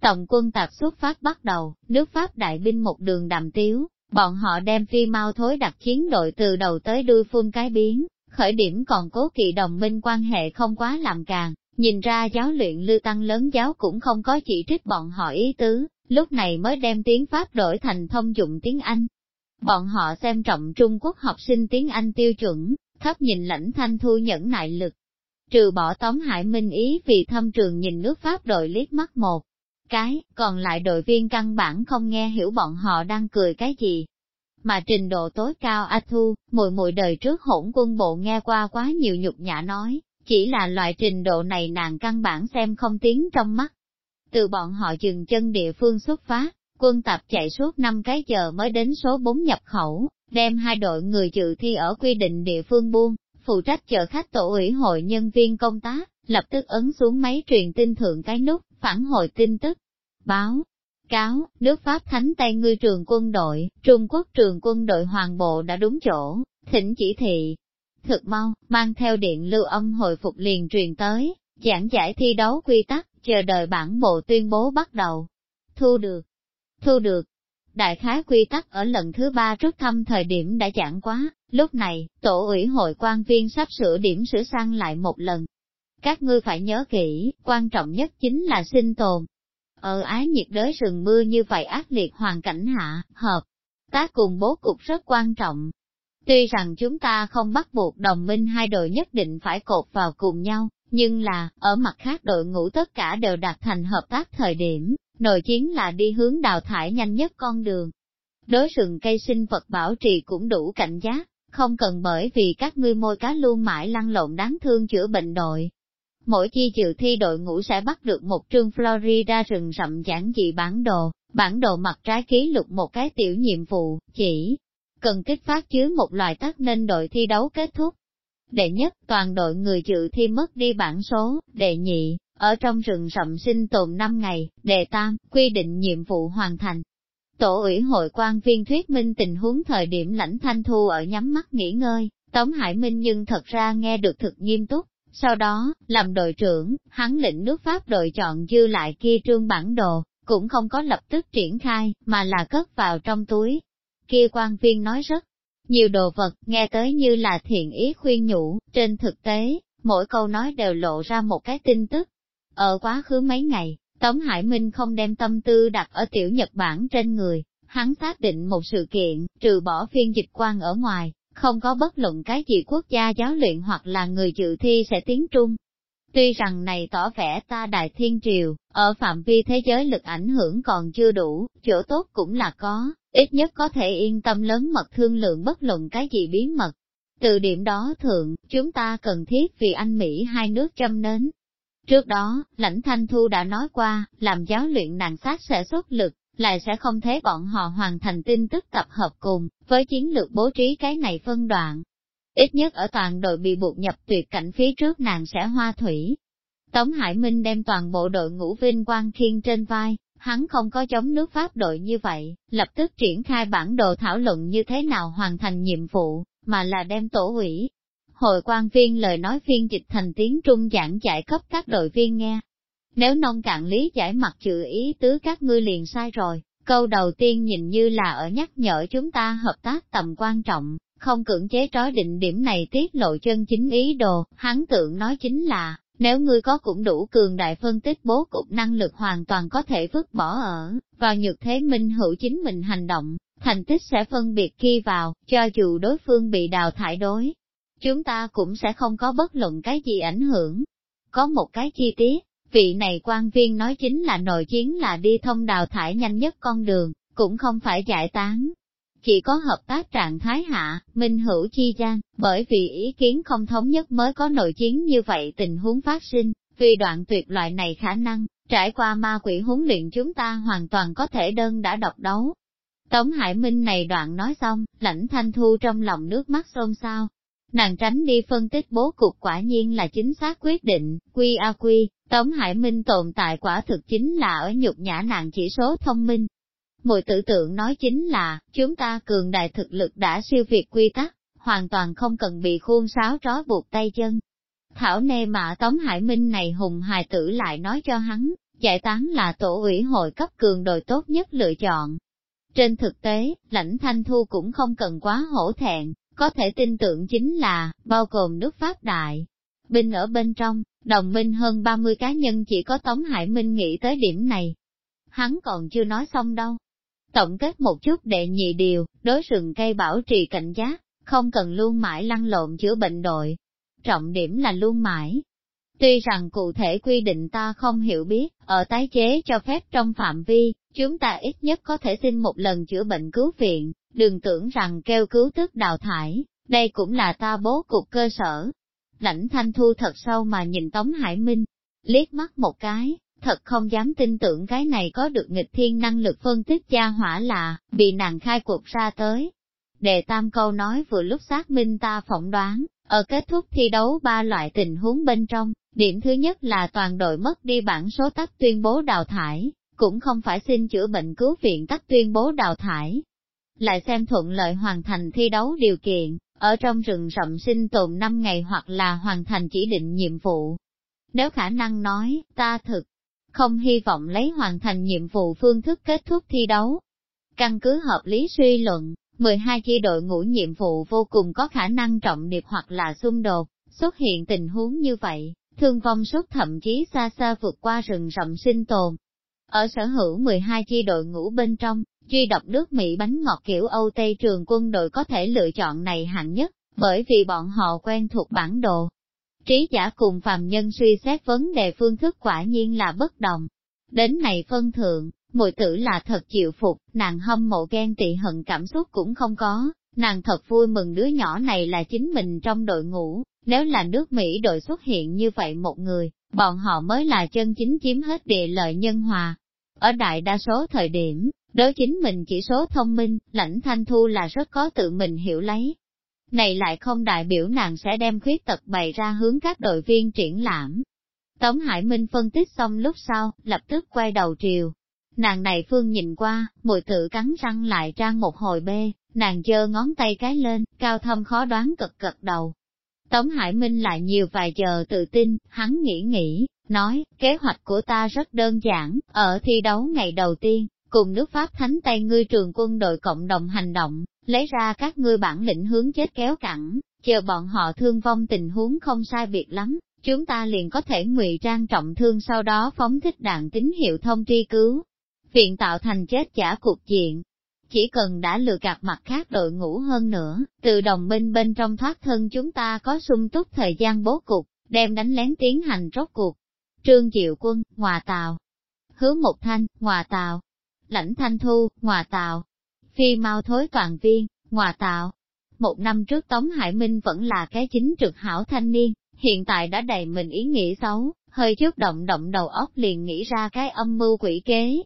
Tổng quân tạp xuất phát bắt đầu, nước Pháp đại binh một đường đàm tiếu, bọn họ đem phi mau thối đặt chiến đội từ đầu tới đuôi phun cái biến, khởi điểm còn cố kỵ đồng minh quan hệ không quá làm càng, nhìn ra giáo luyện lưu tăng lớn giáo cũng không có chỉ trích bọn họ ý tứ, lúc này mới đem tiếng Pháp đổi thành thông dụng tiếng Anh. Bọn họ xem trọng Trung Quốc học sinh tiếng Anh tiêu chuẩn, thấp nhìn lãnh thanh thu nhẫn nại lực. Trừ bỏ Tống Hải Minh ý vì thâm trường nhìn nước Pháp đội liếc mắt một cái, còn lại đội viên căn bản không nghe hiểu bọn họ đang cười cái gì. Mà trình độ tối cao A Thu, mùi mùi đời trước hỗn quân bộ nghe qua quá nhiều nhục nhã nói, chỉ là loại trình độ này nàng căn bản xem không tiếng trong mắt. Từ bọn họ dừng chân địa phương xuất phát, quân tập chạy suốt 5 cái giờ mới đến số 4 nhập khẩu, đem hai đội người dự thi ở quy định địa phương buôn, phụ trách chở khách tổ ủy hội nhân viên công tác, lập tức ấn xuống máy truyền tin thượng cái nút, phản hồi tin tức. Báo, cáo, nước Pháp Thánh Tây Ngư trường quân đội, Trung Quốc trường quân đội Hoàng Bộ đã đúng chỗ, thỉnh chỉ thị. Thực mau, mang theo điện lưu âm hồi phục liền truyền tới, giảng giải thi đấu quy tắc, chờ đợi bản bộ tuyên bố bắt đầu. Thu được, thu được. Đại khái quy tắc ở lần thứ ba rút thăm thời điểm đã giảng quá, lúc này, tổ ủy hội quan viên sắp sửa điểm sửa sang lại một lần. Các ngươi phải nhớ kỹ, quan trọng nhất chính là sinh tồn. Ở ái nhiệt đới rừng mưa như vậy ác liệt hoàn cảnh hạ, hợp, tác cùng bố cục rất quan trọng. Tuy rằng chúng ta không bắt buộc đồng minh hai đội nhất định phải cột vào cùng nhau, nhưng là, ở mặt khác đội ngũ tất cả đều đạt thành hợp tác thời điểm, nội chiến là đi hướng đào thải nhanh nhất con đường. Đối rừng cây sinh vật bảo trì cũng đủ cảnh giác, không cần bởi vì các ngươi môi cá luôn mãi lăn lộn đáng thương chữa bệnh đội. Mỗi chi dự thi đội ngũ sẽ bắt được một trương Florida rừng rậm giản dị bản đồ, bản đồ mặt trái ký lục một cái tiểu nhiệm vụ, chỉ cần kích phát chứa một loài tắc nên đội thi đấu kết thúc. Đệ nhất, toàn đội người dự thi mất đi bản số, đệ nhị, ở trong rừng rậm sinh tồn 5 ngày, đệ tam, quy định nhiệm vụ hoàn thành. Tổ ủy hội quan viên thuyết minh tình huống thời điểm lãnh thanh thu ở nhắm mắt nghỉ ngơi, Tống Hải Minh nhưng thật ra nghe được thực nghiêm túc. Sau đó, làm đội trưởng, hắn lĩnh nước Pháp đội chọn dư lại kia trương bản đồ, cũng không có lập tức triển khai, mà là cất vào trong túi. Kia quan viên nói rất nhiều đồ vật, nghe tới như là thiện ý khuyên nhủ, trên thực tế, mỗi câu nói đều lộ ra một cái tin tức, ở quá khứ mấy ngày, Tống Hải Minh không đem tâm tư đặt ở tiểu Nhật Bản trên người, hắn xác định một sự kiện, trừ bỏ phiên dịch quan ở ngoài, không có bất luận cái gì quốc gia giáo luyện hoặc là người dự thi sẽ tiến trung. Tuy rằng này tỏ vẻ ta Đại Thiên Triều, ở phạm vi thế giới lực ảnh hưởng còn chưa đủ, chỗ tốt cũng là có, ít nhất có thể yên tâm lớn mật thương lượng bất luận cái gì bí mật. Từ điểm đó thượng, chúng ta cần thiết vì anh Mỹ hai nước châm nến, Trước đó, lãnh thanh thu đã nói qua, làm giáo luyện nàng sát sẽ xuất lực, lại sẽ không thấy bọn họ hoàn thành tin tức tập hợp cùng, với chiến lược bố trí cái này phân đoạn. Ít nhất ở toàn đội bị buộc nhập tuyệt cảnh phía trước nàng sẽ hoa thủy. Tống Hải Minh đem toàn bộ đội ngũ vinh quang khiên trên vai, hắn không có chống nước Pháp đội như vậy, lập tức triển khai bản đồ thảo luận như thế nào hoàn thành nhiệm vụ, mà là đem tổ ủy, Hội quan viên lời nói phiên dịch thành tiếng Trung giảng giải cấp các đội viên nghe. Nếu nông cạn lý giải mặt chữ ý tứ các ngươi liền sai rồi, câu đầu tiên nhìn như là ở nhắc nhở chúng ta hợp tác tầm quan trọng, không cưỡng chế trói định điểm này tiết lộ chân chính ý đồ, hắn tượng nói chính là, nếu ngươi có cũng đủ cường đại phân tích bố cục năng lực hoàn toàn có thể vứt bỏ ở, vào nhược thế minh hữu chính mình hành động, thành tích sẽ phân biệt khi vào, cho dù đối phương bị đào thải đối chúng ta cũng sẽ không có bất luận cái gì ảnh hưởng. Có một cái chi tiết, vị này quan viên nói chính là nội chiến là đi thông đào thải nhanh nhất con đường, cũng không phải giải tán. Chỉ có hợp tác trạng thái hạ, minh hữu chi gian, bởi vì ý kiến không thống nhất mới có nội chiến như vậy tình huống phát sinh, vì đoạn tuyệt loại này khả năng, trải qua ma quỷ huấn luyện chúng ta hoàn toàn có thể đơn đã độc đấu. Tống Hải Minh này đoạn nói xong, lãnh thanh thu trong lòng nước mắt xôn xao, Nàng tránh đi phân tích bố cục quả nhiên là chính xác quyết định, quy a quy, Tống Hải Minh tồn tại quả thực chính là ở nhục nhã nàng chỉ số thông minh. Mùi tự tượng nói chính là, chúng ta cường đại thực lực đã siêu việt quy tắc, hoàn toàn không cần bị khuôn sáo trói buộc tay chân. Thảo nê mà Tống Hải Minh này hùng hài tử lại nói cho hắn, giải tán là tổ ủy hội cấp cường đội tốt nhất lựa chọn. Trên thực tế, lãnh thanh thu cũng không cần quá hổ thẹn, có thể tin tưởng chính là, bao gồm nước Pháp đại. Binh ở bên trong, đồng minh hơn 30 cá nhân chỉ có Tống Hải Minh nghĩ tới điểm này. Hắn còn chưa nói xong đâu. Tổng kết một chút đệ nhị điều, đối rừng cây bảo trì cảnh giác, không cần luôn mãi lăn lộn chữa bệnh đội. Trọng điểm là luôn mãi. Tuy rằng cụ thể quy định ta không hiểu biết, ở tái chế cho phép trong phạm vi, chúng ta ít nhất có thể xin một lần chữa bệnh cứu viện, đừng tưởng rằng kêu cứu tức đào thải, đây cũng là ta bố cục cơ sở. Lãnh thanh thu thật sâu mà nhìn Tống Hải Minh, liếc mắt một cái, thật không dám tin tưởng cái này có được nghịch thiên năng lực phân tích gia hỏa là, bị nàng khai cuộc ra tới. Đề tam câu nói vừa lúc xác minh ta phỏng đoán, ở kết thúc thi đấu ba loại tình huống bên trong, điểm thứ nhất là toàn đội mất đi bản số tắc tuyên bố đào thải, cũng không phải xin chữa bệnh cứu viện tắc tuyên bố đào thải. Lại xem thuận lợi hoàn thành thi đấu điều kiện, ở trong rừng rậm sinh tồn 5 ngày hoặc là hoàn thành chỉ định nhiệm vụ. Nếu khả năng nói, ta thực, không hy vọng lấy hoàn thành nhiệm vụ phương thức kết thúc thi đấu. Căn cứ hợp lý suy luận, 12 chi đội ngũ nhiệm vụ vô cùng có khả năng trọng điệp hoặc là xung đột, xuất hiện tình huống như vậy, thương vong suốt thậm chí xa xa vượt qua rừng rậm sinh tồn. Ở sở hữu 12 chi đội ngũ bên trong, duy độc nước Mỹ bánh ngọt kiểu Âu Tây trường quân đội có thể lựa chọn này hạng nhất, bởi vì bọn họ quen thuộc bản đồ. Trí giả cùng phàm nhân suy xét vấn đề phương thức quả nhiên là bất đồng. Đến này phân thượng, mùi tử là thật chịu phục, nàng hâm mộ ghen tị hận cảm xúc cũng không có, nàng thật vui mừng đứa nhỏ này là chính mình trong đội ngũ, nếu là nước Mỹ đội xuất hiện như vậy một người, bọn họ mới là chân chính chiếm hết địa lợi nhân hòa. Ở đại đa số thời điểm, đối chính mình chỉ số thông minh, lãnh thanh thu là rất có tự mình hiểu lấy. Này lại không đại biểu nàng sẽ đem khuyết tật bày ra hướng các đội viên triển lãm. Tống Hải Minh phân tích xong lúc sau, lập tức quay đầu triều. Nàng này phương nhìn qua, mùi tự cắn răng lại trang một hồi bê, nàng giơ ngón tay cái lên, cao thâm khó đoán cực cực đầu. Tống Hải Minh lại nhiều vài giờ tự tin, hắn nghĩ nghĩ, nói, kế hoạch của ta rất đơn giản, ở thi đấu ngày đầu tiên, cùng nước Pháp thánh tay ngươi trường quân đội cộng đồng hành động, lấy ra các ngươi bản lĩnh hướng chết kéo cẳng, chờ bọn họ thương vong tình huống không sai biệt lắm, chúng ta liền có thể ngụy trang trọng thương sau đó phóng thích đạn tín hiệu thông tri cứu. Viện tạo thành chết giả cuộc diện. Chỉ cần đã lừa gạt mặt khác đội ngũ hơn nữa, từ đồng minh bên trong thoát thân chúng ta có sung túc thời gian bố cục, đem đánh lén tiến hành rốt cuộc. Trương Diệu Quân, Hòa Tàu. Hứa Một Thanh, Hòa Tàu lãnh thanh thu, hòa tạo. Phi mau thối toàn viên, hòa tạo. Một năm trước Tống Hải Minh vẫn là cái chính trực hảo thanh niên, hiện tại đã đầy mình ý nghĩ xấu, hơi chút động động đầu óc liền nghĩ ra cái âm mưu quỷ kế.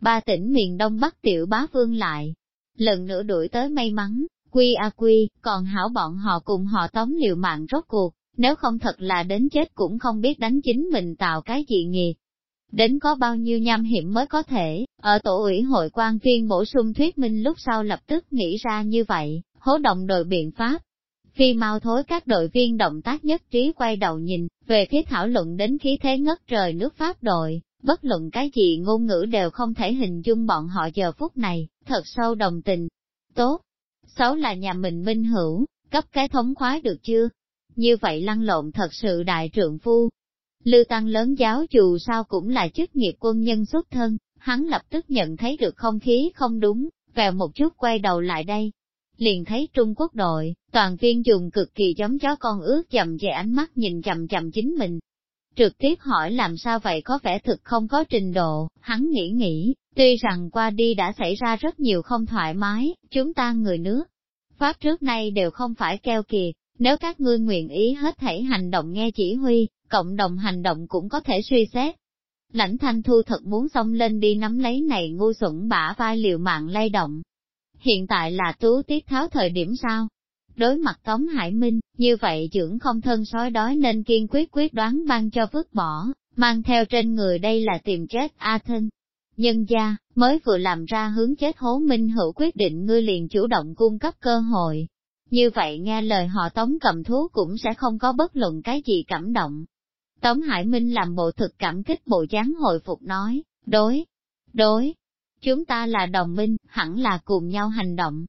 Ba tỉnh miền Đông Bắc tiểu bá vương lại, lần nữa đuổi tới may mắn, quy a quy, còn hảo bọn họ cùng họ tống liều mạng rốt cuộc, nếu không thật là đến chết cũng không biết đánh chính mình tạo cái gì nghiệt đến có bao nhiêu nham hiểm mới có thể, ở tổ ủy hội quan viên bổ sung thuyết minh lúc sau lập tức nghĩ ra như vậy, hố động đội biện pháp. Phi mau thối các đội viên động tác nhất trí quay đầu nhìn, về phía thảo luận đến khí thế ngất trời nước Pháp đội, bất luận cái gì ngôn ngữ đều không thể hình dung bọn họ giờ phút này, thật sâu đồng tình. Tốt! Xấu là nhà mình minh hữu, cấp cái thống khoái được chưa? Như vậy lăn lộn thật sự đại trượng phu, Lưu Tăng lớn giáo dù sao cũng là chức nghiệp quân nhân xuất thân, hắn lập tức nhận thấy được không khí không đúng, vèo một chút quay đầu lại đây. Liền thấy Trung Quốc đội, toàn viên dùng cực kỳ giống chó con ướt chậm về ánh mắt nhìn chậm chậm chính mình. Trực tiếp hỏi làm sao vậy có vẻ thực không có trình độ, hắn nghĩ nghĩ, tuy rằng qua đi đã xảy ra rất nhiều không thoải mái, chúng ta người nước. Pháp trước nay đều không phải keo kiệt, nếu các ngươi nguyện ý hết thảy hành động nghe chỉ huy, cộng đồng hành động cũng có thể suy xét. Lãnh thanh thu thật muốn xông lên đi nắm lấy này ngu xuẩn bả vai liều mạng lay động. Hiện tại là tú tiết tháo thời điểm sao? Đối mặt Tống Hải Minh, như vậy trưởng không thân sói đói nên kiên quyết quyết đoán ban cho vứt bỏ, mang theo trên người đây là tìm chết A thân. Nhân gia, mới vừa làm ra hướng chết hố minh hữu quyết định ngươi liền chủ động cung cấp cơ hội. Như vậy nghe lời họ tống cầm thú cũng sẽ không có bất luận cái gì cảm động, Tống Hải Minh làm bộ thực cảm kích bộ dáng hồi phục nói, đối, đối, chúng ta là đồng minh, hẳn là cùng nhau hành động.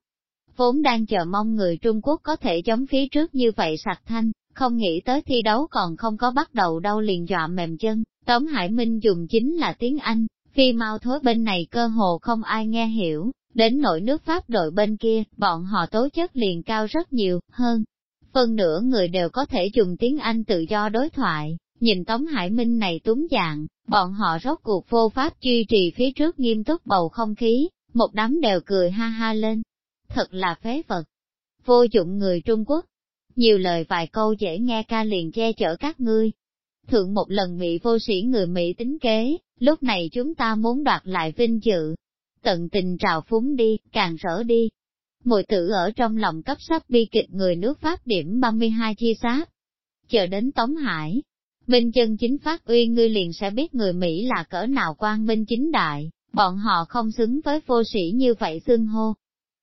Vốn đang chờ mong người Trung Quốc có thể chống phía trước như vậy sạc thanh, không nghĩ tới thi đấu còn không có bắt đầu đâu liền dọa mềm chân, Tống Hải Minh dùng chính là tiếng Anh, phi mau thối bên này cơ hồ không ai nghe hiểu, đến nội nước Pháp đội bên kia, bọn họ tố chất liền cao rất nhiều, hơn. Phần nửa người đều có thể dùng tiếng Anh tự do đối thoại, nhìn Tống Hải Minh này túm dạng, bọn họ rốt cuộc vô pháp duy trì phía trước nghiêm túc bầu không khí, một đám đều cười ha ha lên. Thật là phế vật. Vô dụng người Trung Quốc. Nhiều lời vài câu dễ nghe ca liền che chở các ngươi. Thượng một lần Mỹ vô sĩ người Mỹ tính kế, lúc này chúng ta muốn đoạt lại vinh dự. Tận tình trào phúng đi, càng rỡ đi. Mùi tử ở trong lòng cấp sắp bi kịch người nước Pháp điểm 32 chia sát. Chờ đến Tống Hải, Minh chân chính phát uy ngươi liền sẽ biết người Mỹ là cỡ nào quan minh chính đại, bọn họ không xứng với vô sĩ như vậy xưng hô.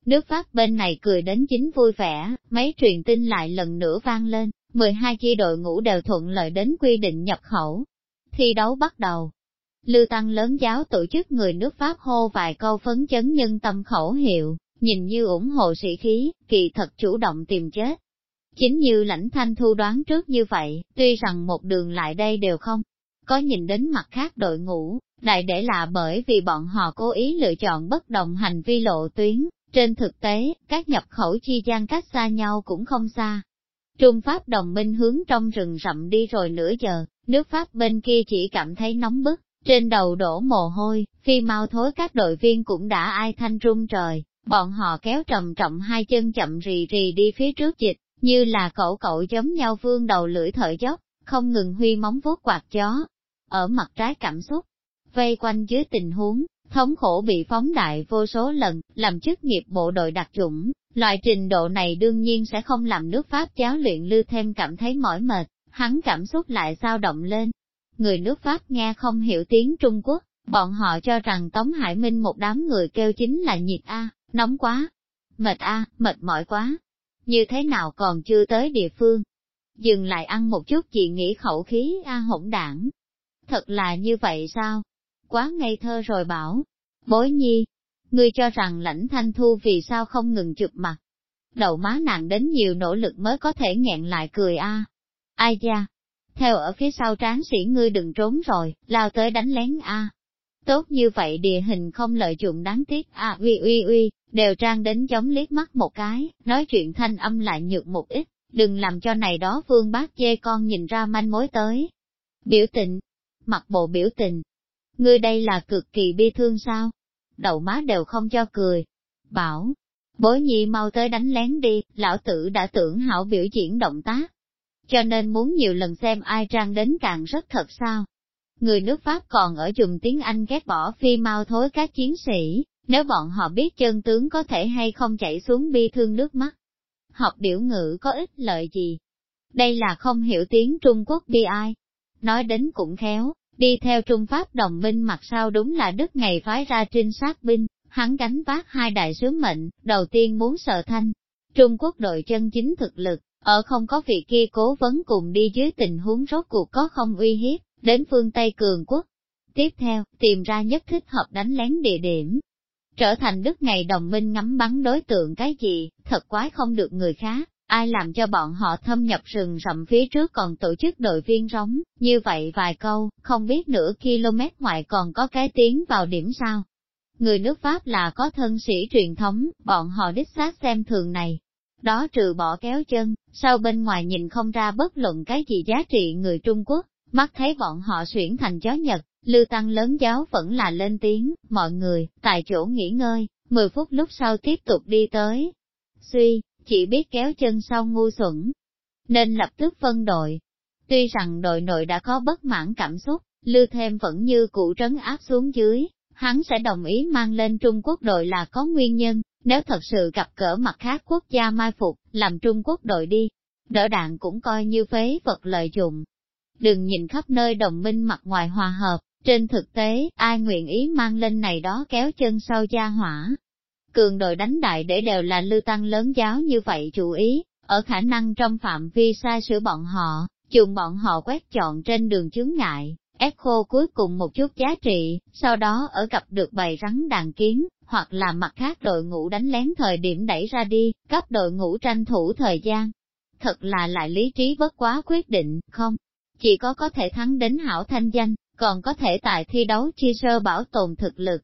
Nước Pháp bên này cười đến chính vui vẻ, mấy truyền tin lại lần nữa vang lên, 12 chi đội ngũ đều thuận lợi đến quy định nhập khẩu. Thi đấu bắt đầu. Lưu Tăng lớn giáo tổ chức người nước Pháp hô vài câu phấn chấn nhân tâm khẩu hiệu, nhìn như ủng hộ sĩ khí, kỳ thật chủ động tìm chết. Chính như lãnh thanh thu đoán trước như vậy, tuy rằng một đường lại đây đều không có nhìn đến mặt khác đội ngũ, đại để là bởi vì bọn họ cố ý lựa chọn bất đồng hành vi lộ tuyến, trên thực tế, các nhập khẩu chi gian cách xa nhau cũng không xa. Trung Pháp đồng minh hướng trong rừng rậm đi rồi nửa giờ, nước Pháp bên kia chỉ cảm thấy nóng bức, trên đầu đổ mồ hôi, phi mau thối các đội viên cũng đã ai thanh rung trời, bọn họ kéo trầm trọng hai chân chậm rì rì đi phía trước dịch, như là cậu cậu giống nhau vương đầu lưỡi thở dốc, không ngừng huy móng vuốt quạt chó. Ở mặt trái cảm xúc, vây quanh dưới tình huống, thống khổ bị phóng đại vô số lần, làm chức nghiệp bộ đội đặc chủng, loại trình độ này đương nhiên sẽ không làm nước Pháp giáo luyện lưu thêm cảm thấy mỏi mệt, hắn cảm xúc lại sao động lên. Người nước Pháp nghe không hiểu tiếng Trung Quốc, bọn họ cho rằng Tống Hải Minh một đám người kêu chính là nhiệt A, nóng quá, mệt A, mệt mỏi quá, như thế nào còn chưa tới địa phương. Dừng lại ăn một chút chị nghĩ khẩu khí a hỗn đảng. Thật là như vậy sao? Quá ngây thơ rồi bảo. Bối nhi, ngươi cho rằng lãnh thanh thu vì sao không ngừng chụp mặt. Đầu má nặng đến nhiều nỗ lực mới có thể nghẹn lại cười a. Ai da? Theo ở phía sau tráng sĩ ngươi đừng trốn rồi, lao tới đánh lén a. Tốt như vậy địa hình không lợi dụng đáng tiếc a uy uy uy, đều trang đến chống liếc mắt một cái, nói chuyện thanh âm lại nhược một ít, đừng làm cho này đó vương bác chê con nhìn ra manh mối tới. Biểu tình, mặt bộ biểu tình, ngươi đây là cực kỳ bi thương sao? Đầu má đều không cho cười. Bảo, bối nhi mau tới đánh lén đi, lão tử đã tưởng hảo biểu diễn động tác. Cho nên muốn nhiều lần xem ai trang đến càng rất thật sao. Người nước Pháp còn ở dùng tiếng Anh ghét bỏ phi mau thối các chiến sĩ, nếu bọn họ biết chân tướng có thể hay không chảy xuống bi thương nước mắt. Học biểu ngữ có ích lợi gì? Đây là không hiểu tiếng Trung Quốc bi ai. Nói đến cũng khéo, đi theo Trung Pháp đồng minh mặt sau đúng là Đức ngày phái ra trinh sát binh, hắn gánh vác hai đại sứ mệnh, đầu tiên muốn sợ thanh. Trung Quốc đội chân chính thực lực, ở không có vị kia cố vấn cùng đi dưới tình huống rốt cuộc có không uy hiếp, đến phương Tây Cường Quốc. Tiếp theo, tìm ra nhất thích hợp đánh lén địa điểm, trở thành đức ngày đồng minh ngắm bắn đối tượng cái gì, thật quái không được người khác, ai làm cho bọn họ thâm nhập rừng rậm phía trước còn tổ chức đội viên rống, như vậy vài câu, không biết nửa km ngoại còn có cái tiếng vào điểm sao. Người nước Pháp là có thân sĩ truyền thống, bọn họ đích xác xem thường này. Đó trừ bỏ kéo chân, sau bên ngoài nhìn không ra bất luận cái gì giá trị người Trung Quốc, mắt thấy bọn họ xuyển thành chó Nhật, Lưu Tăng lớn giáo vẫn là lên tiếng, mọi người, tại chỗ nghỉ ngơi, 10 phút lúc sau tiếp tục đi tới. Suy, chỉ biết kéo chân sau ngu xuẩn, nên lập tức phân đội. Tuy rằng đội nội đã có bất mãn cảm xúc, Lưu Thêm vẫn như cụ trấn áp xuống dưới, hắn sẽ đồng ý mang lên Trung Quốc đội là có nguyên nhân, nếu thật sự gặp cỡ mặt khác quốc gia mai phục, làm Trung Quốc đội đi, đỡ đạn cũng coi như phế vật lợi dụng. Đừng nhìn khắp nơi đồng minh mặt ngoài hòa hợp, trên thực tế, ai nguyện ý mang lên này đó kéo chân sau gia hỏa. Cường đội đánh đại để đều là lưu tăng lớn giáo như vậy chủ ý, ở khả năng trong phạm vi sai sửa bọn họ, chùm bọn họ quét chọn trên đường chướng ngại, ép khô cuối cùng một chút giá trị, sau đó ở gặp được bầy rắn đàn kiến, hoặc là mặt khác đội ngũ đánh lén thời điểm đẩy ra đi, cấp đội ngũ tranh thủ thời gian. Thật là lại lý trí bất quá quyết định, không? Chỉ có có thể thắng đến hảo thanh danh, còn có thể tại thi đấu chi sơ bảo tồn thực lực.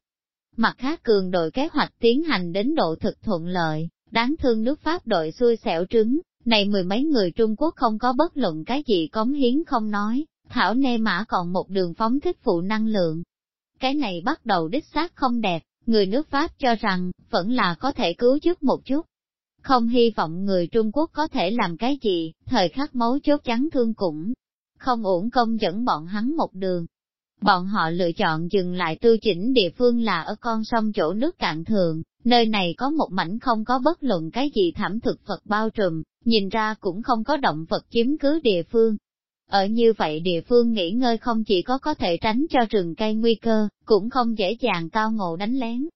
Mặt khác cường đội kế hoạch tiến hành đến độ thực thuận lợi, đáng thương nước Pháp đội xui xẻo trứng, này mười mấy người Trung Quốc không có bất luận cái gì cống hiến không nói, Thảo Nê Mã còn một đường phóng thích phụ năng lượng. Cái này bắt đầu đích xác không đẹp, người nước Pháp cho rằng, vẫn là có thể cứu giúp một chút. Không hy vọng người Trung Quốc có thể làm cái gì, thời khắc mấu chốt chắn thương cũng không uổng công dẫn bọn hắn một đường. Bọn họ lựa chọn dừng lại tư chỉnh địa phương là ở con sông chỗ nước cạn thường, nơi này có một mảnh không có bất luận cái gì thảm thực vật bao trùm, nhìn ra cũng không có động vật chiếm cứ địa phương. Ở như vậy địa phương nghỉ ngơi không chỉ có có thể tránh cho rừng cây nguy cơ, cũng không dễ dàng tao ngộ đánh lén.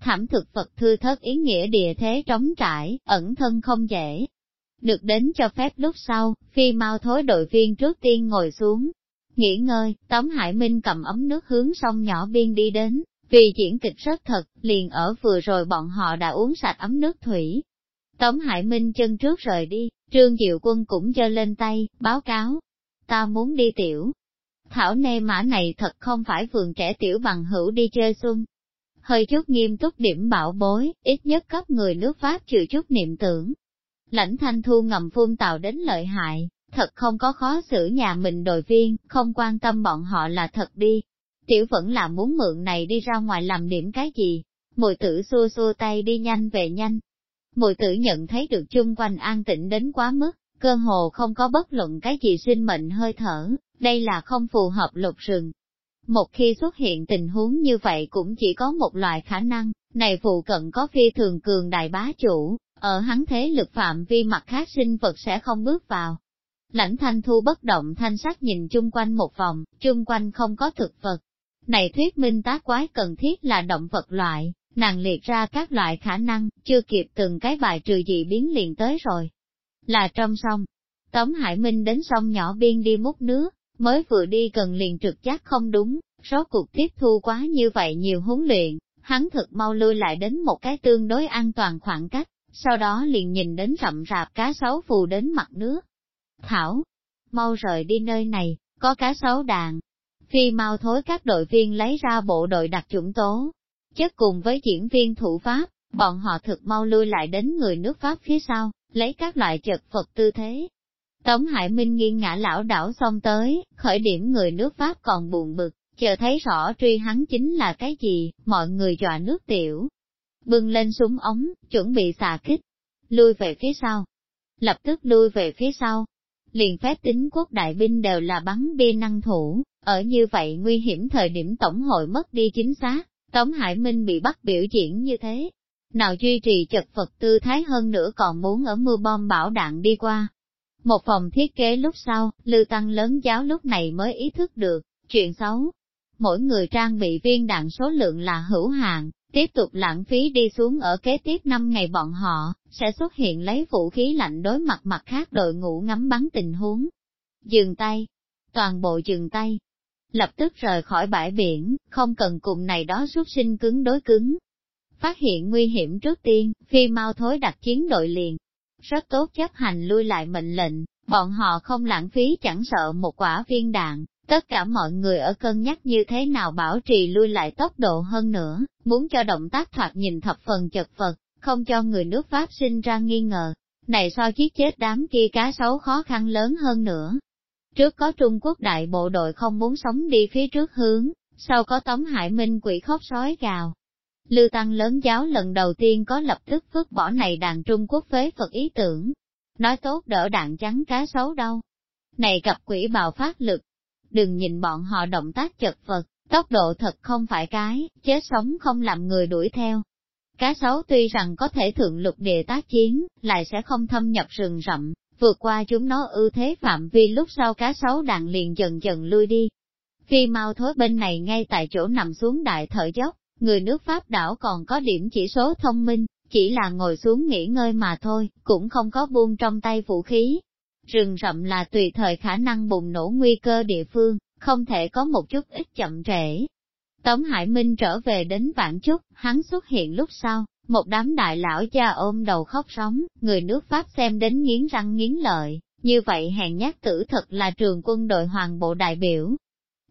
Thảm thực vật thư thất ý nghĩa địa thế trống trải, ẩn thân không dễ. Được đến cho phép lúc sau, phi mau thối đội viên trước tiên ngồi xuống. Nghỉ ngơi, Tống Hải Minh cầm ấm nước hướng sông nhỏ biên đi đến, vì diễn kịch rất thật, liền ở vừa rồi bọn họ đã uống sạch ấm nước thủy. Tống Hải Minh chân trước rời đi, Trương Diệu Quân cũng giơ lên tay, báo cáo, ta muốn đi tiểu. Thảo nê mã này thật không phải vườn trẻ tiểu bằng hữu đi chơi xuân. Hơi chút nghiêm túc điểm bảo bối, ít nhất cấp người nước Pháp chịu chút niệm tưởng. Lãnh thanh thu ngầm phun tàu đến lợi hại, thật không có khó xử nhà mình đội viên, không quan tâm bọn họ là thật đi. Tiểu vẫn là muốn mượn này đi ra ngoài làm điểm cái gì. Mùi tử xua xua tay đi nhanh về nhanh. Mùi tử nhận thấy được chung quanh an tĩnh đến quá mức, cơ hồ không có bất luận cái gì sinh mệnh hơi thở, đây là không phù hợp lục rừng. Một khi xuất hiện tình huống như vậy cũng chỉ có một loại khả năng, này phụ cận có phi thường cường đại bá chủ, ở hắn thế lực phạm vi mặt khác sinh vật sẽ không bước vào. Lãnh thanh thu bất động thanh sắc nhìn chung quanh một vòng, chung quanh không có thực vật. Này thuyết minh tá quái cần thiết là động vật loại, nàng liệt ra các loại khả năng, chưa kịp từng cái bài trừ gì biến liền tới rồi là trong sông. Tống Hải Minh đến sông nhỏ biên đi múc nước, mới vừa đi cần liền trực giác không đúng, rốt cuộc tiếp thu quá như vậy nhiều huấn luyện, hắn thực mau lui lại đến một cái tương đối an toàn khoảng cách, sau đó liền nhìn đến rậm rạp cá sấu phù đến mặt nước. Thảo, mau rời đi nơi này, có cá sấu đàn. Phi mau thối các đội viên lấy ra bộ đội đặc chủng tố, chất cùng với diễn viên thủ pháp, bọn họ thực mau lui lại đến người nước Pháp phía sau, lấy các loại chật vật tư thế. Tống Hải Minh nghiêng ngã lão đảo xong tới, khởi điểm người nước Pháp còn buồn bực, chờ thấy rõ truy hắn chính là cái gì, mọi người dọa nước tiểu. Bưng lên súng ống, chuẩn bị xà kích, lui về phía sau. Lập tức lui về phía sau. Liền phép tính quốc đại binh đều là bắn bi năng thủ, ở như vậy nguy hiểm thời điểm tổng hội mất đi chính xác, Tống Hải Minh bị bắt biểu diễn như thế, nào duy trì chật vật tư thái hơn nữa còn muốn ở mưa bom bão đạn đi qua. Một phòng thiết kế lúc sau, lưu tăng lớn giáo lúc này mới ý thức được, chuyện xấu. Mỗi người trang bị viên đạn số lượng là hữu hạn, tiếp tục lãng phí đi xuống ở kế tiếp năm ngày bọn họ, sẽ xuất hiện lấy vũ khí lạnh đối mặt mặt khác đội ngũ ngắm bắn tình huống. Dừng tay, toàn bộ dừng tay, lập tức rời khỏi bãi biển, không cần cùng này đó xuất sinh cứng đối cứng, Phát hiện nguy hiểm trước tiên, phi mau thối đặt chiến đội liền. Rất tốt chấp hành lui lại mệnh lệnh, bọn họ không lãng phí chẳng sợ một quả viên đạn, tất cả mọi người ở cân nhắc như thế nào bảo trì lui lại tốc độ hơn nữa, muốn cho động tác thoạt nhìn thập phần chật vật, không cho người nước Pháp sinh ra nghi ngờ. Này so chiếc chết đám kia cá sấu khó khăn lớn hơn nữa. Trước có Trung Quốc đại bộ đội không muốn sống đi phía trước hướng, sau có Tống Hải Minh quỷ khóc sói gào, Lưu Tăng lớn giáo lần đầu tiên có lập tức vứt bỏ này đàn Trung Quốc phế Phật ý tưởng. Nói tốt đỡ đạn trắng cá sấu đâu. Này gặp quỷ bào phát lực. Đừng nhìn bọn họ động tác chật vật, tốc độ thật không phải cái, chết sống không làm người đuổi theo. Cá sấu tuy rằng có thể thượng lục địa tác chiến, lại sẽ không thâm nhập rừng rậm, vượt qua chúng nó ưu thế phạm vi lúc sau cá sấu đạn liền dần dần lui đi. Phi mau thối bên này ngay tại chỗ nằm xuống đại thở dốc, Người nước Pháp đảo còn có điểm chỉ số thông minh, chỉ là ngồi xuống nghỉ ngơi mà thôi, cũng không có buông trong tay vũ khí. Rừng rậm là tùy thời khả năng bùng nổ nguy cơ địa phương, không thể có một chút ít chậm trễ. Tống Hải Minh trở về đến vạn chút, hắn xuất hiện lúc sau, một đám đại lão cha ôm đầu khóc sóng, người nước Pháp xem đến nghiến răng nghiến lợi, như vậy hèn nhát tử thật là trường quân đội hoàng bộ đại biểu.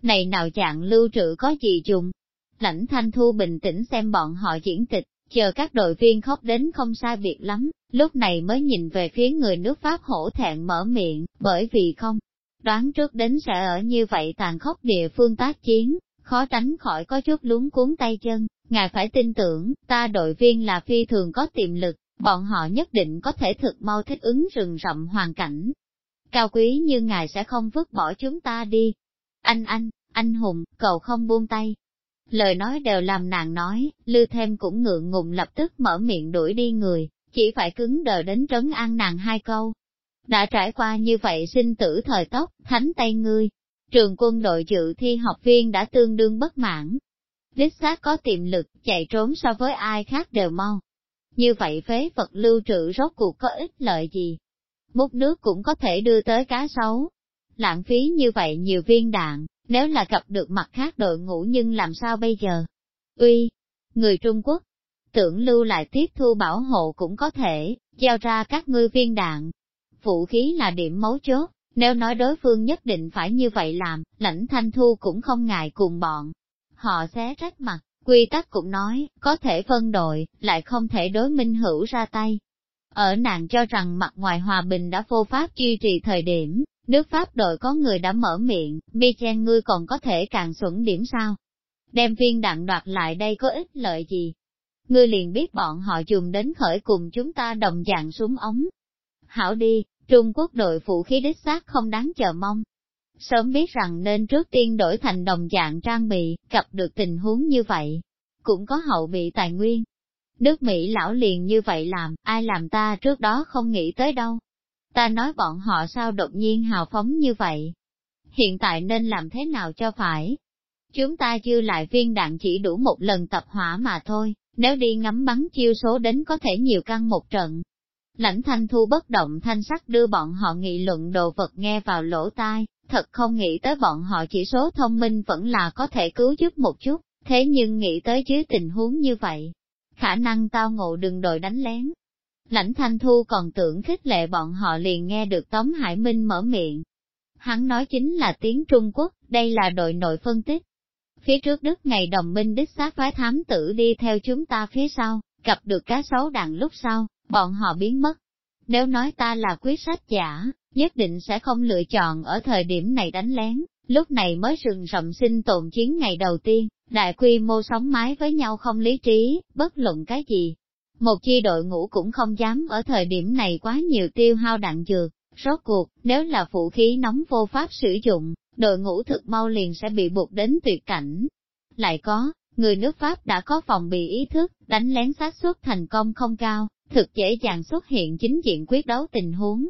Này nào chạng lưu trữ có gì dùng? Lãnh thanh thu bình tĩnh xem bọn họ diễn tịch, chờ các đội viên khóc đến không sai biệt lắm, lúc này mới nhìn về phía người nước Pháp hổ thẹn mở miệng, bởi vì không, đoán trước đến sẽ ở như vậy tàn khốc địa phương tác chiến, khó tránh khỏi có chút lúng cuốn tay chân, ngài phải tin tưởng, ta đội viên là phi thường có tiềm lực, bọn họ nhất định có thể thực mau thích ứng rừng rậm hoàn cảnh. Cao quý như ngài sẽ không vứt bỏ chúng ta đi. Anh anh, anh hùng, cầu không buông tay. Lời nói đều làm nàng nói, lư thêm cũng ngượng ngùng lập tức mở miệng đuổi đi người, chỉ phải cứng đờ đến trấn an nàng hai câu. Đã trải qua như vậy sinh tử thời tốc, thánh tay ngươi. Trường quân đội dự thi học viên đã tương đương bất mãn. Đích xác có tiềm lực, chạy trốn so với ai khác đều mau. Như vậy phế vật lưu trữ rốt cuộc có ích lợi gì? Múc nước cũng có thể đưa tới cá sấu. Lãng phí như vậy nhiều viên đạn, nếu là gặp được mặt khác đội ngũ nhưng làm sao bây giờ? Uy, người Trung Quốc, tưởng lưu lại tiếp thu bảo hộ cũng có thể, giao ra các ngươi viên đạn. Vũ khí là điểm mấu chốt, nếu nói đối phương nhất định phải như vậy làm, lãnh thanh thu cũng không ngại cùng bọn. Họ xé rách mặt, quy tắc cũng nói, có thể phân đội, lại không thể đối minh hữu ra tay. Ở nàng cho rằng mặt ngoài hòa bình đã vô pháp duy trì thời điểm, nước Pháp đội có người đã mở miệng, Michel ngươi còn có thể càng xuẩn điểm sao? Đem viên đạn đoạt lại đây có ích lợi gì? Ngươi liền biết bọn họ dùng đến khởi cùng chúng ta đồng dạng súng ống. Hảo đi, Trung Quốc đội phụ khí đích xác không đáng chờ mong. Sớm biết rằng nên trước tiên đổi thành đồng dạng trang bị, gặp được tình huống như vậy. Cũng có hậu bị tài nguyên. Nước Mỹ lão liền như vậy làm, ai làm ta trước đó không nghĩ tới đâu. Ta nói bọn họ sao đột nhiên hào phóng như vậy. Hiện tại nên làm thế nào cho phải? Chúng ta chưa lại viên đạn chỉ đủ một lần tập hỏa mà thôi, nếu đi ngắm bắn chiêu số đến có thể nhiều căn một trận. Lãnh thanh thu bất động thanh sắc đưa bọn họ nghị luận đồ vật nghe vào lỗ tai, thật không nghĩ tới bọn họ chỉ số thông minh vẫn là có thể cứu giúp một chút, thế nhưng nghĩ tới dưới tình huống như vậy, khả năng tao ngộ đừng đội đánh lén. Lãnh thanh thu còn tưởng khích lệ bọn họ liền nghe được Tống Hải Minh mở miệng. Hắn nói chính là tiếng Trung Quốc, đây là đội nội phân tích. Phía trước Đức ngày đồng minh đích xác phái thám tử đi theo chúng ta phía sau, gặp được cá sấu đàn lúc sau, bọn họ biến mất. Nếu nói ta là quyết sách giả, nhất định sẽ không lựa chọn ở thời điểm này đánh lén, lúc này mới rừng rậm sinh tồn chiến ngày đầu tiên, đại quy mô sống mái với nhau không lý trí, bất luận cái gì. Một chi đội ngũ cũng không dám ở thời điểm này quá nhiều tiêu hao đạn dược, rốt cuộc, nếu là vũ khí nóng vô pháp sử dụng, đội ngũ thực mau liền sẽ bị buộc đến tuyệt cảnh. Lại có, người nước Pháp đã có phòng bị ý thức, đánh lén xác suất thành công không cao, thực dễ dàng xuất hiện chính diện quyết đấu tình huống.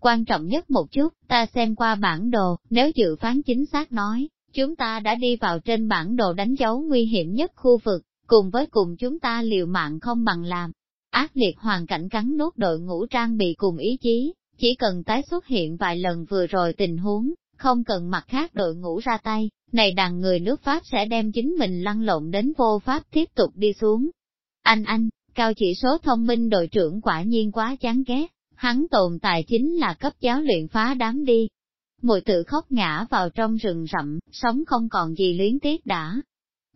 Quan trọng nhất một chút, ta xem qua bản đồ, nếu dự phán chính xác nói, chúng ta đã đi vào trên bản đồ đánh dấu nguy hiểm nhất khu vực, cùng với cùng chúng ta liều mạng không bằng làm. Ác liệt hoàn cảnh cắn nốt đội ngũ trang bị cùng ý chí, chỉ cần tái xuất hiện vài lần vừa rồi tình huống, không cần mặt khác đội ngũ ra tay, này đàn người nước Pháp sẽ đem chính mình lăn lộn đến vô pháp tiếp tục đi xuống. Anh anh, cao chỉ số thông minh đội trưởng quả nhiên quá chán ghét, hắn tồn tại chính là cấp giáo luyện phá đám đi. Mùi tự khóc ngã vào trong rừng rậm, sống không còn gì luyến tiếc đã.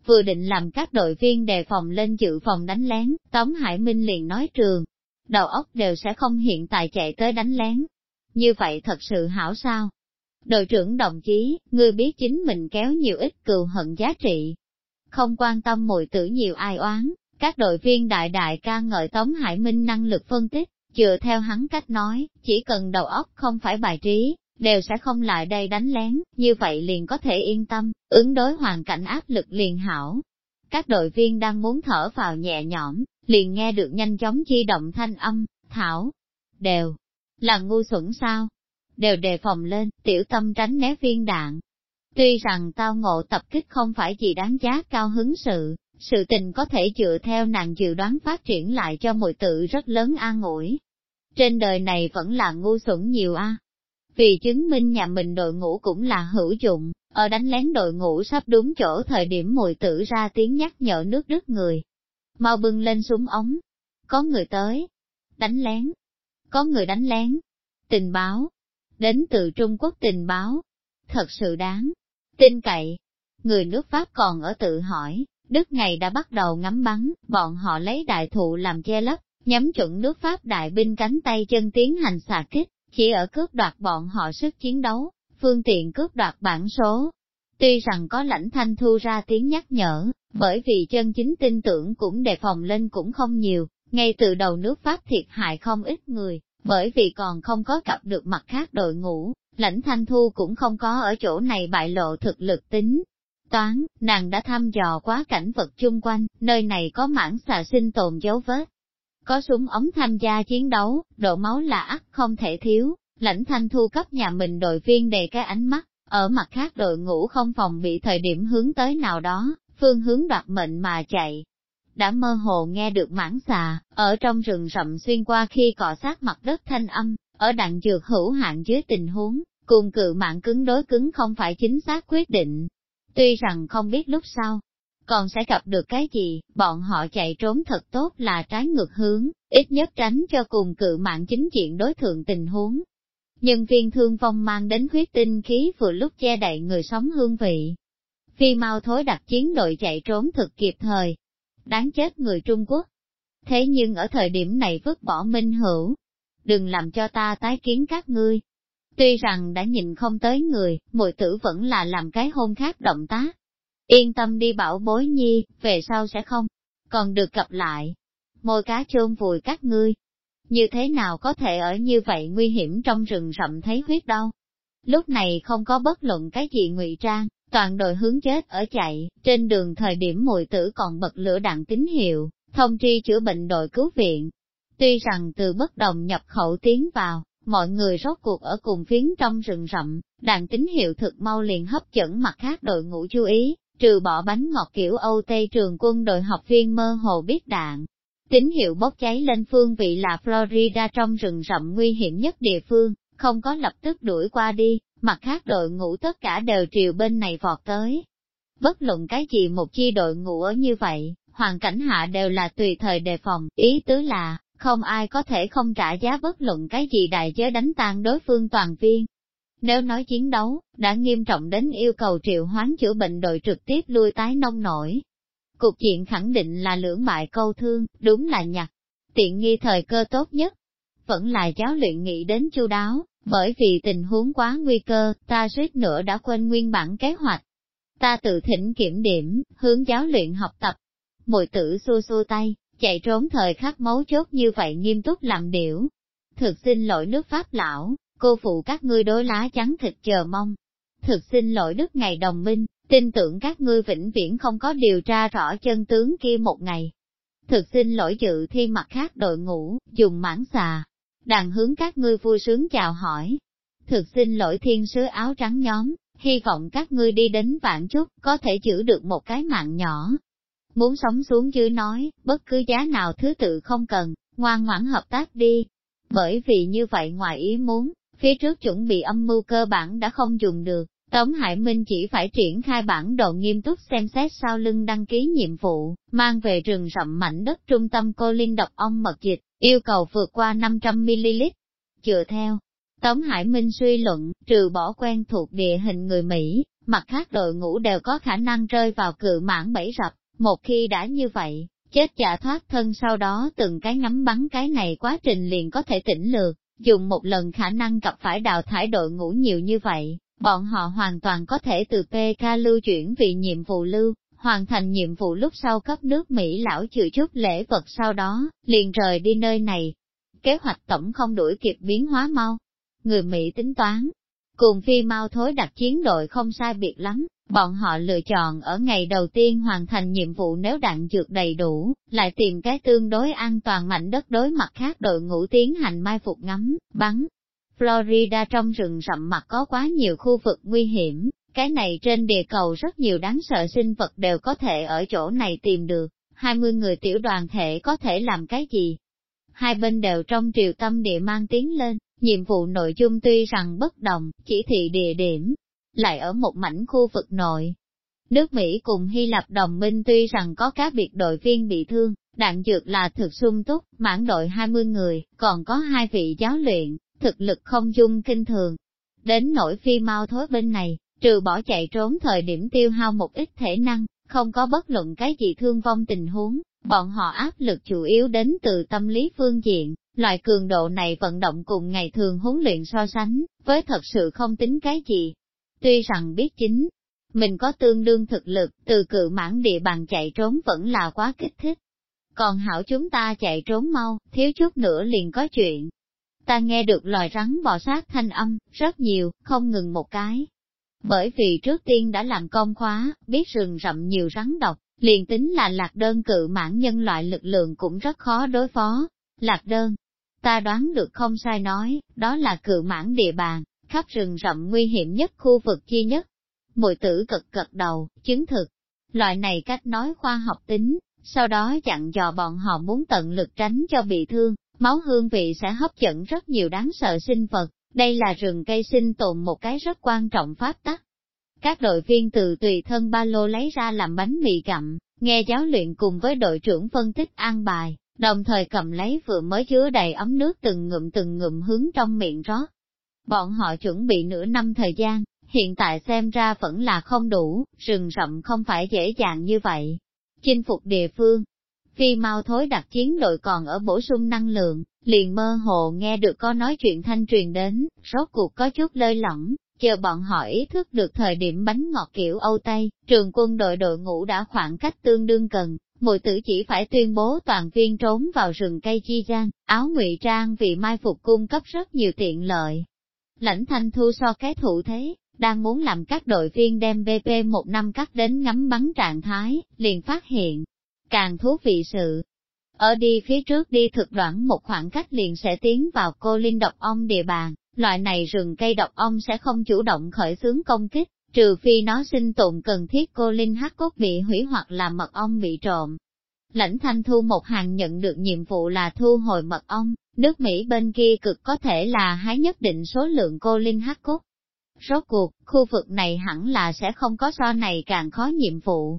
Vừa định làm các đội viên đề phòng lên dự phòng đánh lén, Tống Hải Minh liền nói trường, đầu óc đều sẽ không hiện tại chạy tới đánh lén. Như vậy thật sự hảo sao? Đội trưởng đồng chí, ngươi biết chính mình kéo nhiều ít cừu hận giá trị. Không quan tâm mùi tử nhiều ai oán, các đội viên đại đại ca ngợi Tống Hải Minh năng lực phân tích, dựa theo hắn cách nói, chỉ cần đầu óc không phải bài trí, đều sẽ không lại đây đánh lén, như vậy liền có thể yên tâm, ứng đối hoàn cảnh áp lực liền hảo. Các đội viên đang muốn thở vào nhẹ nhõm, liền nghe được nhanh chóng chi động thanh âm, thảo, đều, là ngu xuẩn sao? Đều đề phòng lên, tiểu tâm tránh né viên đạn. Tuy rằng tao ngộ tập kích không phải gì đáng giá cao hứng sự, sự tình có thể dựa theo nàng dự đoán phát triển lại cho mùi tự rất lớn an ủi. Trên đời này vẫn là ngu xuẩn nhiều a. Vì chứng minh nhà mình đội ngũ cũng là hữu dụng, ở đánh lén đội ngũ sắp đúng chỗ thời điểm mùi tử ra tiếng nhắc nhở nước đứt người. Mau bưng lên súng ống. Có người tới. Đánh lén. Có người đánh lén. Tình báo. Đến từ Trung Quốc tình báo. Thật sự đáng. Tin cậy. Người nước Pháp còn ở tự hỏi, Đức ngày đã bắt đầu ngắm bắn, bọn họ lấy đại thụ làm che lấp, nhắm chuẩn nước Pháp đại binh cánh tay chân tiến hành xạ kích, chỉ ở cướp đoạt bọn họ sức chiến đấu, phương tiện cướp đoạt bản số. Tuy rằng có lãnh thanh thu ra tiếng nhắc nhở, bởi vì chân chính tin tưởng cũng đề phòng lên cũng không nhiều, ngay từ đầu nước Pháp thiệt hại không ít người, bởi vì còn không có gặp được mặt khác đội ngũ, lãnh thanh thu cũng không có ở chỗ này bại lộ thực lực tính. Toán, nàng đã thăm dò quá cảnh vật chung quanh, nơi này có mảng xà sinh tồn dấu vết, có súng ống tham gia chiến đấu, độ máu là ắt không thể thiếu, lãnh thanh thu cấp nhà mình đội viên đầy cái ánh mắt, ở mặt khác đội ngũ không phòng bị thời điểm hướng tới nào đó, phương hướng đoạt mệnh mà chạy. Đã mơ hồ nghe được mảng xà, ở trong rừng rậm xuyên qua khi cọ sát mặt đất thanh âm, ở đạn dược hữu hạn dưới tình huống, cùng cự mạng cứng đối cứng không phải chính xác quyết định. Tuy rằng không biết lúc sau, còn sẽ gặp được cái gì, bọn họ chạy trốn thật tốt là trái ngược hướng, ít nhất tránh cho cùng cự mạng chính diện đối thượng tình huống. Nhân viên thương vong mang đến huyết tinh khí vừa lúc che đậy người sống hương vị. Phi mau thối đặt chiến đội chạy trốn thực kịp thời. Đáng chết người Trung Quốc. Thế nhưng ở thời điểm này vứt bỏ minh hữu. Đừng làm cho ta tái kiến các ngươi. Tuy rằng đã nhìn không tới người, mùi tử vẫn là làm cái hôn khác động tác. Yên tâm đi bảo bối nhi, về sau sẽ không, còn được gặp lại. Môi cá chôn vùi các ngươi. Như thế nào có thể ở như vậy nguy hiểm trong rừng rậm thấy huyết đâu? Lúc này không có bất luận cái gì ngụy trang, toàn đội hướng chết ở chạy, trên đường thời điểm mùi tử còn bật lửa đạn tín hiệu, thông tri chữa bệnh đội cứu viện. Tuy rằng từ bất đồng nhập khẩu tiến vào, mọi người rốt cuộc ở cùng phiến trong rừng rậm, đạn tín hiệu thực mau liền hấp dẫn mặt khác đội ngũ chú ý, trừ bỏ bánh ngọt kiểu Âu Tây trường quân đội học viên mơ hồ biết đạn. Tín hiệu bốc cháy lên phương vị là Florida trong rừng rậm nguy hiểm nhất địa phương, không có lập tức đuổi qua đi, mặt khác đội ngũ tất cả đều triều bên này vọt tới. Bất luận cái gì một chi đội ngũ ở như vậy, hoàn cảnh hạ đều là tùy thời đề phòng, ý tứ là, không ai có thể không trả giá bất luận cái gì đại giới đánh tan đối phương toàn viên, nếu nói chiến đấu, đã nghiêm trọng đến yêu cầu triệu hoán chữa bệnh đội trực tiếp lui tái nông nổi. Cục diện khẳng định là lưỡng bại câu thương, đúng là nhặt. Tiện nghi thời cơ tốt nhất. Vẫn là giáo luyện nghĩ đến chu đáo, bởi vì tình huống quá nguy cơ, ta suýt nữa đã quên nguyên bản kế hoạch. Ta tự thỉnh kiểm điểm, hướng giáo luyện học tập. Mùi tử xua xua tay, chạy trốn thời khắc mấu chốt như vậy nghiêm túc làm điểu. Thực xin lỗi nước Pháp lão, cô phụ các ngươi đối lá trắng thịt chờ mong. Thực xin lỗi đức ngày đồng minh, tin tưởng các ngươi vĩnh viễn không có điều tra rõ chân tướng kia một ngày. Thực xin lỗi dự thi mặt khác đội ngũ, dùng mãn xà, đàn hướng các ngươi vui sướng chào hỏi. Thực xin lỗi thiên sứ áo trắng nhóm, hy vọng các ngươi đi đến vạn chút, có thể giữ được một cái mạng nhỏ. Muốn sống xuống dưới nói, bất cứ giá nào thứ tự không cần, ngoan ngoãn hợp tác đi. Bởi vì như vậy ngoài ý muốn, Phía trước chuẩn bị âm mưu cơ bản đã không dùng được, Tống Hải Minh chỉ phải triển khai bản đồ nghiêm túc xem xét sau lưng đăng ký nhiệm vụ, mang về rừng rậm mảnh đất trung tâm cô Linh độc ong mật dịch, yêu cầu vượt qua 500ml. Chừa theo, Tống Hải Minh suy luận, trừ bỏ quen thuộc địa hình người Mỹ, mặt khác đội ngũ đều có khả năng rơi vào cự mãn bẫy rập, một khi đã như vậy, chết chả thoát thân sau đó từng cái ngắm bắn cái này quá trình liền có thể tỉnh lược, dùng một lần khả năng gặp phải đào thải đội ngũ nhiều như vậy, bọn họ hoàn toàn có thể từ PK lưu chuyển vì nhiệm vụ lưu, hoàn thành nhiệm vụ lúc sau cấp nước Mỹ lão chịu chút lễ vật sau đó, liền rời đi nơi này. Kế hoạch tổng không đuổi kịp biến hóa mau. Người Mỹ tính toán, cùng phi mau thối đặt chiến đội không sai biệt lắm, Bọn họ lựa chọn ở ngày đầu tiên hoàn thành nhiệm vụ nếu đạn dược đầy đủ, lại tìm cái tương đối an toàn mảnh đất đối mặt khác đội ngũ tiến hành mai phục ngắm, bắn. Florida trong rừng rậm mặt có quá nhiều khu vực nguy hiểm, cái này trên địa cầu rất nhiều đáng sợ sinh vật đều có thể ở chỗ này tìm được, 20 người tiểu đoàn thể có thể làm cái gì? Hai bên đều trong triều tâm địa mang tiếng lên, Nhiệm vụ nội dung tuy rằng bất đồng, chỉ thị địa điểm, lại ở một mảnh khu vực nội. Nước Mỹ cùng Hy Lạp đồng minh tuy rằng có các biệt đội viên bị thương, đạn dược là thực sung túc, mãn đội 20 người, còn có hai vị giáo luyện, thực lực không dung kinh thường. Đến nỗi phi mau thối bên này, trừ bỏ chạy trốn thời điểm tiêu hao một ít thể năng, không có bất luận cái gì thương vong tình huống, bọn họ áp lực chủ yếu đến từ tâm lý phương diện, loại cường độ này vận động cùng ngày thường huấn luyện so sánh, với thật sự không tính cái gì. Tuy rằng biết chính, mình có tương đương thực lực, từ cự mãn địa bàn chạy trốn vẫn là quá kích thích. Còn hảo chúng ta chạy trốn mau, thiếu chút nữa liền có chuyện. Ta nghe được loài rắn bò sát thanh âm, rất nhiều, không ngừng một cái. Bởi vì trước tiên đã làm công khóa, biết rừng rậm nhiều rắn độc, liền tính là lạc đơn cự mãn nhân loại lực lượng cũng rất khó đối phó. Lạc đơn, ta đoán được không sai nói, đó là cự mãn địa bàn, khắp rừng rậm nguy hiểm nhất khu vực duy nhất. Mùi tử cực cật đầu, chứng thực. Loại này cách nói khoa học tính, sau đó dặn dò bọn họ muốn tận lực tránh cho bị thương, máu hương vị sẽ hấp dẫn rất nhiều đáng sợ sinh vật, đây là rừng cây sinh tồn một cái rất quan trọng pháp tắc. Các đội viên từ tùy thân ba lô lấy ra làm bánh mì gặm, nghe giáo luyện cùng với đội trưởng phân tích an bài, đồng thời cầm lấy vừa mới chứa đầy ấm nước từng ngụm từng ngụm hướng trong miệng rót. Bọn họ chuẩn bị nửa năm thời gian, hiện tại xem ra vẫn là không đủ, rừng rậm không phải dễ dàng như vậy. Chinh phục địa phương, phi mau thối đặt chiến đội còn ở bổ sung năng lượng, liền mơ hồ nghe được có nói chuyện thanh truyền đến, rốt cuộc có chút lơi lỏng, chờ bọn họ ý thức được thời điểm bánh ngọt kiểu Âu Tây, trường quân đội đội ngũ đã khoảng cách tương đương cần, mùi tử chỉ phải tuyên bố toàn viên trốn vào rừng cây chi gian, áo ngụy trang vì mai phục cung cấp rất nhiều tiện lợi. Lãnh thanh thu so cái thủ thế, đang muốn làm các đội viên đem BP một năm cắt đến ngắm bắn trạng thái, liền phát hiện. Càng thú vị sự. Ở đi phía trước đi thực đoạn một khoảng cách liền sẽ tiến vào cô linh độc ong địa bàn, loại này rừng cây độc ong sẽ không chủ động khởi xướng công kích, trừ phi nó sinh tồn cần thiết cô linh hắc cốt bị hủy hoặc là mật ong bị trộm. Lãnh thanh thu một hàng nhận được nhiệm vụ là thu hồi mật ong, nước Mỹ bên kia cực có thể là hái nhất định số lượng cô linh hắc cốt. Rốt cuộc, khu vực này hẳn là sẽ không có so này càng khó nhiệm vụ.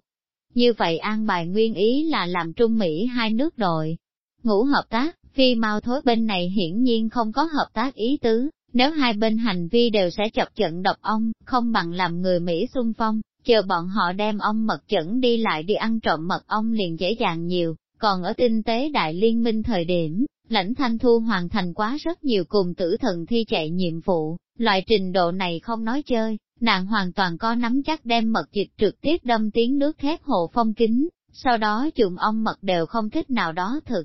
Như vậy an bài nguyên ý là làm Trung Mỹ hai nước đội. Ngũ hợp tác, phi mau thối bên này hiển nhiên không có hợp tác ý tứ, nếu hai bên hành vi đều sẽ chọc trận độc ong, không bằng làm người Mỹ xung phong, chờ bọn họ đem ong mật chẩn đi lại đi ăn trộm mật ong liền dễ dàng nhiều, còn ở tinh tế đại liên minh thời điểm, lãnh thanh thu hoàn thành quá rất nhiều cùng tử thần thi chạy nhiệm vụ, loại trình độ này không nói chơi, nàng hoàn toàn có nắm chắc đem mật dịch trực tiếp đâm tiếng nước thép hộ phong kính, sau đó dùng ong mật đều không thích nào đó thực.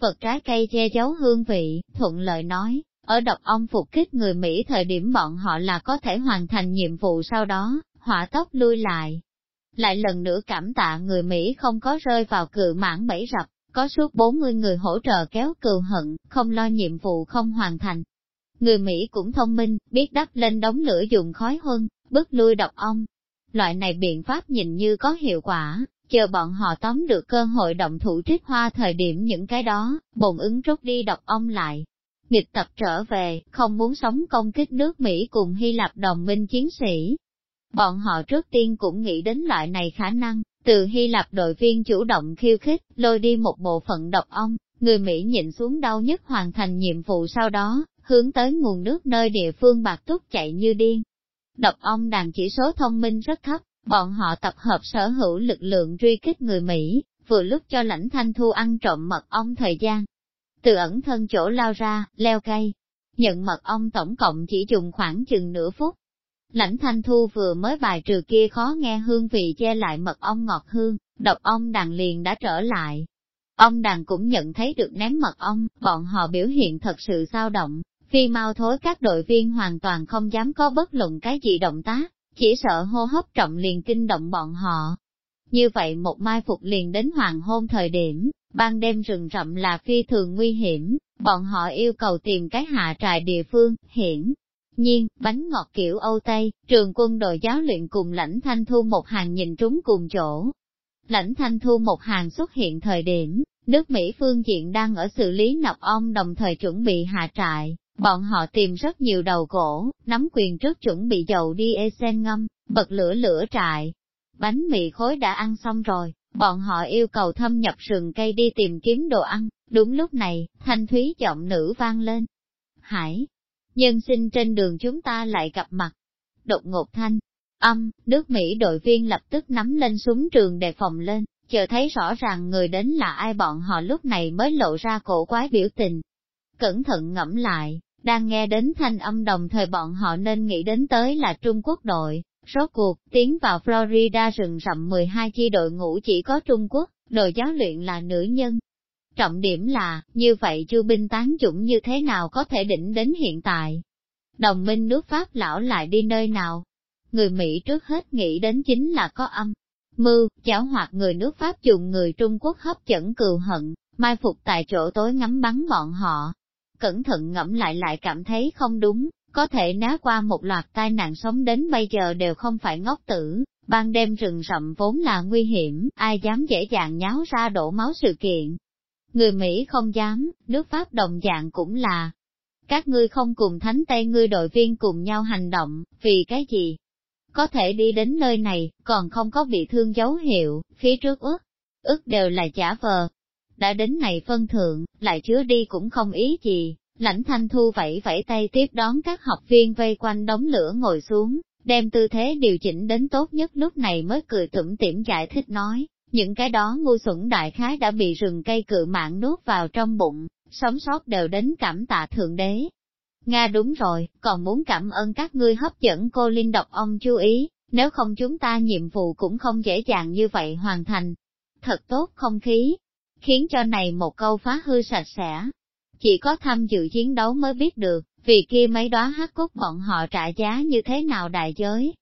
Vật trái cây che giấu hương vị, thuận lợi nói, ở độc ong phục kích người Mỹ thời điểm bọn họ là có thể hoàn thành nhiệm vụ sau đó, hỏa tốc lui lại. Lại lần nữa cảm tạ người Mỹ không có rơi vào cự mãn bẫy rập, có suốt 40 người hỗ trợ kéo cừu hận, không lo nhiệm vụ không hoàn thành. Người Mỹ cũng thông minh, biết đắp lên đống lửa dùng khói huân, bước lui độc ong. Loại này biện pháp nhìn như có hiệu quả, chờ bọn họ tóm được cơ hội động thủ trích hoa thời điểm những cái đó, bồn ứng rút đi độc ong lại, nghịch tập trở về, không muốn sống công kích nước Mỹ cùng Hy Lạp đồng minh chiến sĩ. Bọn họ trước tiên cũng nghĩ đến loại này khả năng, từ Hy Lạp đội viên chủ động khiêu khích, lôi đi một bộ phận độc ong, người Mỹ nhịn xuống đau nhất hoàn thành nhiệm vụ sau đó, hướng tới nguồn nước nơi địa phương bạc túc chạy như điên. Độc ong đàn chỉ số thông minh rất thấp, bọn họ tập hợp sở hữu lực lượng truy kích người Mỹ, vừa lúc cho lãnh thanh thu ăn trộm mật ong thời gian, từ ẩn thân chỗ lao ra, leo cây. Nhận mật ong tổng cộng chỉ dùng khoảng chừng nửa phút. Lãnh thanh thu vừa mới bài trừ kia khó nghe hương vị che lại mật ong ngọt hương, độc ong đàn liền đã trở lại. Ông đàn cũng nhận thấy được ném mật ong, bọn họ biểu hiện thật sự sao động, phi mau thối các đội viên hoàn toàn không dám có bất luận cái gì động tác, chỉ sợ hô hấp trọng liền kinh động bọn họ. Như vậy một mai phục liền đến hoàng hôn thời điểm, ban đêm rừng rậm là phi thường nguy hiểm, bọn họ yêu cầu tìm cái hạ trại địa phương, hiển. Nhiên, bánh ngọt kiểu Âu Tây, trường quân đội giáo luyện cùng lãnh thanh thu một hàng nhìn trúng cùng chỗ. Lãnh thanh thu một hàng xuất hiện thời điểm, nước Mỹ phương diện đang ở xử lý nọc ong đồng thời chuẩn bị hạ trại, Bọn họ tìm rất nhiều đầu gỗ, nắm quyền trước chuẩn bị dầu đi esen sen ngâm, bật lửa lửa trại. Bánh mì khối đã ăn xong rồi, bọn họ yêu cầu thâm nhập rừng cây đi tìm kiếm đồ ăn. Đúng lúc này, thanh thúy giọng nữ vang lên. Hải, nhân sinh trên đường chúng ta lại gặp mặt. Đột ngột thanh, âm, nước Mỹ đội viên lập tức nắm lên súng trường đề phòng lên, chờ thấy rõ ràng người đến là ai bọn họ lúc này mới lộ ra cổ quái biểu tình. Cẩn thận ngẫm lại, đang nghe đến thanh âm đồng thời bọn họ nên nghĩ đến tới là Trung Quốc đội. Rốt cuộc, tiến vào Florida rừng rậm 12 chi đội ngũ chỉ có Trung Quốc, đội giáo luyện là nữ nhân. Trọng điểm là, như vậy chư binh tán chủng như thế nào có thể đỉnh đến hiện tại? Đồng minh nước Pháp lão lại đi nơi nào? Người Mỹ trước hết nghĩ đến chính là có âm, mưu, giáo hoạt người nước Pháp dùng người Trung Quốc hấp dẫn cừu hận, mai phục tại chỗ tối ngắm bắn bọn họ. Cẩn thận ngẫm lại lại cảm thấy không đúng, có thể ná qua một loạt tai nạn sống đến bây giờ đều không phải ngốc tử, ban đêm rừng rậm vốn là nguy hiểm, ai dám dễ dàng nháo ra đổ máu sự kiện. Người Mỹ không dám, nước Pháp đồng dạng cũng là. Các ngươi không cùng thánh Tây ngươi đội viên cùng nhau hành động, vì cái gì? Có thể đi đến nơi này, còn không có bị thương dấu hiệu, phía trước ước, ước đều là giả vờ. Đã đến này phân thượng, lại chứa đi cũng không ý gì, lãnh thanh thu vẫy vẫy tay tiếp đón các học viên vây quanh đống lửa ngồi xuống, đem tư thế điều chỉnh đến tốt nhất lúc này mới cười tủm tỉm giải thích nói, những cái đó ngu xuẩn đại khái đã bị rừng cây cự mạng nuốt vào trong bụng, sống sót đều đến cảm tạ thượng đế, Nga đúng rồi, còn muốn cảm ơn các ngươi hấp dẫn cô Linh độc ông chú ý, nếu không chúng ta nhiệm vụ cũng không dễ dàng như vậy hoàn thành. Thật tốt không khí, khiến cho này một câu phá hư sạch sẽ. Chỉ có tham dự chiến đấu mới biết được, vì kia mấy đóa hát cốt bọn họ trả giá như thế nào đại giới.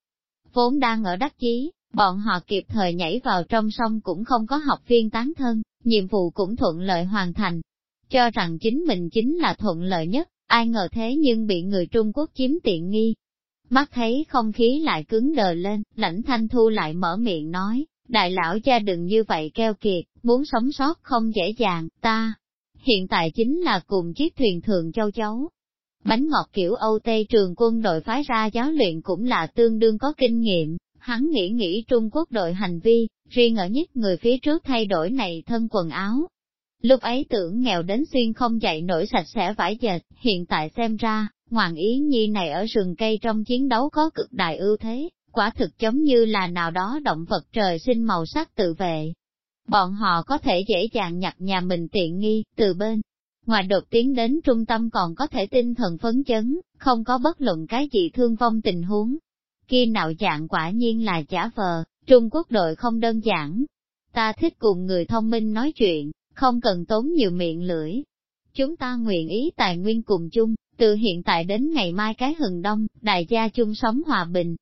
Vốn đang ở đắc chí, bọn họ kịp thời nhảy vào trong sông cũng không có học viên tán thân, nhiệm vụ cũng thuận lợi hoàn thành. Cho rằng chính mình chính là thuận lợi nhất, ai ngờ thế nhưng bị người Trung Quốc chiếm tiện nghi. Mắt thấy không khí lại cứng đờ lên, lãnh thanh thu lại mở miệng nói, đại lão cha đừng như vậy keo kiệt, muốn sống sót không dễ dàng, ta. Hiện tại chính là cùng chiếc thuyền thường châu chấu. Bánh ngọt kiểu Âu Tây trường quân đội phái ra giáo luyện cũng là tương đương có kinh nghiệm, hắn nghĩ nghĩ Trung Quốc đội hành vi, riêng ở nhất người phía trước thay đổi này thân quần áo, Lúc ấy tưởng nghèo đến xuyên không dậy nổi sạch sẽ vải dệt, hiện tại xem ra, Hoàng Ý Nhi này ở rừng cây trong chiến đấu có cực đại ưu thế, quả thực giống như là nào đó động vật trời sinh màu sắc tự vệ. Bọn họ có thể dễ dàng nhặt nhà mình tiện nghi, từ bên. Ngoài đột tiến đến trung tâm còn có thể tinh thần phấn chấn, không có bất luận cái gì thương vong tình huống. Kia nạo dạng quả nhiên là giả vờ, Trung Quốc đội không đơn giản. Ta thích cùng người thông minh nói chuyện, không cần tốn nhiều miệng lưỡi. Chúng ta nguyện ý tài nguyên cùng chung, từ hiện tại đến ngày mai cái hừng đông, đại gia chung sống hòa bình.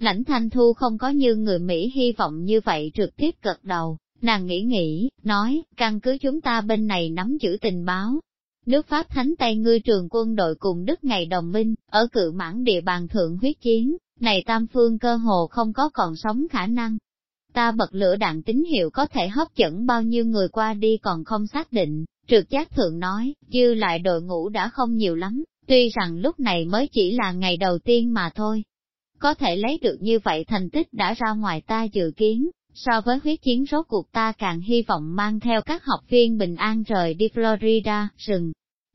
Lãnh thanh thu không có như người Mỹ hy vọng như vậy trực tiếp cật đầu, nàng nghĩ nghĩ, nói, căn cứ chúng ta bên này nắm giữ tình báo. Nước Pháp Thánh tay Ngư trường quân đội cùng Đức ngày đồng minh, ở cự mãn địa bàn thượng huyết chiến, này tam phương cơ hồ không có còn sống khả năng, ta bật lửa đạn tín hiệu có thể hấp dẫn bao nhiêu người qua đi còn không xác định, trượt giác thượng nói, dư lại đội ngũ đã không nhiều lắm, tuy rằng lúc này mới chỉ là ngày đầu tiên mà thôi. Có thể lấy được như vậy thành tích đã ra ngoài ta dự kiến, so với huyết chiến rốt cuộc ta càng hy vọng mang theo các học viên bình an rời đi Florida, rừng,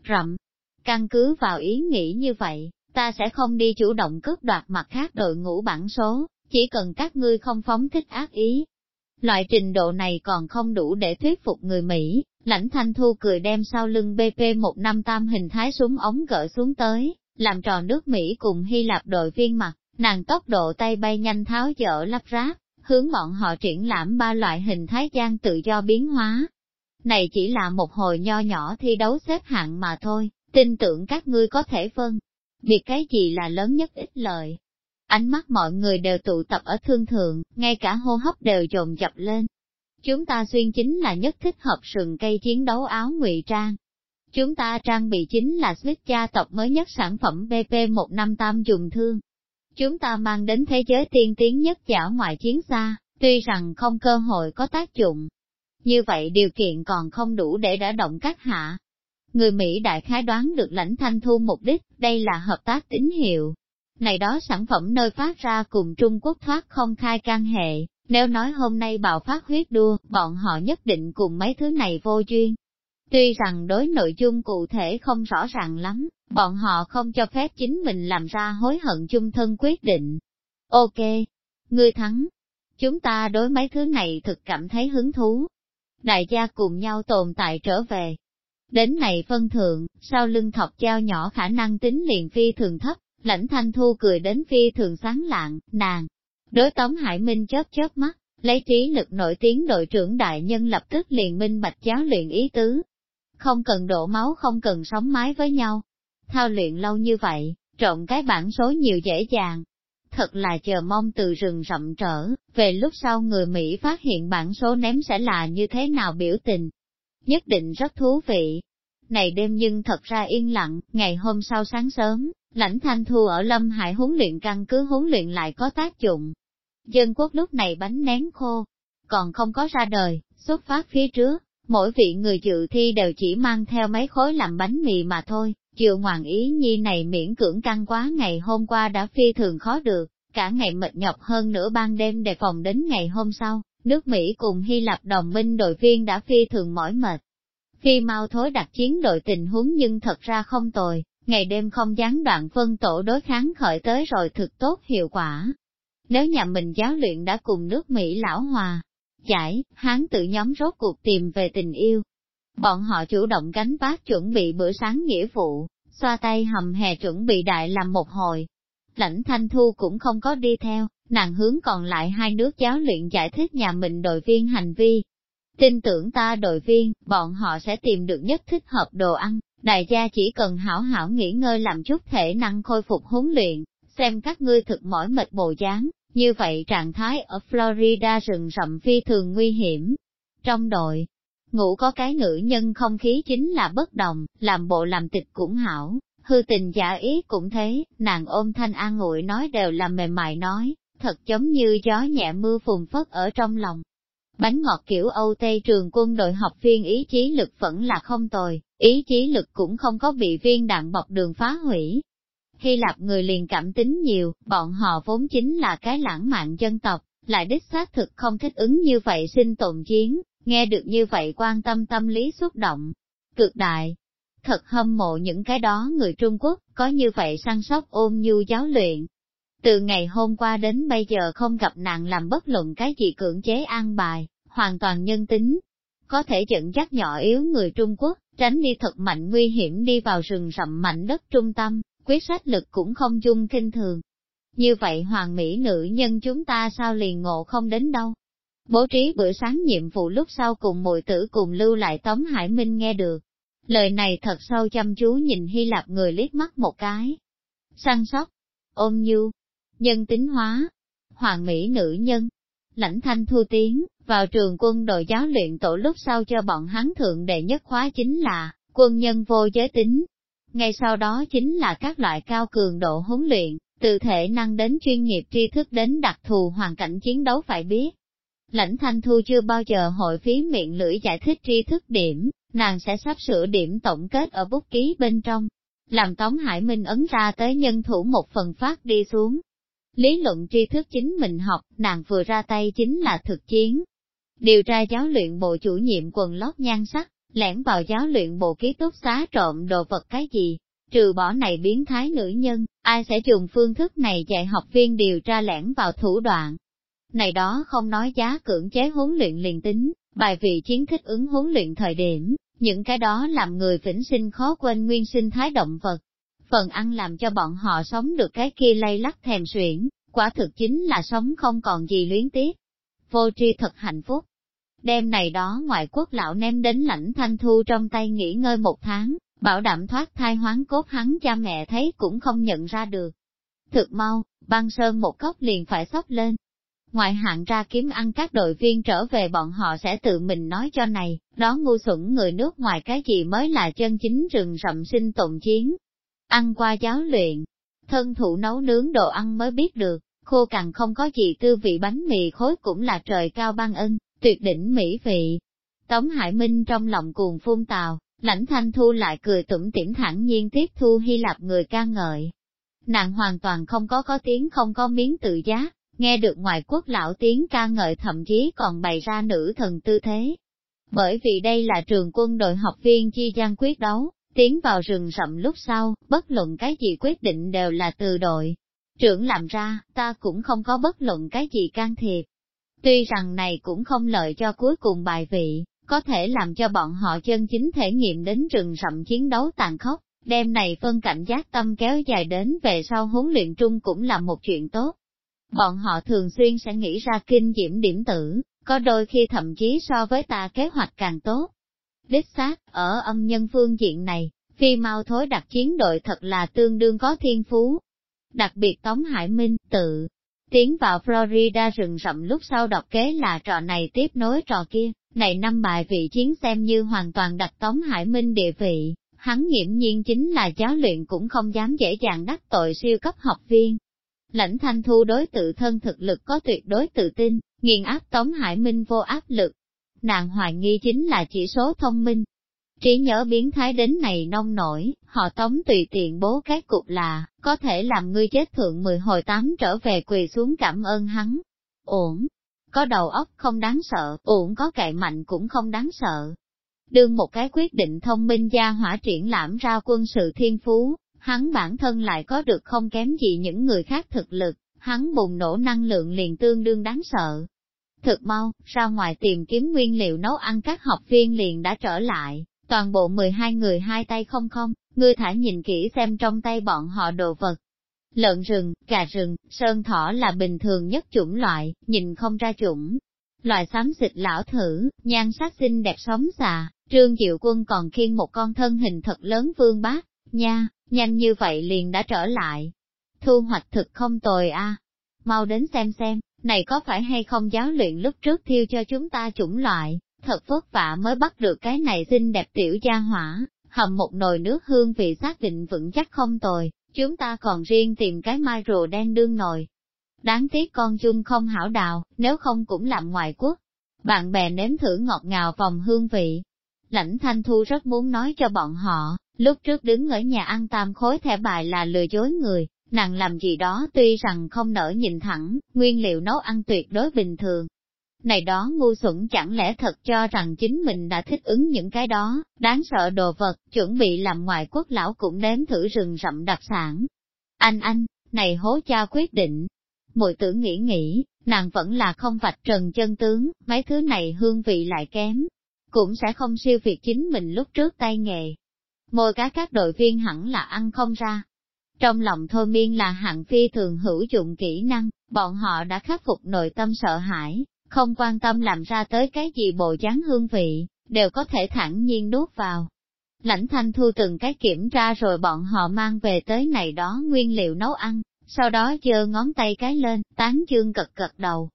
rậm. Căn cứ vào ý nghĩ như vậy, ta sẽ không đi chủ động cướp đoạt mặt khác đội ngũ bản số, chỉ cần các ngươi không phóng thích ác ý. Loại trình độ này còn không đủ để thuyết phục người Mỹ, lãnh thanh thu cười đem sau lưng BP-158 hình thái súng ống gỡ xuống tới, làm trò nước Mỹ cùng Hy Lạp đội viên mặt, nàng tốc độ tay bay nhanh tháo dỡ lắp ráp, hướng bọn họ triển lãm ba loại hình thái gian tự do biến hóa. Này chỉ là một hồi nho nhỏ thi đấu xếp hạng mà thôi, tin tưởng các ngươi có thể vâng. phân. Việc cái gì là lớn nhất ít lợi, Ánh mắt mọi người đều tụ tập ở thương thượng, ngay cả hô hấp đều dồn dập lên. Chúng ta xuyên chính là nhất thích hợp sừng cây chiến đấu áo ngụy trang. Chúng ta trang bị chính là Smith gia tộc mới nhất sản phẩm BP158 dùng thương. Chúng ta mang đến thế giới tiên tiến nhất giả ngoại chiến xa, tuy rằng không cơ hội có tác dụng. Như vậy điều kiện còn không đủ để đã động các hạ. Người Mỹ đại khái đoán được lãnh thanh thu mục đích, đây là hợp tác tín hiệu. Này đó sản phẩm nơi phát ra cùng Trung Quốc thoát không khai can hệ, nếu nói hôm nay bạo phát huyết đua, bọn họ nhất định cùng mấy thứ này vô duyên. Tuy rằng đối nội dung cụ thể không rõ ràng lắm, bọn họ không cho phép chính mình làm ra hối hận chung thân quyết định. Ok, ngươi thắng. Chúng ta đối mấy thứ này thực cảm thấy hứng thú. Đại gia cùng nhau tồn tại trở về. Đến này phân thượng, sau lưng thọc treo nhỏ khả năng tính liền phi thường thấp, lãnh thanh thu cười đến phi thường sáng lạng, nàng. Đối Tống Hải Minh chớp chớp mắt, lấy trí lực nổi tiếng đội trưởng đại nhân lập tức liền minh bạch giáo luyện ý tứ. Không cần đổ máu không cần sống mái với nhau. Thao luyện lâu như vậy, trộn cái bản số nhiều dễ dàng, thật là chờ mong từ rừng rậm trở, về lúc sau người Mỹ phát hiện bản số ném sẽ là như thế nào biểu tình. Nhất định rất thú vị. Này đêm nhưng thật ra yên lặng, ngày hôm sau sáng sớm, lãnh thanh thu ở Lâm Hải huấn luyện căn cứ huấn luyện lại có tác dụng. Dân quốc lúc này bánh nén khô, còn không có ra đời, xuất phát phía trước, mỗi vị người dự thi đều chỉ mang theo mấy khối làm bánh mì mà thôi, Chiều ngoạn ý nhi này miễn cưỡng căng quá ngày hôm qua đã phi thường khó được, cả ngày mệt nhọc hơn nửa ban đêm đề phòng đến ngày hôm sau, nước Mỹ cùng Hy Lạp đồng minh đội viên đã phi thường mỏi mệt. Phi mau thối đặt chiến đội tình huống nhưng thật ra không tồi, ngày đêm không gián đoạn phân tổ đối kháng khởi tới rồi thực tốt hiệu quả. Nếu nhà mình giáo luyện đã cùng nước Mỹ lão hòa, giải, hán tự nhóm rốt cuộc tìm về tình yêu, Bọn họ chủ động gánh vác chuẩn bị bữa sáng nghĩa vụ, xoa tay hầm hè chuẩn bị đại làm một hồi. Lãnh Thanh Thu cũng không có đi theo, nàng hướng còn lại hai nước giáo luyện giải thích nhà mình đội viên hành vi. Tin tưởng ta đội viên, bọn họ sẽ tìm được nhất thích hợp đồ ăn, đại gia chỉ cần hảo hảo nghỉ ngơi làm chút thể năng khôi phục huấn luyện, xem các ngươi thực mỏi mệt bồ dáng, như vậy trạng thái ở Florida rừng rậm phi thường nguy hiểm. Trong đội, Ngủ có cái nữ nhân không khí chính là bất đồng, làm bộ làm tịch cũng hảo, hư tình giả ý cũng thế, nàng ôm thanh an ngụy nói đều là mềm mại nói, thật giống như gió nhẹ mưa phùn phất ở trong lòng. Bánh ngọt kiểu Âu Tây trường quân đội học viên ý chí lực vẫn là không tồi, ý chí lực cũng không có bị viên đạn bọc đường phá hủy. Hy Lạp người liền cảm tính nhiều, bọn họ vốn chính là cái lãng mạn dân tộc, lại đích xác thực không thích ứng như vậy sinh tồn chiến, Nghe được như vậy quan tâm tâm lý xúc động, cực đại. Thật hâm mộ những cái đó người Trung Quốc, có như vậy săn sóc ôm nhu giáo luyện. Từ ngày hôm qua đến bây giờ không gặp nạn làm bất luận cái gì cưỡng chế an bài, hoàn toàn nhân tính. Có thể dẫn dắt nhỏ yếu người Trung Quốc, tránh đi thật mạnh nguy hiểm đi vào rừng rậm mạnh đất trung tâm, quyết sách lực cũng không dung kinh thường. Như vậy hoàng mỹ nữ nhân chúng ta sao liền ngộ không đến đâu. Bố trí bữa sáng nhiệm vụ lúc sau cùng mùi tử cùng lưu lại Tống Hải Minh nghe được. Lời này thật sâu chăm chú nhìn Hy Lạp người liếc mắt một cái. Săn sóc, ôm nhu, nhân tính hóa, hoàng mỹ nữ nhân. Lãnh thanh thu tiến vào trường quân đội giáo luyện tổ lúc sau cho bọn hắn thượng đệ nhất khóa chính là, quân nhân vô giới tính. Ngay sau đó chính là các loại cao cường độ huấn luyện, từ thể năng đến chuyên nghiệp tri thức đến đặc thù hoàn cảnh chiến đấu phải biết. Lãnh Thanh Thu chưa bao giờ hội phí miệng lưỡi giải thích tri thức điểm, nàng sẽ sắp sửa điểm tổng kết ở bút ký bên trong, làm Tống Hải Minh ấn ra tới nhân thủ một phần phát đi xuống. Lý luận tri thức chính mình học, nàng vừa ra tay chính là thực chiến. Điều tra giáo luyện bộ chủ nhiệm quần lót nhan sắc, lẻn vào giáo luyện bộ ký túc xá trộm đồ vật cái gì, trừ bỏ này biến thái nữ nhân, ai sẽ dùng phương thức này dạy học viên điều tra lẻn vào thủ đoạn, này đó không nói giá cưỡng chế huấn luyện liền tính, bài vị chiến thích ứng huấn luyện thời điểm, những cái đó làm người vĩnh sinh khó quên nguyên sinh thái động vật. Phần ăn làm cho bọn họ sống được cái kia lay lắc thèm xuyển, quả thực chính là sống không còn gì luyến tiếc. Vô tri thật hạnh phúc. Đêm này đó ngoại quốc lão ném đến lãnh thanh thu trong tay nghỉ ngơi một tháng, bảo đảm thoát thai hoán cốt hắn cha mẹ thấy cũng không nhận ra được. Thực mau, băng sơn một cốc liền phải sóc lên, Ngoại hạng ra kiếm ăn các đội viên trở về bọn họ sẽ tự mình nói cho này, đó ngu xuẩn người nước ngoài cái gì mới là chân chính rừng rậm sinh tồn chiến. Ăn qua giáo luyện, thân thủ nấu nướng đồ ăn mới biết được, khô cằn không có gì tư vị bánh mì khối cũng là trời cao ban ân, tuyệt đỉnh mỹ vị. Tống Hải Minh trong lòng cuồng phun tào, Lãnh Thanh Thu lại cười tủm tỉm thẳng nhiên tiếp thu Hy Lạp người ca ngợi. Nàng hoàn toàn không có có tiếng không có miếng tự giá, nghe được ngoại quốc lão tiếng ca ngợi thậm chí còn bày ra nữ thần tư thế. Bởi vì đây là trường quân đội học viên chi gian quyết đấu, tiến vào rừng rậm lúc sau, bất luận cái gì quyết định đều là từ đội. Trưởng làm ra, ta cũng không có bất luận cái gì can thiệp. Tuy rằng này cũng không lợi cho cuối cùng bài vị, có thể làm cho bọn họ chân chính thể nghiệm đến rừng rậm chiến đấu tàn khốc, đêm này phân cảnh giác tâm kéo dài đến về sau huấn luyện trung cũng là một chuyện tốt. Bọn họ thường xuyên sẽ nghĩ ra kinh diễm điểm tử, có đôi khi thậm chí so với ta kế hoạch càng tốt. Đích xác, ở âm nhân phương diện này, phi mau thối đặc chiến đội thật là tương đương có thiên phú. Đặc biệt Tống Hải Minh, tự, tiến vào Florida rừng rậm lúc sau đọc kế là trò này tiếp nối trò kia, này năm bài vị chiến xem như hoàn toàn đặt Tống Hải Minh địa vị, hắn nghiễm nhiên chính là giáo luyện cũng không dám dễ dàng đắc tội siêu cấp học viên. Lãnh thanh thu đối tự thân thực lực có tuyệt đối tự tin, nghiền áp Tống Hải Minh vô áp lực. Nàng hoài nghi chính là chỉ số thông minh. Trí nhớ biến thái đến này nông nổi, họ tống tùy tiện bố cái cục là, có thể làm ngươi chết thượng mười hồi tám trở về quỳ xuống cảm ơn hắn. Ổn, có đầu óc không đáng sợ, ổn có cậy mạnh cũng không đáng sợ. Đương một cái quyết định thông minh gia hỏa triển lãm ra quân sự thiên phú, hắn bản thân lại có được không kém gì những người khác thực lực, hắn bùng nổ năng lượng liền tương đương đáng sợ. Thực mau, ra ngoài tìm kiếm nguyên liệu nấu ăn các học viên liền đã trở lại, toàn bộ 12 người hai tay không không, ngươi thả nhìn kỹ xem trong tay bọn họ đồ vật. Lợn rừng, gà rừng, sơn thỏ là bình thường nhất chủng loại, nhìn không ra chủng. Loại xám xịt lão thử, nhan sắc xinh đẹp sống xà, trương diệu quân còn khiêng một con thân hình thật lớn vương bát, nha, nhanh như vậy liền đã trở lại. Thu hoạch thực không tồi a mau đến xem xem, này có phải hay không giáo luyện lúc trước thiêu cho chúng ta chủng loại, thật vất vả mới bắt được cái này xinh đẹp tiểu gia hỏa, hầm một nồi nước hương vị xác định vững chắc không tồi, chúng ta còn riêng tìm cái mai rùa đen đương nồi. Đáng tiếc con chung không hảo đào, nếu không cũng làm ngoại quốc. Bạn bè nếm thử ngọt ngào vòng hương vị. Lãnh Thanh Thu rất muốn nói cho bọn họ, lúc trước đứng ở nhà ăn tam khối thẻ bài là lừa dối người, nàng làm gì đó tuy rằng không nở nhìn thẳng, nguyên liệu nấu ăn tuyệt đối bình thường. Này đó ngu xuẩn chẳng lẽ thật cho rằng chính mình đã thích ứng những cái đó, đáng sợ đồ vật, chuẩn bị làm ngoại quốc lão cũng nếm thử rừng rậm đặc sản. Anh anh, này hố cha quyết định. Mùi tử nghĩ nghĩ, nàng vẫn là không vạch trần chân tướng, mấy thứ này hương vị lại kém, cũng sẽ không siêu việt chính mình lúc trước tay nghề. Môi cá các đội viên hẳn là ăn không ra, trong lòng thôi miên là hạng phi thường hữu dụng kỹ năng, bọn họ đã khắc phục nội tâm sợ hãi, không quan tâm làm ra tới cái gì bộ dáng hương vị, đều có thể thẳng nhiên nuốt vào. Lãnh thanh thu từng cái kiểm tra rồi bọn họ mang về tới này đó nguyên liệu nấu ăn, sau đó giơ ngón tay cái lên, tán chương cật cật đầu.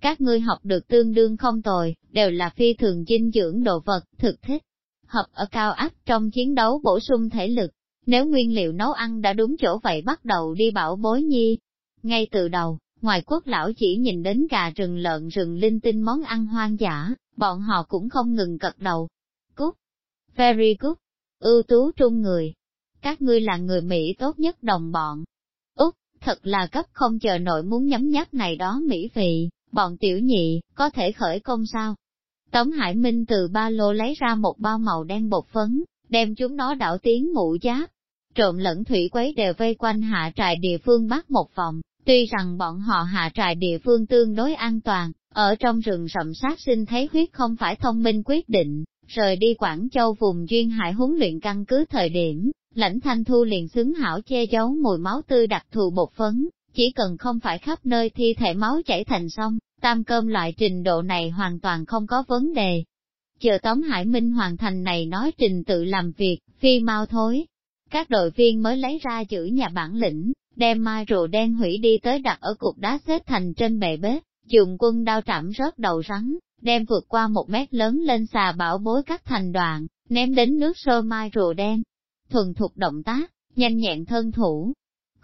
Các ngươi học được tương đương không tồi, đều là phi thường dinh dưỡng đồ vật, thực thích. Hợp ở cao áp trong chiến đấu bổ sung thể lực, nếu nguyên liệu nấu ăn đã đúng chỗ vậy bắt đầu đi bảo bối nhi. Ngay từ đầu, ngoài quốc lão chỉ nhìn đến gà rừng lợn rừng linh tinh món ăn hoang dã, bọn họ cũng không ngừng cật đầu. Cút! Very good! Ưu tú trung người! Các ngươi là người Mỹ tốt nhất đồng bọn. Úc, thật là cấp không chờ nổi muốn nhấm nháp này đó Mỹ vị, bọn tiểu nhị, có thể khởi công sao? Tống Hải Minh từ ba lô lấy ra một bao màu đen bột phấn, đem chúng nó đảo tiếng mũ giáp, trộm lẫn thủy quấy đều vây quanh hạ trại địa phương bắt một vòng, tuy rằng bọn họ hạ trại địa phương tương đối an toàn, ở trong rừng rậm sát sinh thấy huyết không phải thông minh quyết định, rời đi Quảng Châu vùng duyên hải huấn luyện căn cứ thời điểm, lãnh thanh thu liền xứng hảo che giấu mùi máu tươi đặc thù bột phấn, chỉ cần không phải khắp nơi thi thể máu chảy thành sông, tam cơm loại trình độ này hoàn toàn không có vấn đề. Chờ Tống Hải Minh hoàn thành này nói trình tự làm việc, phi mau thối, các đội viên mới lấy ra chữ nhà bản lĩnh, đem mai rùa đen hủy đi tới đặt ở cục đá xếp thành trên bệ bếp, dùng quân đao trảm rớt đầu rắn, đem vượt qua một mét lớn lên xà bảo bối cắt thành đoạn, ném đến nước sơ mai rùa đen. Thuần thục động tác, nhanh nhẹn thân thủ.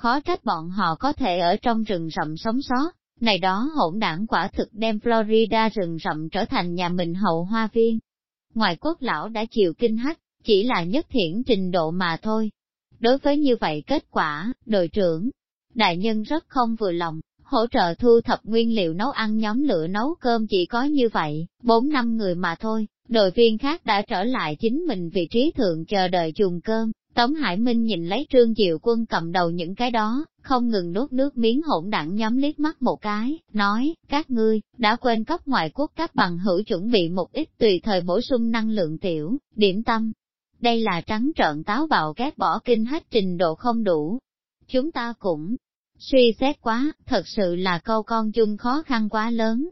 Khó trách bọn họ có thể ở trong rừng rậm sống sót, này đó hỗn đảng quả thực đem Florida rừng rậm trở thành nhà mình hậu hoa viên. Ngoài quốc lão đã chịu kinh hách, chỉ là nhất thiển trình độ mà thôi. Đối với như vậy kết quả, đội trưởng, đại nhân rất không vừa lòng, hỗ trợ thu thập nguyên liệu nấu ăn nhóm lửa nấu cơm chỉ có như vậy, 4 năm người mà thôi, đội viên khác đã trở lại chính mình vị trí thượng chờ đợi dùng cơm. Tống Hải Minh nhìn lấy Trương Diệu Quân cầm đầu những cái đó, không ngừng nuốt nước miếng hỗn đẳng nhóm liếc mắt một cái, nói, các ngươi, đã quên cấp ngoại quốc các bằng hữu chuẩn bị một ít tùy thời bổ sung năng lượng tiểu, điểm tâm. Đây là trắng trợn táo bạo ghét bỏ kinh hết trình độ không đủ. Chúng ta cũng suy xét quá, thật sự là câu con chung khó khăn quá lớn.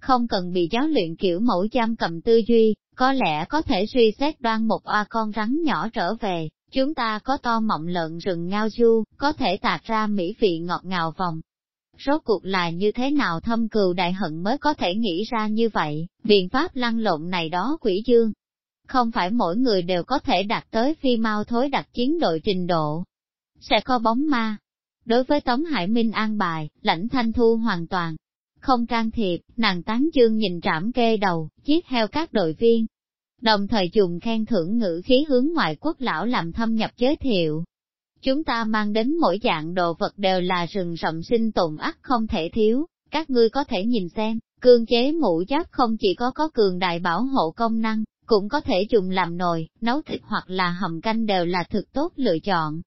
Không cần bị giáo luyện kiểu mẫu giam cầm tư duy, có lẽ có thể suy xét đoan một oa con rắn nhỏ trở về, chúng ta có to mọng lợn rừng ngao du, có thể tạc ra mỹ vị ngọt ngào vòng. Rốt cuộc là như thế nào thâm cừu đại hận mới có thể nghĩ ra như vậy, biện pháp lăn lộn này đó quỷ dương. Không phải mỗi người đều có thể đạt tới phi mau thối đặt chiến đội trình độ. Sẽ có bóng ma, Đối với Tống Hải Minh an bài, lãnh thanh thu hoàn toàn không can thiệp, nàng tán chương nhìn trảm kê đầu, giết heo các đội viên. Đồng thời dùng khen thưởng ngữ khí hướng ngoại quốc lão làm thâm nhập giới thiệu. Chúng ta mang đến mỗi dạng đồ vật đều là rừng rậm sinh tồn ắt không thể thiếu, các ngươi có thể nhìn xem, cương chế mũ giáp không chỉ có có cường đại bảo hộ công năng, cũng có thể dùng làm nồi, nấu thịt hoặc là hầm canh đều là thực tốt lựa chọn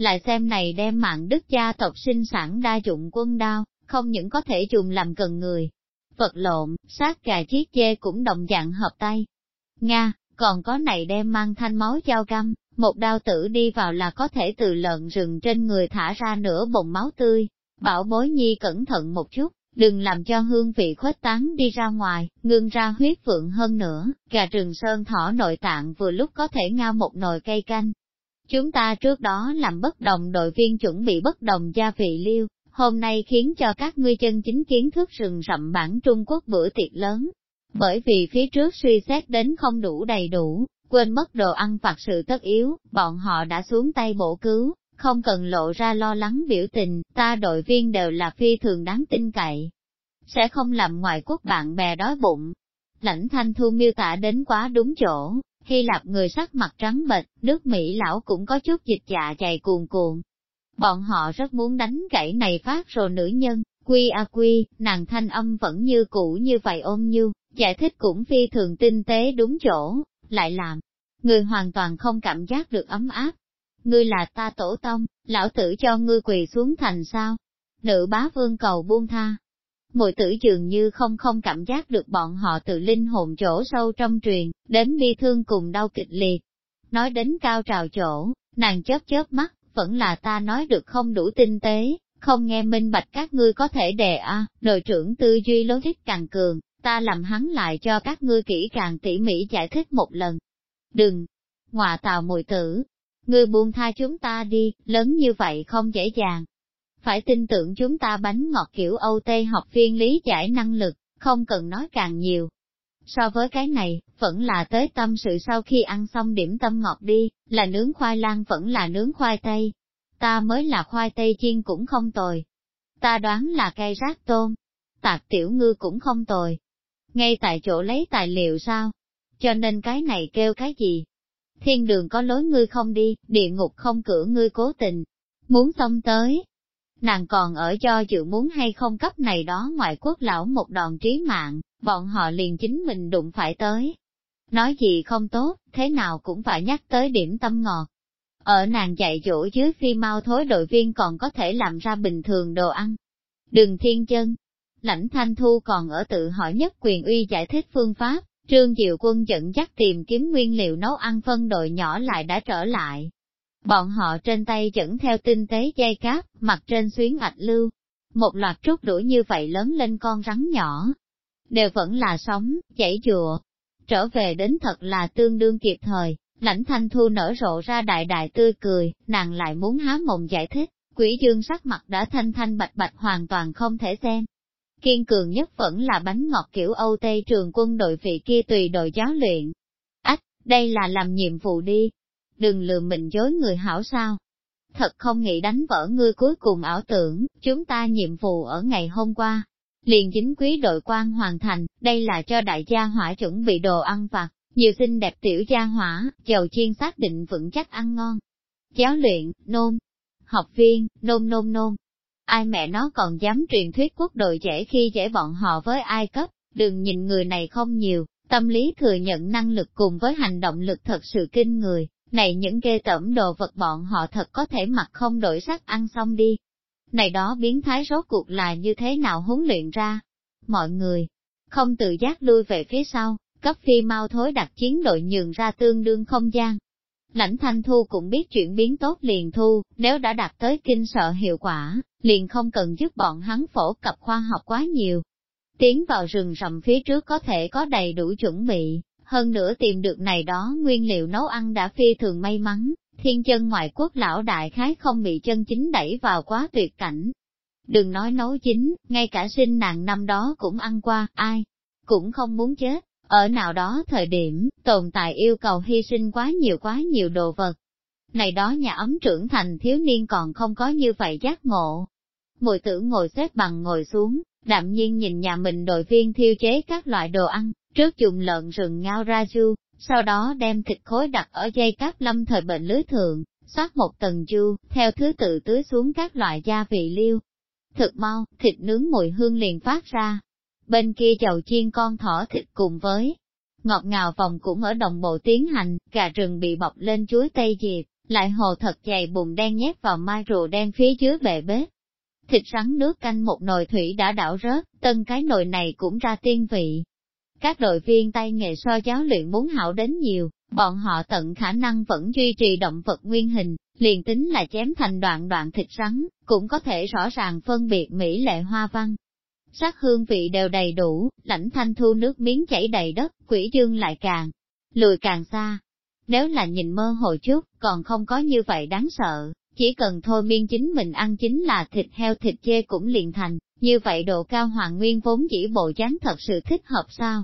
lại xem này đem mạng đức gia tộc sinh sản đa dụng quân đao, không những có thể dùng làm cần người. Vật lộn, sát gà chiếc dê cũng đồng dạng hợp tay. Nga, còn có này đem mang thanh máu dao găm, một đao tử đi vào là có thể từ lợn rừng trên người thả ra nửa bồn máu tươi. Bảo bối nhi cẩn thận một chút, đừng làm cho hương vị khuếch tán đi ra ngoài, ngưng ra huyết vượng hơn nữa, gà rừng sơn thỏ nội tạng vừa lúc có thể ngao một nồi cây canh, Chúng ta trước đó làm bất đồng đội viên chuẩn bị bất đồng gia vị liêu, hôm nay khiến cho các ngươi chân chính kiến thức rừng rậm bản Trung Quốc bữa tiệc lớn. Bởi vì phía trước suy xét đến không đủ đầy đủ, quên mất đồ ăn vặt sự tất yếu, bọn họ đã xuống tay bổ cứu, không cần lộ ra lo lắng biểu tình, ta đội viên đều là phi thường đáng tin cậy. Sẽ không làm ngoại quốc bạn bè đói bụng. Lãnh thanh thu miêu tả đến quá đúng chỗ, Hy Lạp người sắc mặt trắng bệch, nước Mỹ lão cũng có chút dịch dạ dày cuồn cuộn. Bọn họ rất muốn đánh gãy này phát rồi nữ nhân, quy a quy, nàng thanh âm vẫn như cũ như vậy ôm như, giải thích cũng phi thường tinh tế đúng chỗ, lại làm. Người hoàn toàn không cảm giác được ấm áp. Ngươi là ta tổ tông, lão tử cho ngươi quỳ xuống thành sao? Nữ bá vương cầu buông tha, Mùi tử dường như không không cảm giác được bọn họ từ linh hồn chỗ sâu trong truyền, đến bi thương cùng đau kịch liệt. Nói đến cao trào chỗ, nàng chớp chớp mắt, vẫn là ta nói được không đủ tinh tế, không nghe minh bạch các ngươi có thể đề a đội trưởng tư duy lối thích càng cường, ta làm hắn lại cho các ngươi kỹ càng tỉ mỉ giải thích một lần. Đừng, Ngoà tào mùi tử, ngươi buông tha chúng ta đi, lớn như vậy không dễ dàng, phải tin tưởng chúng ta bánh ngọt kiểu Âu Tây học viên lý giải năng lực, không cần nói càng nhiều. So với cái này, vẫn là tới tâm sự sau khi ăn xong điểm tâm ngọt đi, là nướng khoai lang vẫn là nướng khoai tây. Ta mới là khoai tây chiên cũng không tồi. Ta đoán là cây rác tôm. Tạc tiểu ngư cũng không tồi. Ngay tại chỗ lấy tài liệu sao? Cho nên cái này kêu cái gì? Thiên đường có lối ngươi không đi, địa ngục không cửa ngươi cố tình. Muốn xong tới, Nàng còn ở cho dự muốn hay không cấp này đó ngoại quốc lão một đòn trí mạng, bọn họ liền chính mình đụng phải tới. Nói gì không tốt, thế nào cũng phải nhắc tới điểm tâm ngọt. Ở nàng dạy dỗ dưới phi mau thối đội viên còn có thể làm ra bình thường đồ ăn. Đừng thiên chân. Lãnh thanh thu còn ở tự hỏi nhất quyền uy giải thích phương pháp, trương diệu quân dẫn dắt tìm kiếm nguyên liệu nấu ăn phân đội nhỏ lại đã trở lại. Bọn họ trên tay dẫn theo tinh tế dây cáp, mặt trên xuyến ạch lưu. Một loạt trút đuổi như vậy lớn lên con rắn nhỏ. Đều vẫn là sống, chảy dùa. Trở về đến thật là tương đương kịp thời, lãnh thanh thu nở rộ ra đại đại tươi cười, nàng lại muốn há mồm giải thích, quỷ dương sắc mặt đã thanh thanh bạch bạch hoàn toàn không thể xem. Kiên cường nhất vẫn là bánh ngọt kiểu Âu Tây trường quân đội vị kia tùy đội giáo luyện. Ách, đây là làm nhiệm vụ đi, đừng lừa mình dối người hảo sao. Thật không nghĩ đánh vỡ ngươi cuối cùng ảo tưởng, chúng ta nhiệm vụ ở ngày hôm qua. Liền chính quý đội quan hoàn thành, đây là cho đại gia hỏa chuẩn bị đồ ăn vặt, Nhiều xinh đẹp tiểu gia hỏa, chầu chiên xác định vững chắc ăn ngon. Giáo luyện, nôn. Học viên, nôn nôn nôn. Ai mẹ nó còn dám truyền thuyết quốc đội dễ khi dễ bọn họ với ai cấp, đừng nhìn người này không nhiều, tâm lý thừa nhận năng lực cùng với hành động lực thật sự kinh người, này những ghê tẩm đồ vật bọn họ thật có thể mặc không đổi sắc ăn xong đi. Này đó biến thái rốt cuộc là như thế nào huấn luyện ra? Mọi người, không tự giác lui về phía sau, cấp phi mau thối đặt chiến đội nhường ra tương đương không gian. Lãnh thanh thu cũng biết chuyển biến tốt liền thu, nếu đã đạt tới kinh sợ hiệu quả, liền không cần giúp bọn hắn phổ cập khoa học quá nhiều. Tiến vào rừng rậm phía trước có thể có đầy đủ chuẩn bị, hơn nữa tìm được này đó nguyên liệu nấu ăn đã phi thường may mắn, thiên chân ngoại quốc lão đại khái không bị chân chính đẩy vào quá tuyệt cảnh. Đừng nói nấu chính, ngay cả sinh nàng năm đó cũng ăn qua, ai, cũng không muốn chết. Ở nào đó thời điểm, tồn tại yêu cầu hy sinh quá nhiều quá nhiều đồ vật. Này đó nhà ấm trưởng thành thiếu niên còn không có như vậy giác ngộ. Mùi tử ngồi xếp bằng ngồi xuống, đạm nhiên nhìn nhà mình đội viên thiêu chế các loại đồ ăn, trước dùng lợn rừng ngao ra chu, sau đó đem thịt khối đặt ở dây cáp lâm thời bệnh lưới thượng, xoát một tầng chu, theo thứ tự tưới xuống các loại gia vị liêu. Thực mau, thịt nướng mùi hương liền phát ra, bên kia chầu chiên con thỏ thịt cùng với ngọt ngào vòng cũng ở đồng bộ tiến hành, gà rừng bị bọc lên chuối tây diệp, lại hồ thật dày bùn đen nhét vào mai rùa đen phía dưới bệ bếp. Thịt rắn nước canh một nồi thủy đã đảo rớt, tân cái nồi này cũng ra tiên vị. Các đội viên tay nghề so giáo luyện muốn hảo đến nhiều, bọn họ tận khả năng vẫn duy trì động vật nguyên hình, liền tính là chém thành đoạn đoạn thịt rắn, cũng có thể rõ ràng phân biệt mỹ lệ hoa văn, sắc hương vị đều đầy đủ, lãnh thanh thu nước miếng chảy đầy đất, quỷ dương lại càng, lùi càng xa. Nếu là nhìn mơ hồ chút, còn không có như vậy đáng sợ, chỉ cần thôi miên chính mình ăn chính là thịt heo thịt chê cũng liền thành, như vậy độ cao hoàng nguyên vốn chỉ bộ dáng thật sự thích hợp sao?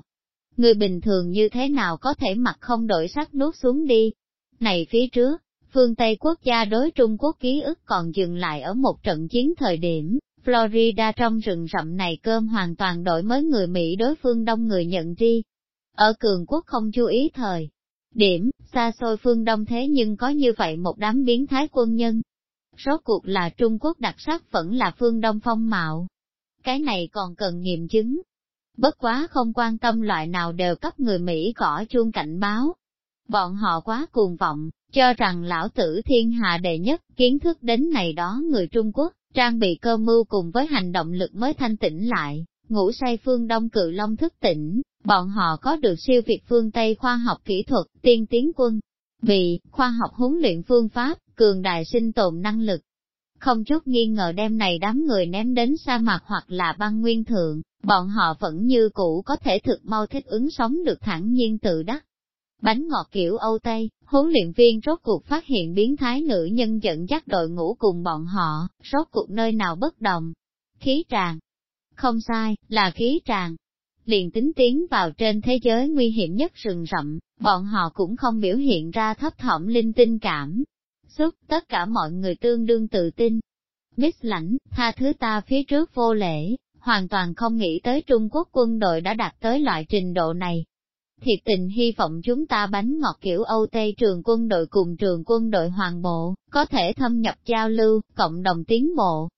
Người bình thường như thế nào có thể mặc không đổi sắc nuốt xuống đi? Này phía trước, phương Tây quốc gia đối Trung Quốc ký ức còn dừng lại ở một trận chiến thời điểm, Florida trong rừng rậm này cơm hoàn toàn đổi mới người Mỹ đối phương đông người nhận tri. Ở cường quốc không chú ý thời. Điểm, xa xôi phương đông thế nhưng có như vậy một đám biến thái quân nhân. Rốt cuộc là Trung Quốc đặc sắc vẫn là phương đông phong mạo. Cái này còn cần nghiệm chứng. Bất quá không quan tâm loại nào đều cấp người Mỹ gõ chuông cảnh báo. Bọn họ quá cuồng vọng, cho rằng lão tử thiên hạ đệ nhất, kiến thức đến này đó người Trung Quốc, trang bị cơ mưu cùng với hành động lực mới thanh tĩnh lại, ngủ say phương Đông cự long thức tỉnh, bọn họ có được siêu việt phương Tây khoa học kỹ thuật, tiên tiến quân, vì khoa học huấn luyện phương pháp, cường đại sinh tồn năng lực. Không chút nghi ngờ đem này đám người ném đến sa mạc hoặc là băng nguyên thượng, bọn họ vẫn như cũ có thể thực mau thích ứng sống được thẳng nhiên tự đắc. Bánh ngọt kiểu Âu Tây, huấn luyện viên rốt cuộc phát hiện biến thái nữ nhân dẫn dắt đội ngũ cùng bọn họ, rốt cuộc nơi nào bất đồng. Khí tràn. Không sai, là khí tràn. Liền tính tiến vào trên thế giới nguy hiểm nhất rừng rậm, bọn họ cũng không biểu hiện ra thấp thỏm linh tinh cảm. Xúc, tất cả mọi người tương đương tự tin. Miss lãnh, tha thứ ta phía trước vô lễ, hoàn toàn không nghĩ tới Trung Quốc quân đội đã đạt tới loại trình độ này, thiệt tình hy vọng chúng ta bánh ngọt kiểu Âu Tây trường quân đội cùng trường quân đội hoàng bộ, có thể thâm nhập giao lưu, cộng đồng tiến bộ.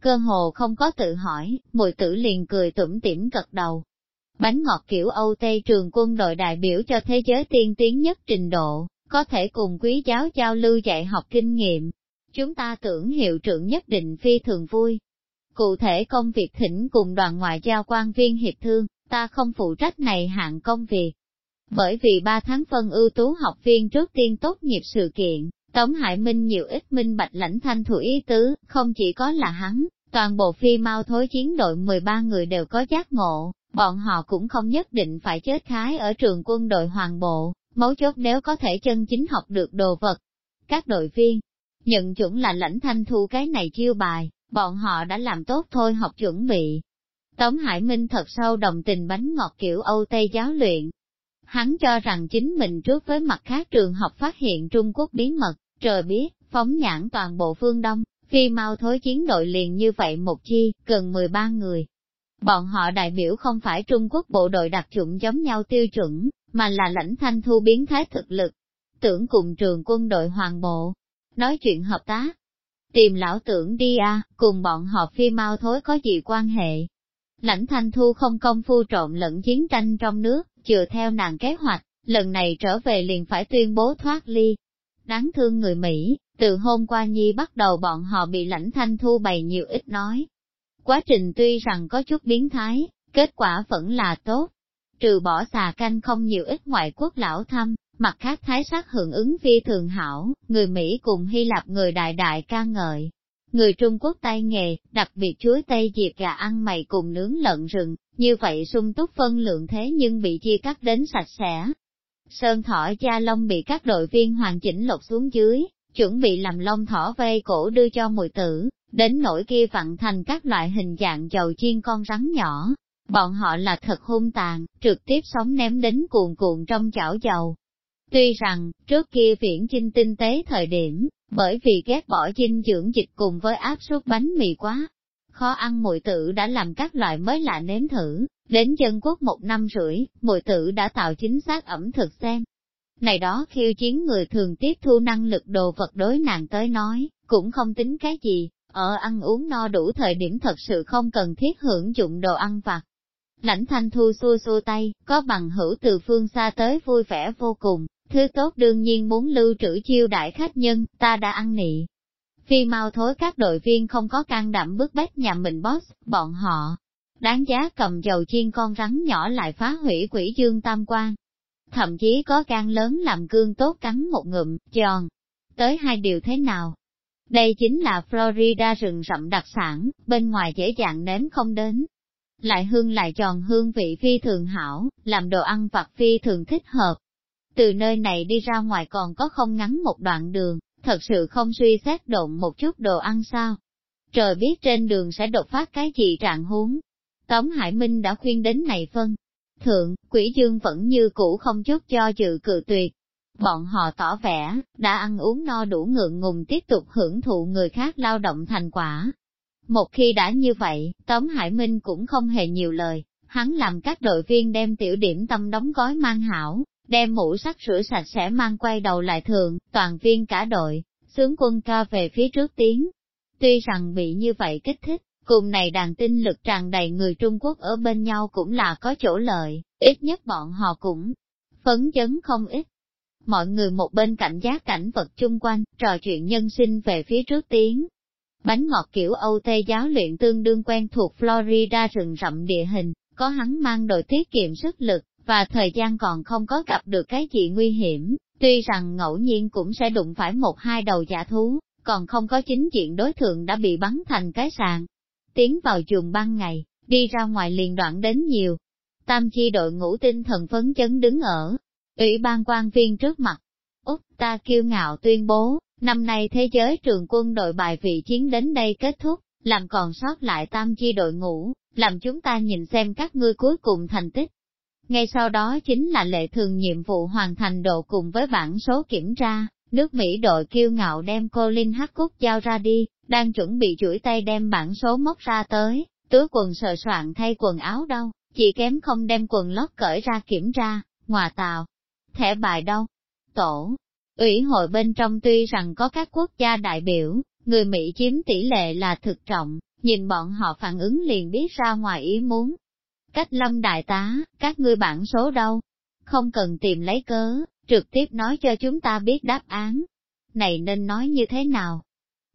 Cơ hồ không có tự hỏi, mùi tử liền cười tủm tỉm gật đầu. Bánh ngọt kiểu Âu Tây trường quân đội đại biểu cho thế giới tiên tiến nhất trình độ, có thể cùng quý giáo giao lưu dạy học kinh nghiệm. Chúng ta tưởng hiệu trưởng nhất định phi thường vui. Cụ thể công việc thỉnh cùng đoàn ngoại giao quan viên hiệp thương, ta không phụ trách này hạng công việc, bởi vì ba tháng phân ưu tú học viên trước tiên tốt nghiệp sự kiện, Tống Hải Minh nhiều ít minh bạch lãnh thanh thủ ý tứ, không chỉ có là hắn, toàn bộ phi mau thối chiến đội 13 người đều có giác ngộ, bọn họ cũng không nhất định phải chết khái ở trường quân đội hoàng bộ, mấu chốt nếu có thể chân chính học được đồ vật. Các đội viên, nhận chuẩn là lãnh thanh thu cái này chiêu bài, bọn họ đã làm tốt thôi học chuẩn bị. Tống Hải Minh thật sâu đồng tình bánh ngọt kiểu Âu Tây giáo luyện, Hắn cho rằng chính mình trước với mặt khác trường học phát hiện Trung Quốc bí mật, trời biết, phóng nhãn toàn bộ phương Đông, phi mau thối chiến đội liền như vậy một chi, cần 13 người. Bọn họ đại biểu không phải Trung Quốc bộ đội đặc chủng giống nhau tiêu chuẩn, mà là lãnh thanh thu biến thái thực lực. Tưởng cùng trường quân đội hoàng bộ, nói chuyện hợp tác. Tìm lão tưởng đi à, cùng bọn họ phi mau thối có gì quan hệ. Lãnh thanh thu không công phu trộn lẫn chiến tranh trong nước, chừa theo nàng kế hoạch, lần này trở về liền phải tuyên bố thoát ly. Đáng thương người Mỹ, từ hôm qua nhi bắt đầu bọn họ bị lãnh thanh thu bày nhiều ít nói. Quá trình tuy rằng có chút biến thái, kết quả vẫn là tốt. Trừ bỏ xà canh không nhiều ít ngoại quốc lão thăm, mặt khác thái sắc hưởng ứng phi thường hảo, người Mỹ cùng Hy Lạp người đại đại ca ngợi. Người Trung Quốc tay nghề, đặc biệt chuối tây diệt gà ăn mày cùng nướng lợn rừng, như vậy sung túc phân lượng thế nhưng bị chia cắt đến sạch sẽ. Sơn thỏ cha long bị các đội viên hoàn chỉnh lột xuống dưới, chuẩn bị làm lông thỏ vây cổ đưa cho mùi tử, đến nỗi kia vặn thành các loại hình dạng dầu chiên con rắn nhỏ. Bọn họ là thật hung tàn, trực tiếp sống ném đến cuồn cuộn trong chảo dầu. Tuy rằng, trước kia viễn chinh tinh tế thời điểm, bởi vì ghét bỏ dinh dưỡng dịch cùng với áp suất bánh mì quá, khó ăn mùi tử đã làm các loại mới lạ nếm thử, đến dân quốc một năm rưỡi, mùi tử đã tạo chính xác ẩm thực xem. Này đó khiêu chiến người thường tiếp thu năng lực đồ vật đối nàng tới nói, cũng không tính cái gì, ở ăn uống no đủ thời điểm thật sự không cần thiết hưởng dụng đồ ăn vặt. Lãnh thanh thu xua xua tay, có bằng hữu từ phương xa tới vui vẻ vô cùng, thứ tốt đương nhiên muốn lưu trữ chiêu đại khách nhân, ta đã ăn nị. Phi mau thối các đội viên không có can đảm bước bách nhà mình boss, bọn họ, đáng giá cầm dầu chiên con rắn nhỏ lại phá hủy quỷ dương tam quan. Thậm chí có can lớn làm cương tốt cắn một ngụm, giòn. Tới hai điều thế nào? Đây chính là Florida rừng rậm đặc sản, bên ngoài dễ dàng nếm không đến. Lại hương lại tròn hương vị phi thường hảo, làm đồ ăn vặt phi thường thích hợp. Từ nơi này đi ra ngoài còn có không ngắn một đoạn đường, thật sự không suy xét động một chút đồ ăn sao. Trời biết trên đường sẽ đột phát cái gì trạng huống. Tống Hải Minh đã khuyên đến này phân. Thượng, quỷ dương vẫn như cũ không chút cho dự cự tuyệt, Bọn họ tỏ vẻ, đã ăn uống no đủ ngượng ngùng tiếp tục hưởng thụ người khác lao động thành quả. Một khi đã như vậy, Tống Hải Minh cũng không hề nhiều lời, hắn làm các đội viên đem tiểu điểm tâm đóng gói mang hảo, đem mũ sắt rửa sạch sẽ mang quay đầu lại thường, toàn viên cả đội, sướng quân ca về phía trước tiến. Tuy rằng bị như vậy kích thích, cùng này đàn tinh lực tràn đầy người Trung Quốc ở bên nhau cũng là có chỗ lợi, ít nhất bọn họ cũng phấn chấn không ít mọi người một bên cảnh giác cảnh vật chung quanh, trò chuyện nhân sinh về phía trước tiến. Bánh ngọt kiểu Âu Tây giáo luyện tương đương quen thuộc Florida rừng rậm địa hình, có hắn mang đội tiết kiệm sức lực, và thời gian còn không có gặp được cái gì nguy hiểm, tuy rằng ngẫu nhiên cũng sẽ đụng phải một hai đầu giả thú, còn không có chính diện đối tượng đã bị bắn thành cái sàn. Tiến vào chuồng ban ngày, đi ra ngoài liền đoạn đến nhiều. Tam chi đội ngũ tinh thần phấn chấn đứng ở Ủy ban quan viên trước mặt, Úc ta kiêu ngạo tuyên bố, năm nay thế giới trường quân đội bài vị chiến đến đây kết thúc, làm còn sót lại tam chi đội ngũ, làm chúng ta nhìn xem các ngươi cuối cùng thành tích. Ngay sau đó chính là lệ thường nhiệm vụ hoàn thành độ cùng với bản số kiểm tra, nước Mỹ đội kiêu ngạo đem cô Linh Hắc Cúc giao ra đi, đang chuẩn bị chuỗi tay đem bản số móc ra tới, tứ quần sờ soạn thay quần áo đâu, chỉ kém không đem quần lót cởi ra kiểm tra, hòa tàu, thẻ bài đâu? Tổ, ủy hội bên trong tuy rằng có các quốc gia đại biểu, người Mỹ chiếm tỷ lệ là thực trọng, nhìn bọn họ phản ứng liền biết ra ngoài ý muốn. Cách lâm đại tá, các ngươi bản số đâu? Không cần tìm lấy cớ, trực tiếp nói cho chúng ta biết đáp án. Này nên nói như thế nào?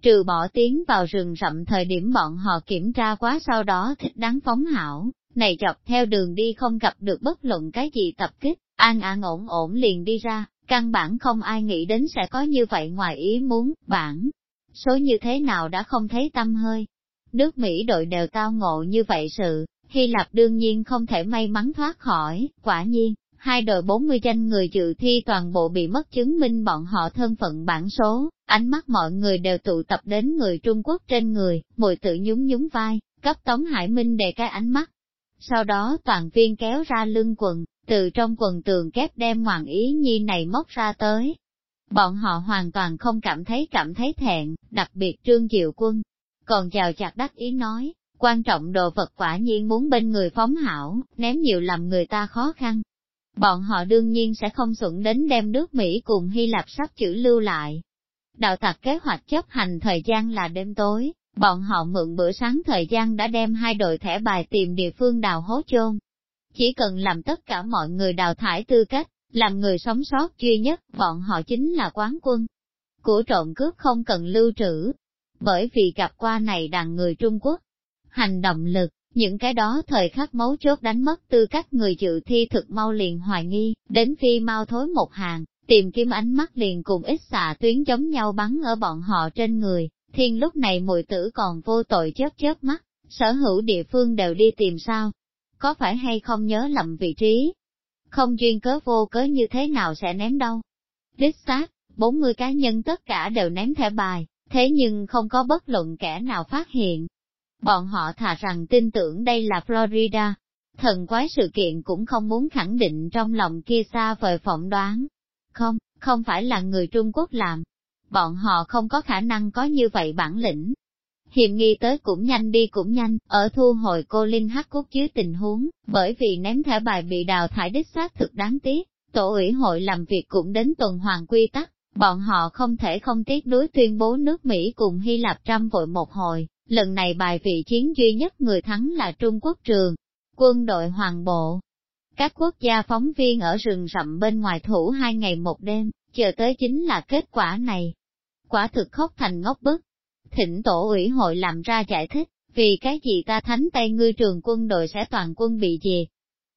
Trừ bỏ tiếng vào rừng rậm thời điểm bọn họ kiểm tra quá sau đó thích đáng phóng hảo, này dọc theo đường đi không gặp được bất luận cái gì tập kích, an an ổn ổn liền đi ra, căn bản không ai nghĩ đến sẽ có như vậy ngoài ý muốn, bản. Số như thế nào đã không thấy tâm hơi. Nước Mỹ đội đều tao ngộ như vậy sự, Hy Lạp đương nhiên không thể may mắn thoát khỏi, quả nhiên, hai đội 40 danh người dự thi toàn bộ bị mất chứng minh bọn họ thân phận bản số, ánh mắt mọi người đều tụ tập đến người Trung Quốc trên người, mùi tự nhún nhún vai, cấp Tống Hải Minh đề cái ánh mắt. Sau đó toàn viên kéo ra lưng quần, từ trong quần tường kép đem hoàng ý nhi này móc ra tới. Bọn họ hoàn toàn không cảm thấy cảm thấy thẹn, đặc biệt trương diệu quân. Còn chào chặt đắc ý nói, Quan trọng đồ vật quả nhiên muốn bên người phóng hảo, ném nhiều làm người ta khó khăn. Bọn họ đương nhiên sẽ không xuẩn đến đem nước Mỹ cùng Hy Lạp sắp chữ lưu lại. Đạo tặc kế hoạch chấp hành thời gian là đêm tối, bọn họ mượn bữa sáng thời gian đã đem hai đội thẻ bài tìm địa phương đào hố chôn. Chỉ cần làm tất cả mọi người đào thải tư cách, làm người sống sót duy nhất, bọn họ chính là quán quân. Của trộm cướp không cần lưu trữ, bởi vì gặp qua này đàn người Trung Quốc. Hành động lực, những cái đó thời khắc mấu chốt đánh mất tư cách người dự thi thực mau liền hoài nghi, đến phi mau thối một hàng, tìm kiếm ánh mắt liền cùng ít xạ tuyến giống nhau bắn ở bọn họ trên người, thiên lúc này mùi tử còn vô tội chớp chớp mắt, sở hữu địa phương đều đi tìm sao, có phải hay không nhớ lầm vị trí, không duyên cớ vô cớ như thế nào sẽ ném đâu. Đích xác, 40 cá nhân tất cả đều ném thẻ bài, thế nhưng không có bất luận kẻ nào phát hiện. Bọn họ thà rằng tin tưởng đây là Florida. Thần quái sự kiện cũng không muốn khẳng định trong lòng kia xa vời phỏng đoán. Không, không phải là người Trung Quốc làm. Bọn họ không có khả năng có như vậy bản lĩnh. Hiểm nghi tới cũng nhanh đi cũng nhanh, ở thu hồi cô Linh Hắc cốt dưới tình huống, bởi vì ném thẻ bài bị đào thải đích xác thực đáng tiếc, tổ ủy hội làm việc cũng đến tuần hoàn quy tắc, bọn họ không thể không tiếc đối tuyên bố nước Mỹ cùng Hy Lạp trăm vội một hồi, lần này bài vị chiến duy nhất người thắng là Trung Quốc trường, quân đội hoàng bộ. Các quốc gia phóng viên ở rừng rậm bên ngoài thủ hai ngày một đêm, chờ tới chính là kết quả này. Quả thực khóc thành ngốc bức. Thỉnh tổ ủy hội làm ra giải thích, vì cái gì ta thánh tay ngư trường quân đội sẽ toàn quân bị diệt.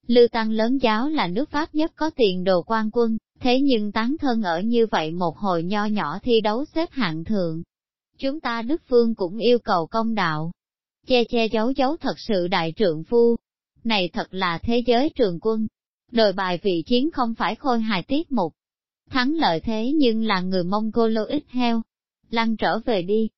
Lưu Tăng lớn giáo là nước Pháp nhất có tiền đồ quan quân, thế nhưng tán thân ở như vậy một hồi nho nhỏ thi đấu xếp hạng thượng. Chúng ta Đức Phương cũng yêu cầu công đạo. Che che giấu giấu thật sự đại trượng phu. Này thật là thế giới trường quân. Đội bài vị chiến không phải khôi hài tiết mục. Thắng lợi thế nhưng là người Mông Cô Lô ít heo. Lăn trở về đi.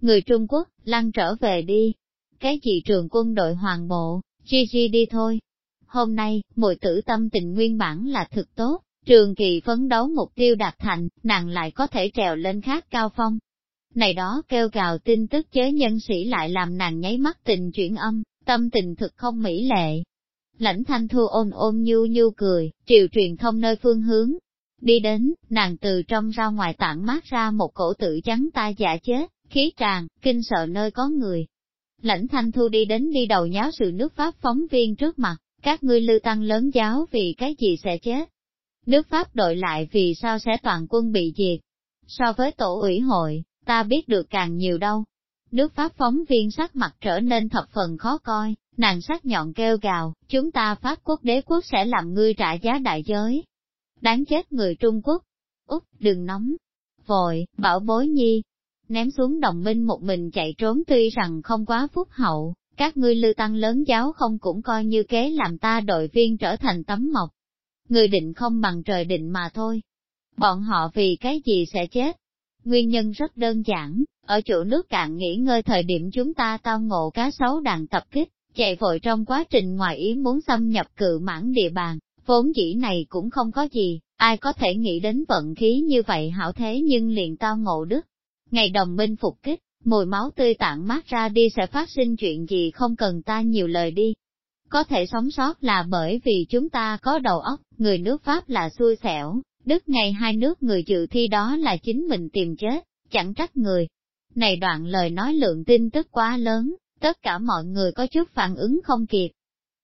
Người Trung Quốc, lăn trở về đi. Cái gì trường quân đội hoàng bộ, GG đi thôi. Hôm nay, mùi tử tâm tình nguyên bản là thực tốt, Trường kỳ phấn đấu mục tiêu đạt thành, nàng lại có thể trèo lên khác cao phong. Này đó kêu gào tin tức chế nhân sĩ lại làm nàng nháy mắt tình chuyển âm, tâm tình thực không mỹ lệ. Lãnh thanh thu ôn ôn nhu nhu cười, triều truyền thông nơi phương hướng. Đi đến, nàng từ trong ra ngoài tản mát ra một cổ tự trắng ta giả chết, khí tràn, kinh sợ nơi có người. Lãnh thanh thu đi đến đi đầu nháo sự nước Pháp phóng viên trước mặt, các ngươi lưu tăng lớn giáo vì cái gì sẽ chết. Nước Pháp đội lại vì sao sẽ toàn quân bị diệt. So với tổ ủy hội, ta biết được càng nhiều đâu. Nước Pháp phóng viên sắc mặt trở nên thập phần khó coi, nàng sắc nhọn kêu gào, chúng ta Pháp quốc đế quốc sẽ làm ngươi trả giá đại giới. Đáng chết người Trung Quốc. Úc, đừng nóng. Vội, bảo bối nhi. Ném xuống đồng minh một mình chạy trốn tuy rằng không quá phúc hậu, các ngươi lưu tăng lớn giáo không cũng coi như kế làm ta đội viên trở thành tấm mộc người định không bằng trời định mà thôi. Bọn họ vì cái gì sẽ chết? Nguyên nhân rất đơn giản, ở chỗ nước cạn nghỉ ngơi thời điểm chúng ta tao ngộ cá sấu đàn tập kích, chạy vội trong quá trình ngoài ý muốn xâm nhập cự mãn địa bàn, vốn dĩ này cũng không có gì, ai có thể nghĩ đến vận khí như vậy hảo thế nhưng liền tao ngộ đức. Ngày đồng minh phục kích, mùi máu tươi tản mát ra đi sẽ phát sinh chuyện gì không cần ta nhiều lời đi, có thể sống sót là bởi vì chúng ta có đầu óc, người nước Pháp là xui xẻo, Đức ngày hai nước người dự thi đó là chính mình tìm chết, chẳng trách người. Này đoạn lời nói lượng tin tức quá lớn, tất cả mọi người có chút phản ứng không kịp.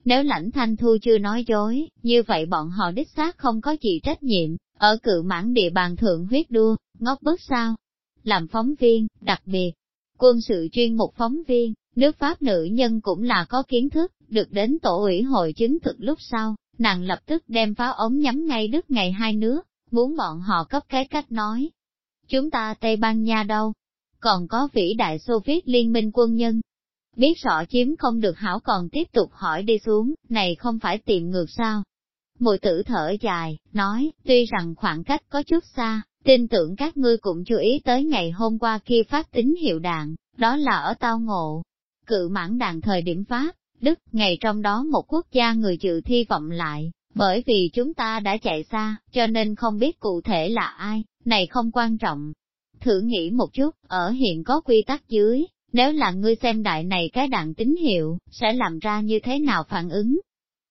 Nếu lãnh thanh thu chưa nói dối, như vậy bọn họ đích xác không có gì trách nhiệm, ở cự mãn địa bàn thượng huyết đua, ngốc bước sao. Làm phóng viên, đặc biệt, quân sự chuyên mục phóng viên, nước Pháp nữ nhân cũng là có kiến thức, được đến tổ ủy hội chứng thực lúc sau, nàng lập tức đem pháo ống nhắm ngay đứt ngày hai nước, muốn bọn họ cấp cái cách nói. Chúng ta Tây Ban Nha đâu? Còn có vĩ đại Xô Viết liên minh quân nhân. Biết rõ chiếm không được hảo còn tiếp tục hỏi đi xuống, này không phải tìm ngược sao? Mùi tử thở dài, nói, tuy rằng khoảng cách có chút xa, tin tưởng các ngươi cũng chú ý tới ngày hôm qua khi phát tín hiệu đạn, đó là ở tao ngộ. Cự mãn đạn thời điểm phát, Đức, ngày trong đó một quốc gia người dự thi vọng lại, bởi vì chúng ta đã chạy xa, cho nên không biết cụ thể là ai, này không quan trọng. Thử nghĩ một chút, ở hiện có quy tắc dưới, Nếu là ngươi xem đại này cái đạn tín hiệu, sẽ làm ra như thế nào phản ứng?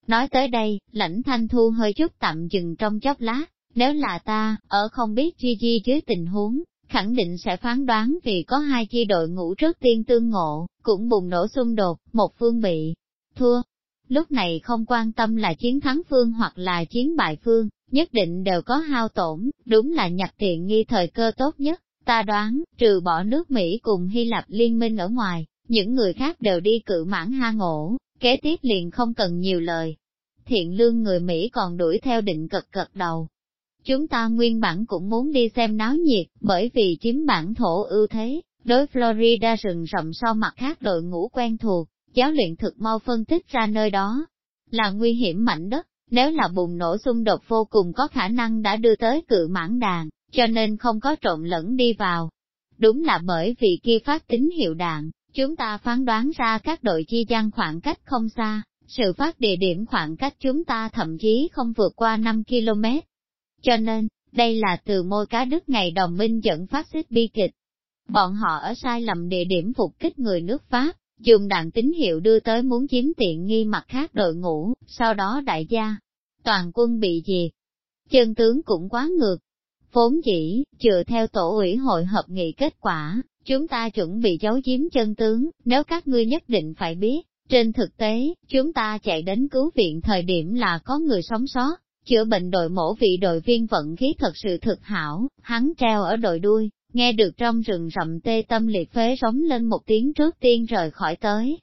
Nói tới đây, lãnh thanh thu hơi chút tạm dừng trong chốc lát, nếu là ta, ở không biết chi chi dưới tình huống, khẳng định sẽ phán đoán vì có hai chi đội ngũ trước tiên tương ngộ, cũng bùng nổ xung đột, một phương bị thua. Lúc này không quan tâm là chiến thắng phương hoặc là chiến bại phương, nhất định đều có hao tổn, đúng là nhặt tiện nghi thời cơ tốt nhất. Ta đoán, trừ bỏ nước Mỹ cùng Hy Lạp liên minh ở ngoài, những người khác đều đi cự mãn ha ngộ, kế tiếp liền không cần nhiều lời. Thiện lương người Mỹ còn đuổi theo định cật cật đầu. Chúng ta nguyên bản cũng muốn đi xem náo nhiệt, bởi vì chiếm bản thổ ưu thế, đối Florida rừng rậm so mặt khác đội ngũ quen thuộc, giáo luyện thực mau phân tích ra nơi đó. Là nguy hiểm mạnh đất, nếu là bùng nổ xung đột vô cùng có khả năng đã đưa tới cự mãn đàn, cho nên không có trộn lẫn đi vào. Đúng là bởi vì kia phát tín hiệu đạn, chúng ta phán đoán ra các đội chi gian khoảng cách không xa, sự phát địa điểm khoảng cách chúng ta thậm chí không vượt qua 5 km. Cho nên, đây là từ môi cá Đức ngày đồng minh dẫn phát xít bi kịch. Bọn họ ở sai lầm địa điểm phục kích người nước Pháp, dùng đạn tín hiệu đưa tới muốn chiếm tiện nghi mặt khác đội ngũ, sau đó đại gia, toàn quân bị diệt. Chân tướng cũng quá ngược. Vốn dĩ, chừa theo tổ ủy hội hợp nghị kết quả, chúng ta chuẩn bị giấu giếm chân tướng, nếu các ngươi nhất định phải biết, trên thực tế, chúng ta chạy đến cứu viện thời điểm là có người sống sót, chữa bệnh đội mổ vị đội viên vận khí thật sự thực hảo, hắn treo ở đội đuôi, nghe được trong rừng rậm tê tâm liệt phế rống lên một tiếng trước tiên rời khỏi tới.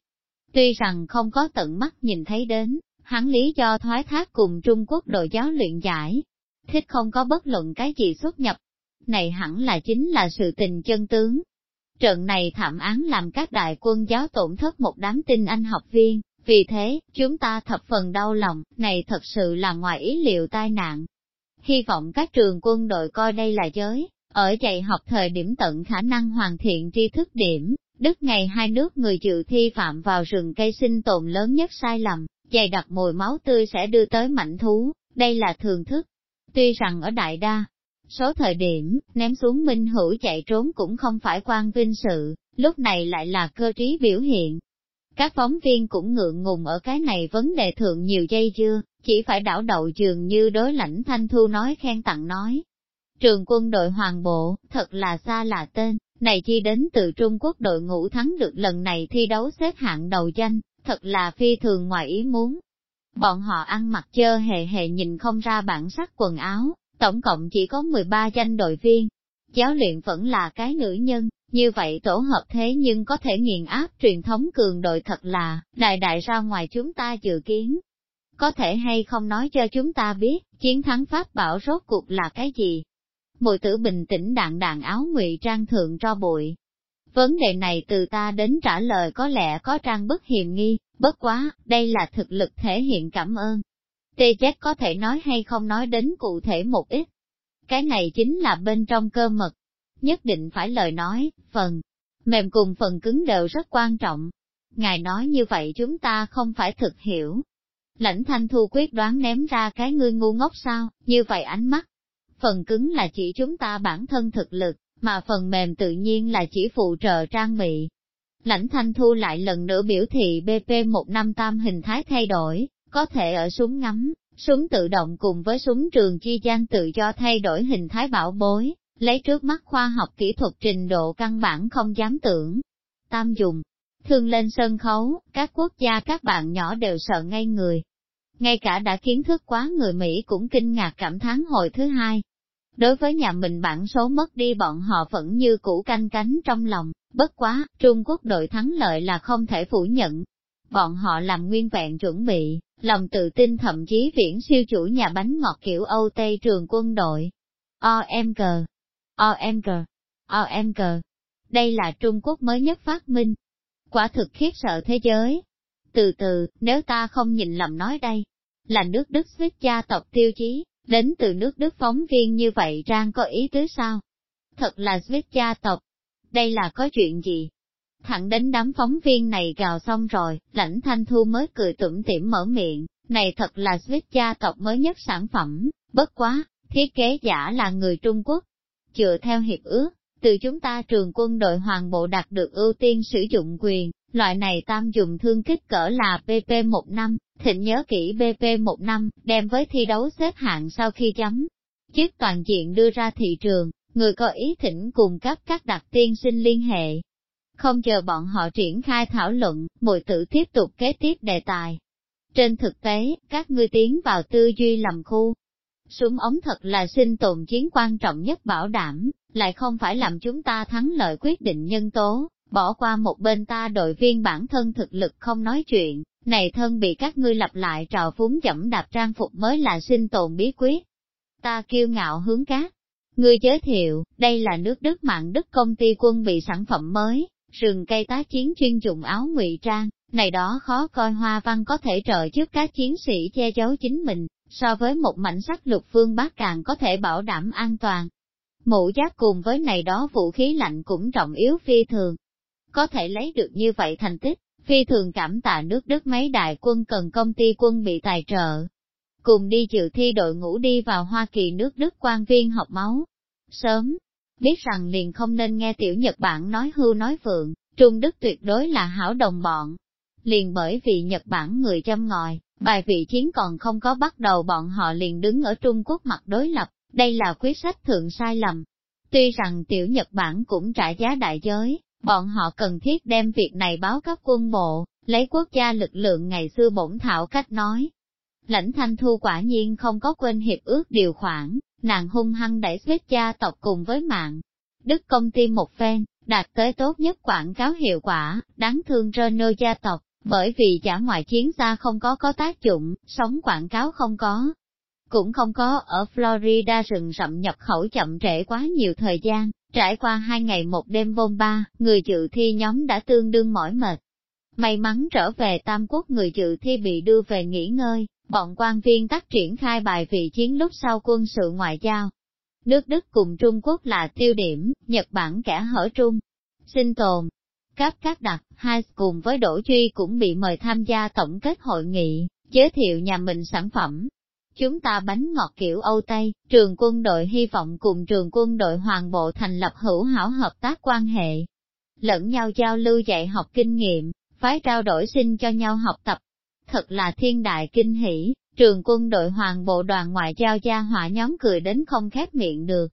Tuy rằng không có tận mắt nhìn thấy đến, hắn lý do thoái thác cùng Trung Quốc đội giáo luyện giải, thích không có bất luận cái gì xuất nhập. Này hẳn là chính là sự tình chân tướng. Trận này thảm án làm các đại quân giáo tổn thất một đám tinh anh học viên, vì thế, chúng ta thập phần đau lòng, này thật sự là ngoài ý liệu tai nạn. Hy vọng các trường quân đội coi đây là giới, ở dạy học thời điểm tận khả năng hoàn thiện tri thức điểm, Đức ngày hai nước người dự thi phạm vào rừng cây sinh tồn lớn nhất sai lầm, dày đặc mùi máu tươi sẽ đưa tới mảnh thú, đây là thường thức. Tuy rằng ở đại đa, số thời điểm, ném xuống minh hữu chạy trốn cũng không phải quan vinh sự, lúc này lại là cơ trí biểu hiện. Các phóng viên cũng ngượng ngùng ở cái này vấn đề thượng nhiều dây dưa, chỉ phải đảo đầu dường như đối lãnh thanh thu nói khen tặng nói. Trường quân đội hoàng bộ, thật là xa là tên, này chi đến từ Trung Quốc đội ngũ thắng được lần này thi đấu xếp hạng đầu danh, thật là phi thường ngoài ý muốn. Bọn họ ăn mặc chơ hề hề nhìn không ra bản sắc quần áo, tổng cộng chỉ có 13 danh đội viên. Giáo luyện vẫn là cái nữ nhân, như vậy tổ hợp thế nhưng có thể nghiền áp truyền thống cường đội thật là, đại đại ra ngoài chúng ta dự kiến. Có thể hay không nói cho chúng ta biết, chiến thắng Pháp bảo rốt cuộc là cái gì? Mùi tử bình tĩnh đạn đạn áo ngụy trang thượng cho bụi, Vấn đề này từ ta đến trả lời có lẽ có trang bức hiềm nghi, bất quá, đây là thực lực thể hiện cảm ơn. Tê chết có thể nói hay không nói đến cụ thể một ít. Cái này chính là bên trong cơ mật. Nhất định phải lời nói, phần mềm cùng phần cứng đều rất quan trọng. Ngài nói như vậy chúng ta không phải thực hiểu. Lãnh thanh thu quyết đoán ném ra cái ngươi ngu ngốc sao, như vậy ánh mắt. Phần cứng là chỉ chúng ta bản thân thực lực, mà phần mềm tự nhiên là chỉ phụ trợ trang bị. Lãnh thanh thu lại lần nữa biểu thị BP158 hình thái thay đổi, có thể ở súng ngắm, súng tự động cùng với súng trường chi gian tự do thay đổi hình thái bảo bối, lấy trước mắt khoa học kỹ thuật trình độ căn bản không dám tưởng. Tam dùng, thường lên sân khấu, các quốc gia các bạn nhỏ đều sợ ngay người. Ngay cả đã kiến thức quá người Mỹ cũng kinh ngạc cảm thán hồi thứ hai, Đối với nhà mình bản số mất đi bọn họ vẫn như cũ canh cánh trong lòng, bất quá, Trung Quốc đội thắng lợi là không thể phủ nhận. Bọn họ làm nguyên vẹn chuẩn bị, lòng tự tin thậm chí viễn siêu chủ nhà bánh ngọt kiểu Âu Tây trường quân đội. OMG, OMG, OMG. Đây là Trung Quốc mới nhất phát minh. Quả thực khiếp sợ thế giới. Từ từ, nếu ta không nhìn lầm nói đây, là nước Đức suýt gia tộc tiêu chí, Đến từ nước Đức phóng viên như vậy Trang có ý tứ sao? Thật là Swiss gia tộc. Đây là có chuyện gì? Thẳng đến đám phóng viên này gào xong rồi, lãnh thanh thu mới cười tủm tỉm mở miệng, này thật là Swiss gia tộc mới nhất sản phẩm, bất quá, thiết kế giả là người Trung Quốc. Dựa theo hiệp ước, từ chúng ta trường quân đội hoàng bộ đạt được ưu tiên sử dụng quyền, loại này tam dùng thương kích cỡ là PP15, thịnh nhớ kỹ PP15 đem với thi đấu xếp hạng sau khi chấm. Chiếc toàn diện đưa ra thị trường, người có ý thỉnh cùng cấp các đặc tiên sinh liên hệ. Không chờ bọn họ triển khai thảo luận, mùi tử tiếp tục kế tiếp đề tài. Trên thực tế, các ngươi tiến vào tư duy lầm khu. Súng ống thật là sinh tồn chiến quan trọng nhất bảo đảm, lại không phải làm chúng ta thắng lợi quyết định nhân tố, bỏ qua một bên ta đội viên bản thân thực lực không nói chuyện, này thân bị các ngươi lặp lại trào phúng chậm đạp trang phục mới là sinh tồn bí quyết. Ta kiêu ngạo hướng cát. Ngươi giới thiệu, đây là nước Đức mạng Đức công ty quân bị sản phẩm mới, rừng cây tá chiến chuyên dụng áo ngụy trang, này đó khó coi hoa văn có thể trợ giúp các chiến sĩ che giấu chính mình, so với một mảnh sắc lục phương bát càng có thể bảo đảm an toàn. Mũ giác cùng với này đó vũ khí lạnh cũng trọng yếu phi thường. Có thể lấy được như vậy thành tích, phi thường cảm tạ nước Đức mấy đại quân cần công ty quân bị tài trợ. Cùng đi dự thi đội ngũ đi vào Hoa Kỳ nước Đức quan viên học máu. Sớm, biết rằng liền không nên nghe tiểu Nhật Bản nói hưu nói vượng, Trung Đức tuyệt đối là hảo đồng bọn. Liền bởi vì Nhật Bản người châm ngòi, bài vị chiến còn không có bắt đầu bọn họ liền đứng ở Trung Quốc mặt đối lập, đây là quyết sách thượng sai lầm. Tuy rằng tiểu Nhật Bản cũng trả giá đại giới, bọn họ cần thiết đem việc này báo cấp quân bộ, lấy quốc gia lực lượng ngày xưa bổn thảo cách nói. Lãnh thanh thu quả nhiên không có quên hiệp ước điều khoản, nàng hung hăng đẩy xếp gia tộc cùng với mạng. Đức công ty một phen, đạt tới tốt nhất quảng cáo hiệu quả, đáng thương Renault gia tộc, bởi vì giả ngoại chiến xa không có có tác dụng, sống quảng cáo không có. Cũng không có ở Florida rừng rậm nhập khẩu chậm trễ quá nhiều thời gian, trải qua hai ngày một đêm bom ba, người dự thi nhóm đã tương đương mỏi mệt. May mắn trở về Tam Quốc người dự thi bị đưa về nghỉ ngơi, bọn quan viên tắt triển khai bài vị chiến lúc sau quân sự ngoại giao. Nước Đức cùng Trung Quốc là tiêu điểm, Nhật Bản kẻ hở trung. Sinh tồn, Cáp các đặc, hai cùng với Đỗ Duy cũng bị mời tham gia tổng kết hội nghị, giới thiệu nhà mình sản phẩm. Chúng ta bánh ngọt kiểu Âu Tây, trường quân đội hy vọng cùng trường quân đội hoàng bộ thành lập hữu hảo hợp tác quan hệ. Lẫn nhau giao lưu dạy học kinh nghiệm, phái trao đổi sinh cho nhau học tập. Thật là thiên đại kinh hỷ, trường quân đội hoàng bộ đoàn ngoại giao gia hỏa nhóm cười đến không khép miệng được.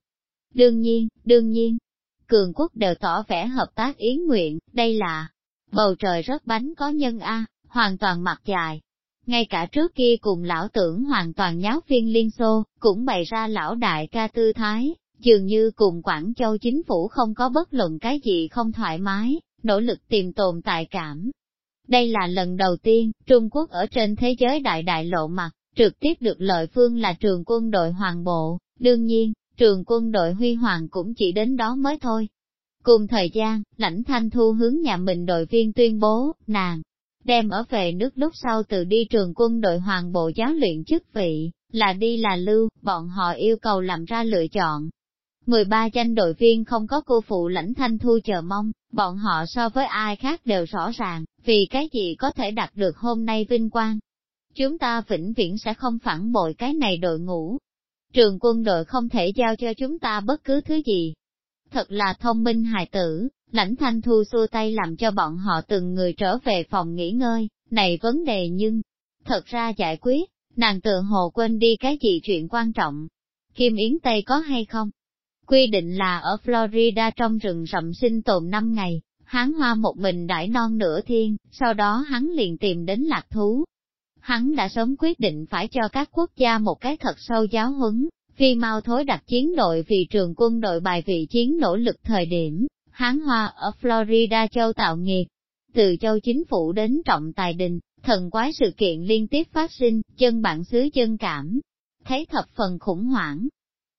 Đương nhiên, đương nhiên, cường quốc đều tỏ vẻ hợp tác ý nguyện, đây là bầu trời rất bánh có nhân A, hoàn toàn mặt dài. Ngay cả trước kia cùng lão tưởng hoàn toàn nháo phiên Liên Xô, cũng bày ra lão đại ca tư thái, dường như cùng Quảng Châu chính phủ không có bất luận cái gì không thoải mái, nỗ lực tìm tồn tại cảm. Đây là lần đầu tiên, Trung Quốc ở trên thế giới đại đại lộ mặt, trực tiếp được lợi phương là trường quân đội hoàng bộ, đương nhiên, trường quân đội huy hoàng cũng chỉ đến đó mới thôi. Cùng thời gian, lãnh thanh thu hướng nhà mình đội viên tuyên bố, nàng, đem ở về nước lúc sau từ đi trường quân đội hoàng bộ giáo luyện chức vị, là đi là lưu, bọn họ yêu cầu làm ra lựa chọn. 13 danh đội viên không có cô phụ lãnh thanh thu chờ mong, bọn họ so với ai khác đều rõ ràng, vì cái gì có thể đạt được hôm nay vinh quang. Chúng ta vĩnh viễn sẽ không phản bội cái này đội ngũ, Trường quân đội không thể giao cho chúng ta bất cứ thứ gì. Thật là thông minh hài tử, lãnh thanh thu xua tay làm cho bọn họ từng người trở về phòng nghỉ ngơi, này vấn đề nhưng, thật ra giải quyết, nàng tự hồ quên đi cái gì chuyện quan trọng. Kim Yến Tây có hay không? Quy định là ở Florida trong rừng rậm sinh tồn 5 ngày, hắn hoa một mình đãi non nửa thiên, sau đó hắn liền tìm đến lạc thú, hắn đã sớm quyết định phải cho các quốc gia một cái thật sâu giáo huấn, phi mau thối đặt chiến đội vì trường quân đội bài vị chiến nỗ lực thời điểm, hán hoa ở Florida châu tạo nghiệp. Từ châu chính phủ đến trọng tài đình, thần quái sự kiện liên tiếp phát sinh, chân bản xứ chân cảm, thấy thập phần khủng hoảng.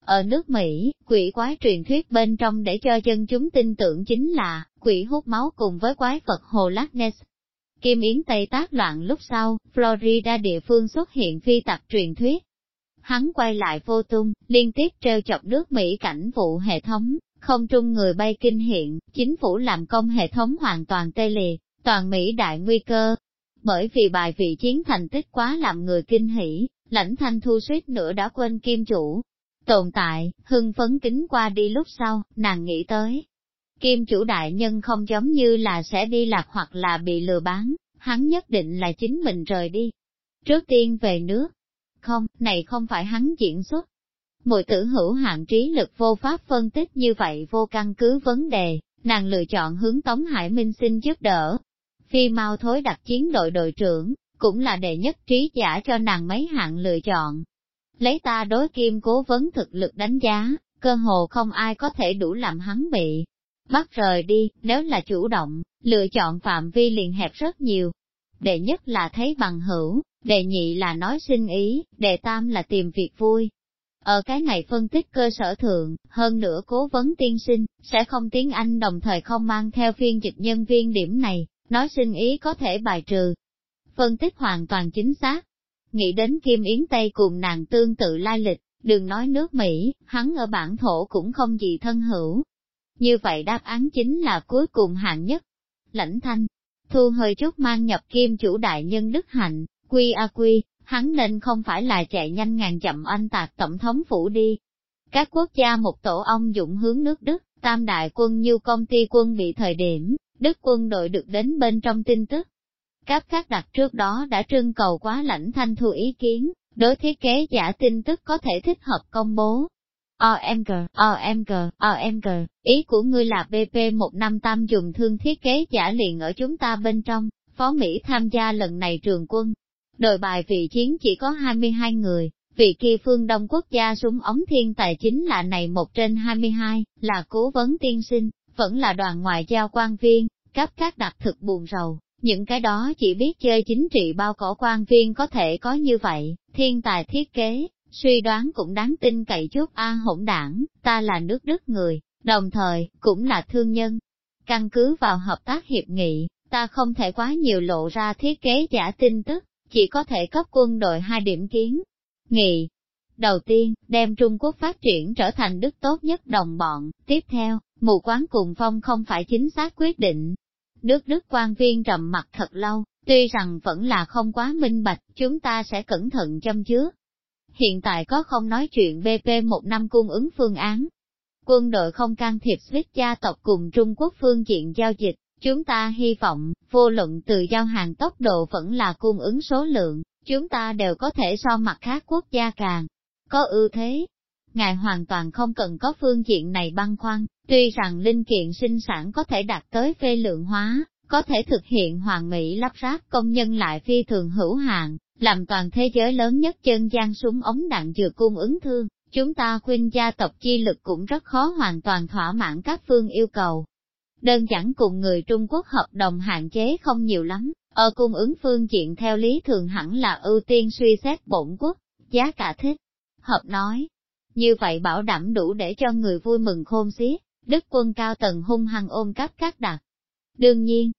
Ở nước Mỹ, quỷ quái truyền thuyết bên trong để cho dân chúng tin tưởng chính là, quỷ hút máu cùng với quái vật Hồ Lát Ness, Kim Yến Tây tác loạn lúc sau, Florida địa phương xuất hiện phi tặc truyền thuyết. Hắn quay lại vô tung, liên tiếp treo chọc nước Mỹ cảnh vụ hệ thống, không trung người bay kinh hiện, chính phủ làm công hệ thống hoàn toàn tê liệt, toàn Mỹ đại nguy cơ. Bởi vì bài vị chiến thành tích quá làm người kinh hỉ, lãnh thanh thu suýt nữa đã quên kim chủ. tồn tại, hưng phấn kính qua đi lúc sau, nàng nghĩ tới. Kim chủ đại nhân không giống như là sẽ đi lạc hoặc là bị lừa bán, hắn nhất định là chính mình rời đi. Trước tiên về nước. Không, này không phải hắn diễn xuất. Mùi tử hữu hạn trí lực vô pháp phân tích như vậy vô căn cứ vấn đề, nàng lựa chọn hướng Tống Hải Minh xin giúp đỡ. Phi mau thối đặt chiến đội đội trưởng, cũng là đệ nhất trí giả cho nàng mấy hạng lựa chọn. Lấy ta đối kim cố vấn thực lực đánh giá, cơ hồ không ai có thể đủ làm hắn bị bắt rời đi, nếu là chủ động, lựa chọn phạm vi liền hẹp rất nhiều. Đệ nhất là thấy bằng hữu, đệ nhị là nói sinh ý, đệ tam là tìm việc vui. Ở cái này phân tích cơ sở thượng, hơn nữa cố vấn tiên sinh, sẽ không tiếng Anh đồng thời không mang theo phiên dịch nhân viên điểm này, nói sinh ý có thể bài trừ, phân tích hoàn toàn chính xác. Nghĩ đến Kim Yến Tây cùng nàng tương tự lai lịch, đừng nói nước Mỹ, hắn ở bản thổ cũng không gì thân hữu. Như vậy đáp án chính là cuối cùng hạng nhất. Lãnh thanh, thu hơi chút mang nhập kim chủ đại nhân Đức Hạnh, quy a quy, hắn nên không phải là chạy nhanh ngàn chậm anh tạc tổng thống phủ đi. Các quốc gia một tổ ông dũng hướng nước Đức, tam đại quân như công ty quân bị thời điểm, Đức quân đội được đến bên trong tin tức, các khác đặt trước đó đã trưng cầu quá lãnh thanh thu ý kiến, đối thiết kế giả tin tức có thể thích hợp công bố. OMG, OMG, OMG, ý của ngươi là BP158 dùng thương thiết kế giả liền ở chúng ta bên trong, phó Mỹ tham gia lần này trường quân. Đội bài vị chiến chỉ có 22 người, vị kia phương Đông quốc gia súng ống thiên tài chính là này một trên 22, là cố vấn tiên sinh, vẫn là đoàn ngoại giao quan viên, cấp các đặc thực buồn rầu, những cái đó chỉ biết chơi chính trị bao cỏ quan viên có thể có như vậy, thiên tài thiết kế, suy đoán cũng đáng tin cậy chút a hỗn đảng, ta là nước Đức người, đồng thời, cũng là thương nhân. Căn cứ vào hợp tác hiệp nghị, ta không thể quá nhiều lộ ra thiết kế giả tin tức, chỉ có thể cấp quân đội hai điểm kiến. Nghị. Đầu tiên, đem Trung Quốc phát triển trở thành đức tốt nhất đồng bọn, tiếp theo, mù quán cùng phong không phải chính xác quyết định, Nước Đức quan viên trầm mặt thật lâu, tuy rằng vẫn là không quá minh bạch, chúng ta sẽ cẩn thận châm chứa. Hiện tại có không nói chuyện BP một năm cung ứng phương án. Quân đội không can thiệp Swiss gia tộc cùng Trung Quốc phương diện giao dịch, chúng ta hy vọng, vô luận từ giao hàng tốc độ vẫn là cung ứng số lượng, chúng ta đều có thể so mặt khác quốc gia càng có ưu thế. Ngài hoàn toàn không cần có phương diện này băn khoăn, Tuy rằng linh kiện sinh sản có thể đạt tới phê lượng hóa, có thể thực hiện hoàn mỹ lắp ráp công nhân lại phi thường hữu hạn, làm toàn thế giới lớn nhất chân gian súng ống đạn dược cung ứng thương, chúng ta khuyên gia tộc chi lực cũng rất khó hoàn toàn thỏa mãn các phương yêu cầu. Đơn giản cùng người Trung Quốc hợp đồng hạn chế không nhiều lắm, ở cung ứng phương diện theo lý thường hẳn là ưu tiên suy xét bổn quốc, giá cả thích. Hợp nói, như vậy bảo đảm đủ để cho người vui mừng khôn xiết, Đức quân cao tầng hung hăng ôm cắp các đặc. Đương nhiên,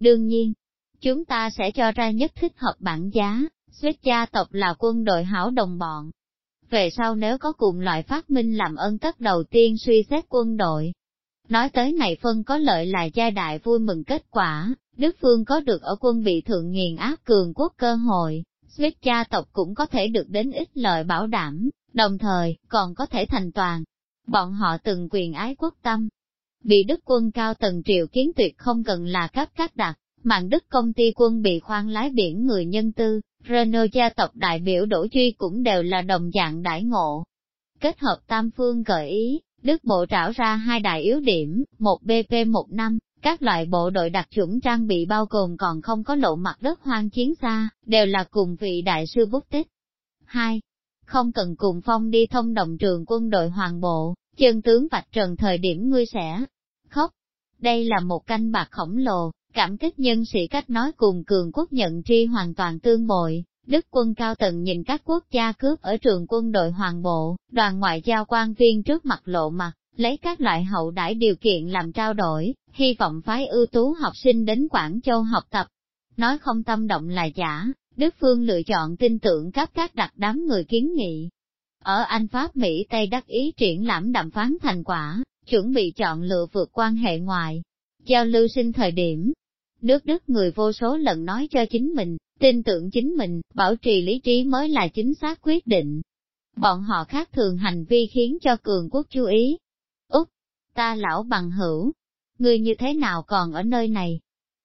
đương nhiên, chúng ta sẽ cho ra nhất thích hợp bản giá, suýt gia tộc là quân đội hảo đồng bọn. Về sau nếu có cùng loại phát minh làm ơn tất đầu tiên suy xét quân đội. Nói tới này phân có lợi là gia đại vui mừng kết quả, Đức Phương có được ở quân bị thượng nghiền áp cường quốc cơ hội, suýt gia tộc cũng có thể được đến ít lợi bảo đảm, đồng thời còn có thể thành toàn, bọn họ từng quyền ái quốc tâm. Bị đức quân cao tầng triệu kiến tuyệt không cần là cấp các đặc, mạng đức công ty quân bị khoan lái biển người nhân tư, Renault gia tộc đại biểu Đỗ truy cũng đều là đồng dạng đại ngộ. Kết hợp tam phương gợi ý, Đức Bộ trảo ra hai đại yếu điểm, một BP một năm, các loại bộ đội đặc chuẩn trang bị bao gồm còn không có lộ mặt đất hoang chiến xa, đều là cùng vị đại sư bút tích. Hai, Không cần cùng phong đi thông đồng trường quân đội hoàng bộ, chân tướng vạch trần thời điểm ngươi sẽ khóc. Đây là một canh bạc khổng lồ, cảm kích nhân sĩ cách nói cùng cường quốc nhận tri hoàn toàn tương bội. Đức quân cao tầng nhìn các quốc gia cướp ở trường quân đội hoàng bộ, đoàn ngoại giao quan viên trước mặt lộ mặt, lấy các loại hậu đãi điều kiện làm trao đổi, hy vọng phái ưu tú học sinh đến Quảng Châu học tập. Nói không tâm động là giả, Đức Phương lựa chọn tin tưởng các các đặc đám người kiến nghị, ở Anh Pháp Mỹ Tây đắc ý triển lãm đàm phán thành quả, chuẩn bị chọn lựa vượt quan hệ ngoài. Giao lưu sinh thời điểm, nước Đức người vô số lần nói cho chính mình, tin tưởng chính mình, bảo trì lý trí mới là chính xác quyết định. bọn họ khác thường hành vi khiến cho cường quốc chú ý. Úc, ta lão bằng hữu, người như thế nào còn ở nơi này?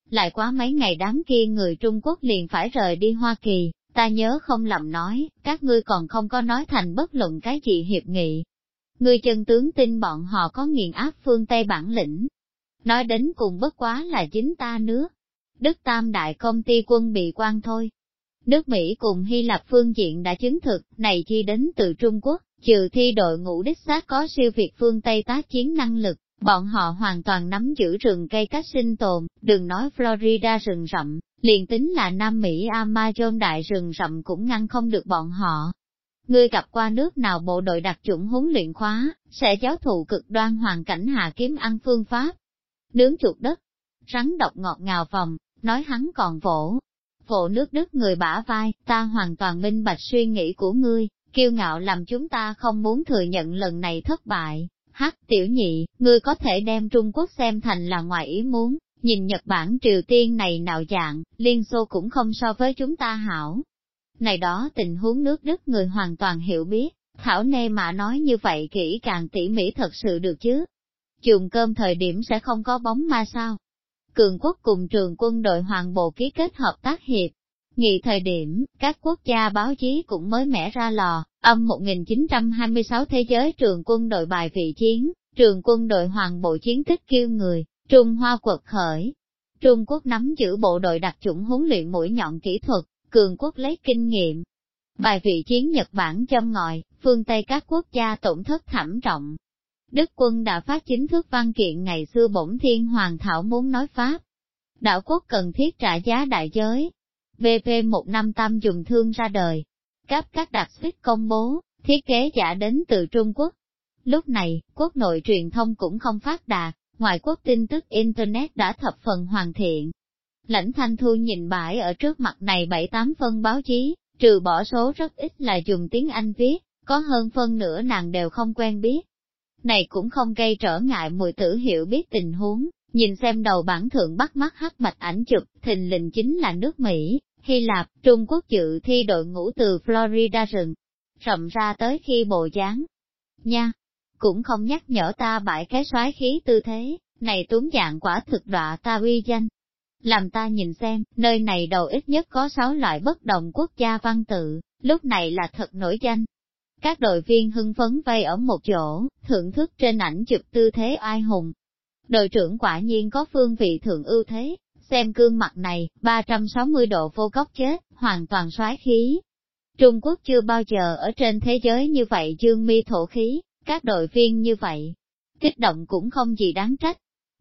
Lại quá mấy ngày đám kia người Trung Quốc liền phải rời đi Hoa Kỳ, ta nhớ không lầm nói, các ngươi còn không có nói thành bất luận cái gì hiệp nghị. người chân tướng tin bọn họ có nghiền áp phương Tây bản lĩnh. Nói đến cùng bất quá là chính ta nước. Đức Tam Đại công ty quân bị quan thôi. Nước Mỹ cùng Hy Lạp phương diện đã chứng thực, này chi đến từ Trung Quốc, trừ thi đội ngũ đích xác có siêu việt phương Tây tác chiến năng lực, bọn họ hoàn toàn nắm giữ rừng cây cách sinh tồn, đừng nói Florida rừng rậm, liền tính là Nam Mỹ Amazon đại rừng rậm cũng ngăn không được bọn họ. Ngươi gặp qua nước nào bộ đội đặc chủng huấn luyện khóa, sẽ giáo thụ cực đoan hoàn cảnh hạ kiếm ăn phương pháp. Nướng chuột đất, rắn độc ngọt ngào vòng, nói hắn còn vỗ. Vỗ nước đứt người bả vai, ta hoàn toàn minh bạch suy nghĩ của ngươi, kiêu ngạo làm chúng ta không muốn thừa nhận lần này thất bại. Hắc tiểu nhị, ngươi có thể đem Trung Quốc xem thành là ngoài ý muốn, nhìn Nhật Bản Triều Tiên này nào dạng, Liên Xô cũng không so với chúng ta hảo. Này đó tình huống nước Đức người hoàn toàn hiểu biết, Thảo Nê mà nói như vậy kỹ càng tỉ mỉ thật sự được chứ trường cơm thời điểm sẽ không có bóng ma sao. Cường quốc cùng trường quân đội hoàng bộ ký kết hợp tác hiệp. Nghị thời điểm, các quốc gia báo chí cũng mới mẻ ra lò, âm 1926 thế giới trường quân đội bài vị chiến, trường quân đội hoàng bộ chiến tích kêu người, Trung Hoa quật khởi. Trung Quốc nắm giữ bộ đội đặc chủng huấn luyện mũi nhọn kỹ thuật, cường quốc lấy kinh nghiệm. Bài vị chiến Nhật Bản châm ngòi, phương Tây các quốc gia tổn thất thảm trọng. Đức quân đã phát chính thức văn kiện ngày xưa bổn thiên hoàng thảo muốn nói Pháp. Đạo quốc cần thiết trả giá đại giới. BP 158 dùng thương ra đời. các các đặc xích công bố, thiết kế giả đến từ Trung Quốc. Lúc này, quốc nội truyền thông cũng không phát đạt, ngoại quốc tin tức Internet đã thập phần hoàn thiện. Lãnh Thanh Thu nhìn bãi ở trước mặt này bảy tám phân báo chí, trừ bỏ số rất ít là dùng tiếng Anh viết, có hơn phân nửa nàng đều không quen biết. Này cũng không gây trở ngại mùi tử hiểu biết tình huống, nhìn xem đầu bản thượng bắt mắt hắc bạch ảnh chụp, thình lình chính là nước Mỹ, Hy Lạp, Trung Quốc dự thi đội ngũ từ Florida rừng, rậm ra tới khi bộ dáng. Nha, cũng không nhắc nhở ta bãi cái soái khí tư thế, này túm dạng quả thực đọa ta uy danh. Làm ta nhìn xem, nơi này đầu ít nhất có sáu loại bất đồng quốc gia văn tự, lúc này là thật nổi danh. Các đội viên hưng phấn vây ở một chỗ, thưởng thức trên ảnh chụp tư thế ai hùng. Đội trưởng quả nhiên có phương vị thượng ưu thế, xem gương mặt này, 360 độ vô góc chết, hoàn toàn soái khí. Trung Quốc chưa bao giờ ở trên thế giới như vậy dương mi thổ khí, các đội viên như vậy, kích động cũng không gì đáng trách.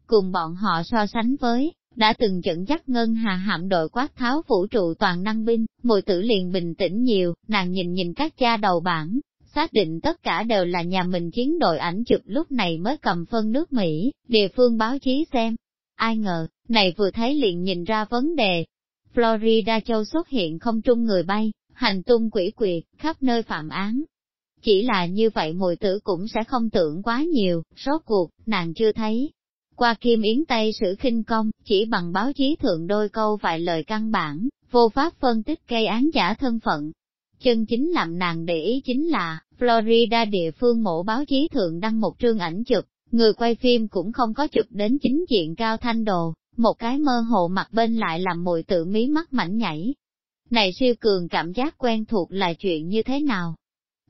Cùng bọn họ so sánh với, đã từng dẫn dắt ngân hà hạm đội quát tháo vũ trụ toàn năng binh, mùi tử liền bình tĩnh nhiều, nàng nhìn nhìn các cha đầu bản, xác định tất cả đều là nhà mình chiến đội ảnh chụp lúc này mới cầm phân nước Mỹ, địa phương báo chí xem. Ai ngờ, này vừa thấy liền nhìn ra vấn đề. Florida châu xuất hiện không trung người bay, hành tung quỷ quyệt, khắp nơi phạm án, chỉ là như vậy mùi tử cũng sẽ không tưởng quá nhiều, rốt cuộc, nàng chưa thấy. Qua kim yến Tây sử khinh công, chỉ bằng báo chí thượng đôi câu vài lời căn bản, vô pháp phân tích gây án giả thân phận. Chân chính làm nàng để ý chính là, Florida địa phương mộ báo chí thượng đăng một trương ảnh chụp, người quay phim cũng không có chụp đến chính diện cao thanh đồ, một cái mơ hồ mặt bên lại làm mùi tự mí mắt mảnh nhảy. Này siêu cường cảm giác quen thuộc là chuyện như thế nào?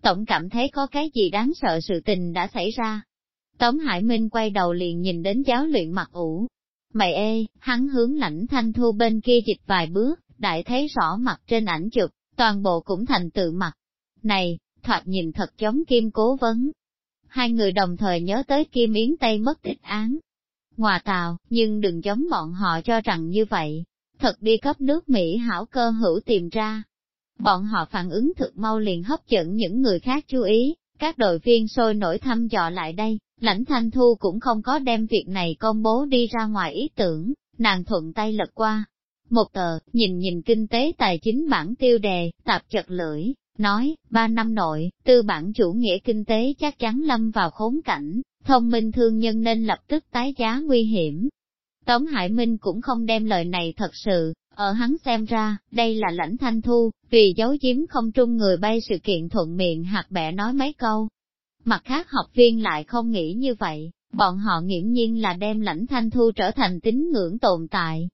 tổng cảm thấy có cái gì đáng sợ sự tình đã xảy ra. Tống Hải Minh quay đầu liền nhìn đến giáo luyện mặt ủ. Mày ê, hắn hướng lãnh thanh thu bên kia dịch vài bước, đại thấy rõ mặt trên ảnh chụp, toàn bộ cũng thành tự mặt. Này, thoạt nhìn thật giống kim cố vấn. Hai người đồng thời nhớ tới kim yến Tây mất tích án. Ngoà tào, nhưng đừng giống bọn họ cho rằng như vậy. Thật đi cấp nước Mỹ hảo cơ hữu tìm ra, Bọn họ phản ứng thực mau liền hấp dẫn những người khác chú ý, các đội viên sôi nổi thăm dò lại đây, lãnh thanh thu cũng không có đem việc này công bố đi ra ngoài ý tưởng, nàng thuận tay lật qua. Một tờ, nhìn nhìn kinh tế tài chính bản tiêu đề, tạp chật lưỡi, nói, ba năm nội, tư bản chủ nghĩa kinh tế chắc chắn lâm vào khốn cảnh, thông minh thương nhân nên lập tức tái giá nguy hiểm. Tống Hải Minh cũng không đem lời này thật sự, Ở hắn xem ra, đây là lãnh thanh thu, vì giấu giếm không trung người bay sự kiện thuận miệng hạt bẻ nói mấy câu. Mặt khác học viên lại không nghĩ như vậy, bọn họ nghiễm nhiên là đem lãnh thanh thu trở thành tín ngưỡng tồn tại.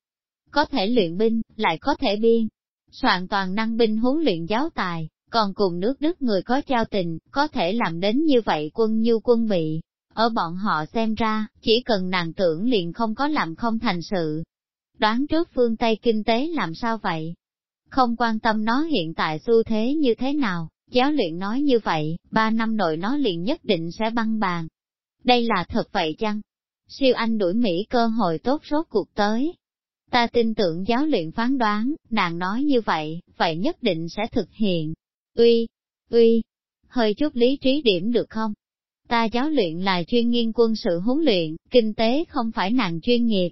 Có thể luyện binh, lại có thể biên, soạn toàn năng binh huấn luyện giáo tài, còn cùng nước Đức người có trao tình, có thể làm đến như vậy quân như quân bị. Ở bọn họ xem ra, chỉ cần nàng tưởng liền không có làm không thành sự. Đoán trước phương Tây kinh tế làm sao vậy? Không quan tâm nó hiện tại xu thế như thế nào, giáo luyện nói như vậy, ba năm nội nó liền nhất định sẽ băng bàn. Đây là thật vậy chăng? Siêu Anh đuổi Mỹ cơ hội tốt rốt cuộc tới. Ta tin tưởng giáo luyện phán đoán, nàng nói như vậy, vậy nhất định sẽ thực hiện. Uy, uy, hơi chút lý trí điểm được không? Ta giáo luyện là chuyên nghiên quân sự huấn luyện, kinh tế không phải nàng chuyên nghiệp.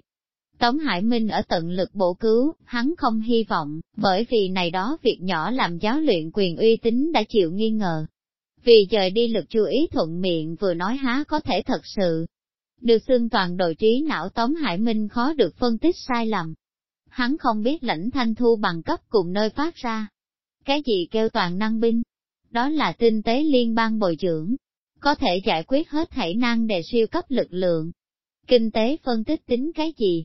Tống Hải Minh ở tận lực bổ cứu, hắn không hy vọng, bởi vì này đó việc nhỏ làm giáo luyện quyền uy tín đã chịu nghi ngờ. Vì trời đi lực chú ý thuận miệng vừa nói há có thể thật sự. Được xương toàn đội trí não Tống Hải Minh khó được phân tích sai lầm. Hắn không biết lãnh thanh thu bằng cấp cùng nơi phát ra, cái gì kêu toàn năng binh? Đó là tinh tế liên bang bồi dưỡng, có thể giải quyết hết thảy năng để siêu cấp lực lượng. Kinh tế phân tích tính cái gì?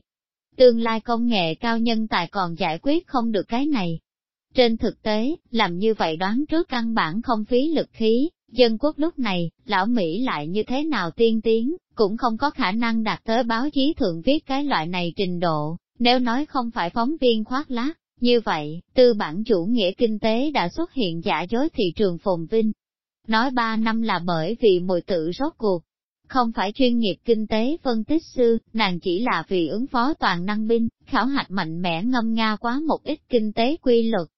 Tương lai công nghệ cao nhân tài còn giải quyết không được cái này. Trên thực tế, làm như vậy đoán trước căn bản không phí lực khí, dân quốc lúc này, lão Mỹ lại như thế nào tiên tiến, cũng không có khả năng đạt tới báo chí thượng viết cái loại này trình độ, nếu nói không phải phóng viên khoác lác, như vậy, tư bản chủ nghĩa kinh tế đã xuất hiện giả dối thị trường phồn vinh. Nói ba năm là bởi vì mùi tự rốt cuộc. Không phải chuyên nghiệp kinh tế phân tích sư, nàng chỉ là vì ứng phó toàn năng binh, khảo hạch mạnh mẽ ngâm nga quá một ít kinh tế quy luật.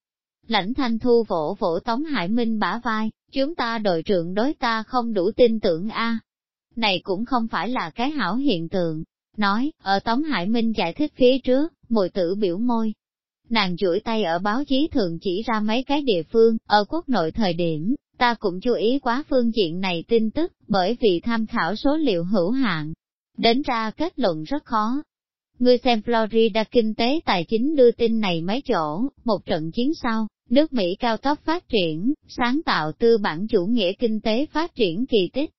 Lãnh thanh thu vỗ vỗ Tống Hải Minh bả vai, chúng ta đội trưởng đối ta không đủ tin tưởng a Này cũng không phải là cái hảo hiện tượng. Nói, ở Tống Hải Minh giải thích phía trước, mùi tử biểu môi, Nàng chuỗi tay ở báo chí thường chỉ ra mấy cái địa phương, ở quốc nội thời điểm, ta cũng chú ý quá phương diện này tin tức, bởi vì tham khảo số liệu hữu hạn. Đến ra kết luận rất khó. Ngươi xem Florida kinh tế tài chính đưa tin này mấy chỗ, một trận chiến sau, nước Mỹ cao tốc phát triển, sáng tạo tư bản chủ nghĩa kinh tế phát triển kỳ tích.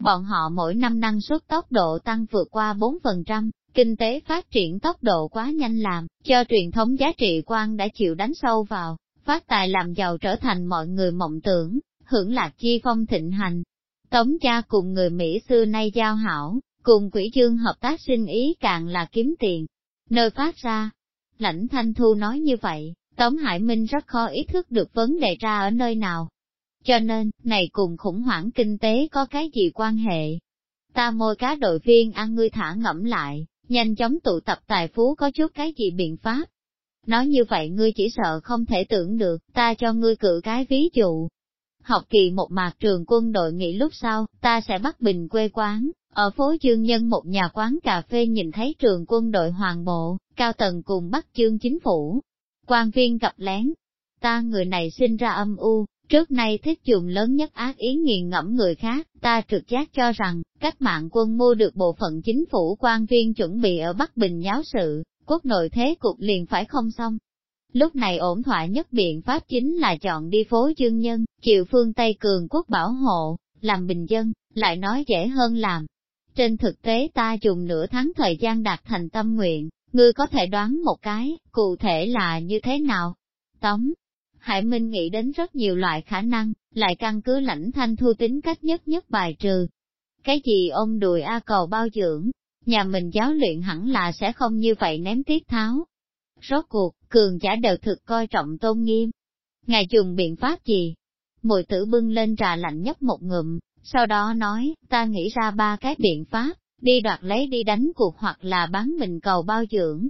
Bọn họ mỗi năm năng suất tốc độ tăng vượt qua 4%, Kinh tế phát triển tốc độ quá nhanh làm, cho truyền thống giá trị quan đã chịu đánh sâu vào, phát tài làm giàu trở thành mọi người mộng tưởng, hưởng lạc chi phong thịnh hành. Tống cha cùng người Mỹ xưa nay giao hảo, cùng quỹ chương hợp tác sinh ý càng là kiếm tiền. Nơi phát ra, lãnh thanh thu nói như vậy, Tống Hải Minh rất khó ý thức được vấn đề ra ở nơi nào. Cho nên, này cùng khủng hoảng kinh tế có cái gì quan hệ? Ta môi cá đội viên ăn ngươi thả ngẫm lại, nhanh chóng tụ tập tài phú có chút cái gì biện pháp. Nói như vậy ngươi chỉ sợ không thể tưởng được, ta cho ngươi cự cái ví dụ. Học kỳ một mạc trường quân đội nghỉ lúc sau, ta sẽ bắt bình quê quán, ở phố Dương nhân một nhà quán cà phê nhìn thấy trường quân đội hoàng bộ, cao tầng cùng bắt chương chính phủ quan viên gặp lén, ta người này sinh ra âm u, Trước nay thích dùng lớn nhất ác ý nghiền ngẫm người khác, ta trực giác cho rằng, cách mạng quân mua được bộ phận chính phủ quan viên chuẩn bị ở Bắc Bình giáo sự, quốc nội thế cục liền phải không xong. Lúc này ổn thỏa nhất biện pháp chính là chọn đi phố dương nhân, chịu phương Tây cường quốc bảo hộ, làm bình dân, lại nói dễ hơn làm. Trên thực tế ta dùng nửa tháng thời gian đạt thành tâm nguyện, ngươi có thể đoán một cái, cụ thể là như thế nào? Tống, Hải Minh nghĩ đến rất nhiều loại khả năng, lại căn cứ lãnh thanh thu tính cách nhất nhất bài trừ. Cái gì ôm đùi A cầu bao dưỡng, nhà mình giáo luyện hẳn là sẽ không như vậy ném tiết tháo. Rốt cuộc, cường giả đều thực coi trọng tôn nghiêm. Ngài dùng biện pháp gì? Mùi tử bưng lên trà lạnh nhấp một ngụm, sau đó nói, ta nghĩ ra ba cái biện pháp, đi đoạt lấy đi đánh cuộc hoặc là bán mình cầu bao dưỡng.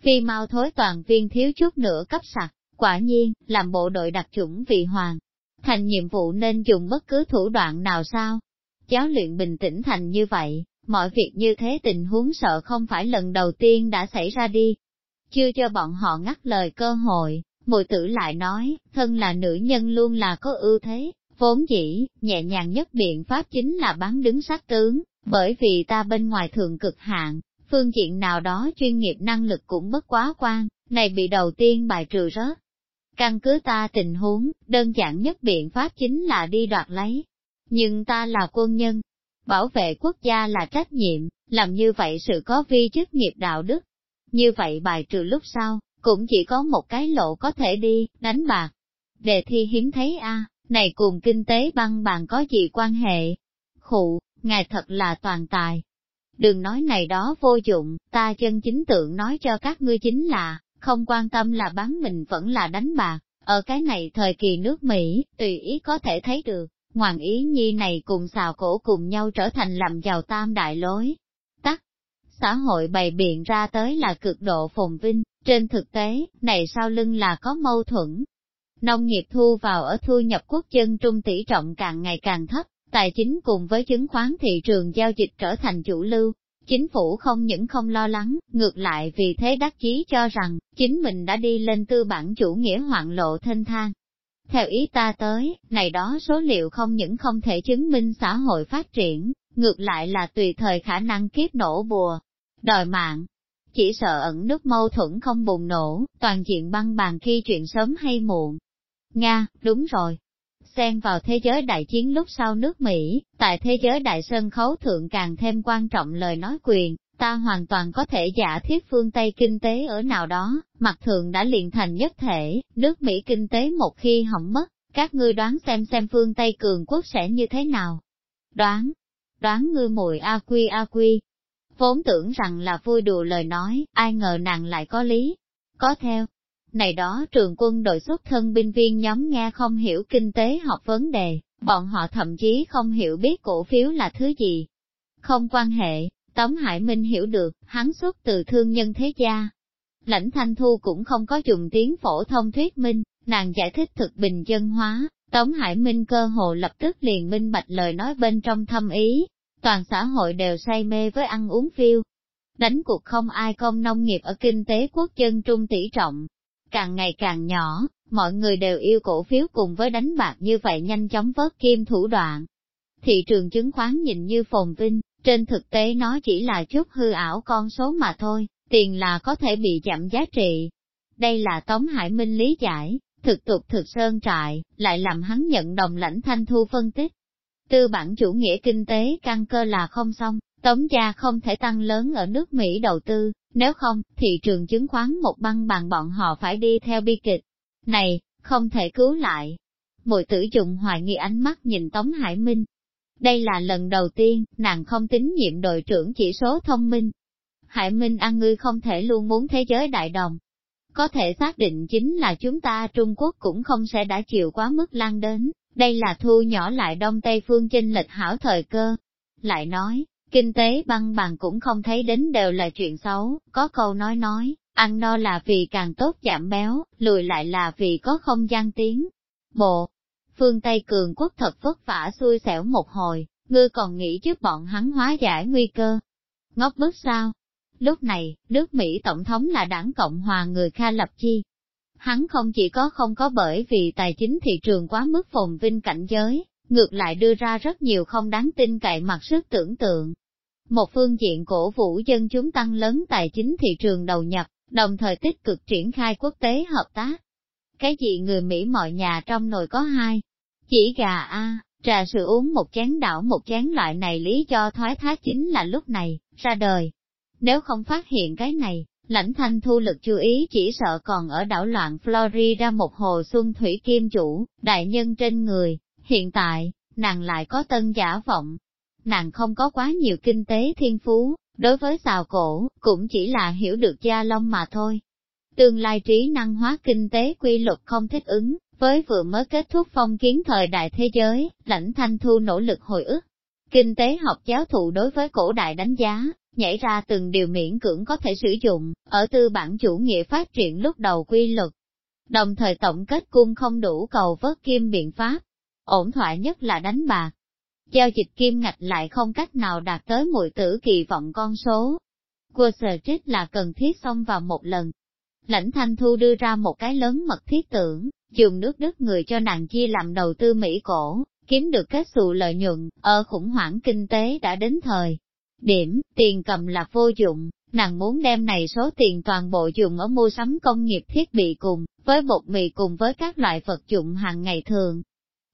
Phi mau thối toàn viên thiếu chút nữa cấp sặc, Quả nhiên, làm bộ đội đặc chủng vị hoàng, thành nhiệm vụ nên dùng bất cứ thủ đoạn nào sao? Giáo luyện bình tĩnh thành như vậy, mọi việc như thế tình huống sợ không phải lần đầu tiên đã xảy ra đi. Chưa cho bọn họ ngắt lời cơ hội, mùi tử lại nói, thân là nữ nhân luôn là có ưu thế, vốn dĩ, nhẹ nhàng nhất biện pháp chính là bán đứng sát tướng, bởi vì ta bên ngoài thường cực hạn, phương diện nào đó chuyên nghiệp năng lực cũng bất quá quan, này bị đầu tiên bài trừ rớt. Căn cứ ta tình huống, đơn giản nhất biện pháp chính là đi đoạt lấy. Nhưng ta là quân nhân, bảo vệ quốc gia là trách nhiệm, làm như vậy sự có vi chức nghiệp đạo đức. Như vậy bài trừ lúc sau, cũng chỉ có một cái lộ có thể đi, đánh bạc. Đề thi hiếm thấy a này cùng kinh tế băng bàn có gì quan hệ? Khụ, ngài thật là toàn tài. Đừng nói này đó vô dụng, ta chân chính tượng nói cho các ngươi chính là, không quan tâm là bán mình vẫn là đánh bạc, ở cái này thời kỳ nước Mỹ, tùy ý có thể thấy được, Hoàng Ý Nhi này cùng xào cổ cùng nhau trở thành làm giàu tam đại lối. Tắc, xã hội bày biện ra tới là cực độ phồn vinh, trên thực tế, này sau lưng là có mâu thuẫn. Nông nghiệp thu vào ở thu nhập quốc dân trung tỷ trọng càng ngày càng thấp, tài chính cùng với chứng khoán thị trường giao dịch trở thành chủ lưu. Chính phủ không những không lo lắng, ngược lại vì thế đắc chí cho rằng, chính mình đã đi lên tư bản chủ nghĩa hoạn lộ thênh thang. Theo ý ta tới, này đó số liệu không những không thể chứng minh xã hội phát triển, ngược lại là tùy thời khả năng kiếp nổ bùa, đòi mạng. Chỉ sợ ẩn nước mâu thuẫn không bùng nổ, toàn diện băng bàn khi chuyện sớm hay muộn. Nga, đúng rồi. Xen vào thế giới đại chiến lúc sau nước Mỹ, tại thế giới đại sân khấu thượng càng thêm quan trọng lời nói quyền, ta hoàn toàn có thể giả thiết phương Tây kinh tế ở nào đó, mặt thường đã liền thành nhất thể, nước Mỹ kinh tế một khi hỏng mất, các ngươi đoán xem xem phương Tây cường quốc sẽ như thế nào. Đoán, đoán ngươi mùi A quy A quy. Vốn tưởng rằng là vui đùa lời nói, ai ngờ nàng lại có lý. Có theo, này đó trường quân đội xuất thân binh viên nhóm nghe không hiểu kinh tế học vấn đề, bọn họ thậm chí không hiểu biết cổ phiếu là thứ gì. Không quan hệ, Tống Hải Minh hiểu được, hắn xuất từ thương nhân thế gia. Lãnh Thanh Thu cũng không có dùng tiếng phổ thông thuyết minh, nàng giải thích thực bình dân hóa, Tống Hải Minh cơ hồ lập tức liền minh bạch lời nói bên trong thâm ý, toàn xã hội đều say mê với ăn uống phiêu. Đánh cuộc không ai công nông nghiệp ở kinh tế quốc dân trung tỷ trọng, càng ngày càng nhỏ, mọi người đều yêu cổ phiếu cùng với đánh bạc như vậy nhanh chóng vớt kim thủ đoạn. Thị trường chứng khoán nhìn như phồn vinh, trên thực tế nó chỉ là chút hư ảo con số mà thôi, tiền là có thể bị giảm giá trị. Đây là Tống Hải Minh lý giải, thực tục thực sơn trại, lại làm hắn nhận đồng lãnh thanh thu phân tích. Tư bản chủ nghĩa kinh tế căn cơ là không xong, Tống gia không thể tăng lớn ở nước Mỹ đầu tư, nếu không, thị trường chứng khoán một băng bằng bọn họ phải đi theo bi kịch. Này, không thể cứu lại. Mùi tử dụng hoài nghi ánh mắt nhìn Tống Hải Minh, đây là lần đầu tiên, nàng không tín nhiệm đội trưởng chỉ số thông minh. Hải Minh ăn ngươi không thể luôn muốn thế giới đại đồng. Có thể xác định chính là chúng ta Trung Quốc cũng không sẽ đã chịu quá mức lan đến, đây là thu nhỏ lại Đông Tây phương chênh lệch hảo thời cơ. Lại nói, kinh tế băng bằng cũng không thấy đến đều là chuyện xấu, có câu nói nói, ăn no là vì càng tốt giảm béo, lùi lại là vì có không gian tiến. Bộ, phương Tây cường quốc thật vất vả xui xẻo một hồi, ngươi còn nghĩ trước bọn hắn hóa giải nguy cơ. Ngốc bức sao? Lúc này, nước Mỹ Tổng thống là đảng Cộng hòa người Kha Lập Chi. Hắn không chỉ có không có bởi vì tài chính thị trường quá mức phồn vinh cảnh giới, ngược lại đưa ra rất nhiều không đáng tin cậy mặt sức tưởng tượng. Một phương diện cổ vũ dân chúng tăng lớn tài chính thị trường đầu nhập, đồng thời tích cực triển khai quốc tế hợp tác. Cái gì người Mỹ mọi nhà trong nồi có hai, chỉ gà a, trà sữa uống một chén đảo một chén loại này lý do thoái thác chính là lúc này, ra đời. Nếu không phát hiện cái này, lãnh thanh thu lực chú ý chỉ sợ còn ở đảo loạn Florida một hồ xuân thủy kim chủ, đại nhân trên người, hiện tại, nàng lại có tân giả vọng. Nàng không có quá nhiều kinh tế thiên phú, đối với xào cổ, cũng chỉ là hiểu được gia long mà thôi. Tương lai trí năng hóa kinh tế quy luật không thích ứng, với vừa mới kết thúc phong kiến thời đại thế giới, lãnh thanh thu nỗ lực hồi ức. Kinh tế học giáo thụ đối với cổ đại đánh giá, nhảy ra từng điều miễn cưỡng có thể sử dụng, ở tư bản chủ nghĩa phát triển lúc đầu quy luật. Đồng thời tổng kết cung không đủ cầu vớt kim biện pháp, ổn thoại nhất là đánh bạc. Giao dịch kim ngạch lại không cách nào đạt tới mùi tử kỳ vọng con số. Của sờ trích là cần thiết xong vào một lần. Lãnh thanh thu đưa ra một cái lớn mật thiết tưởng, dùng nước Đức người cho nàng chia làm đầu tư Mỹ cổ, kiếm được kết xù lợi nhuận, ở khủng hoảng kinh tế đã đến thời. Điểm, tiền cầm là vô dụng, Nàng muốn đem này số tiền toàn bộ dùng ở mua sắm công nghiệp thiết bị cùng, với bột mì cùng với các loại vật dụng hàng ngày thường.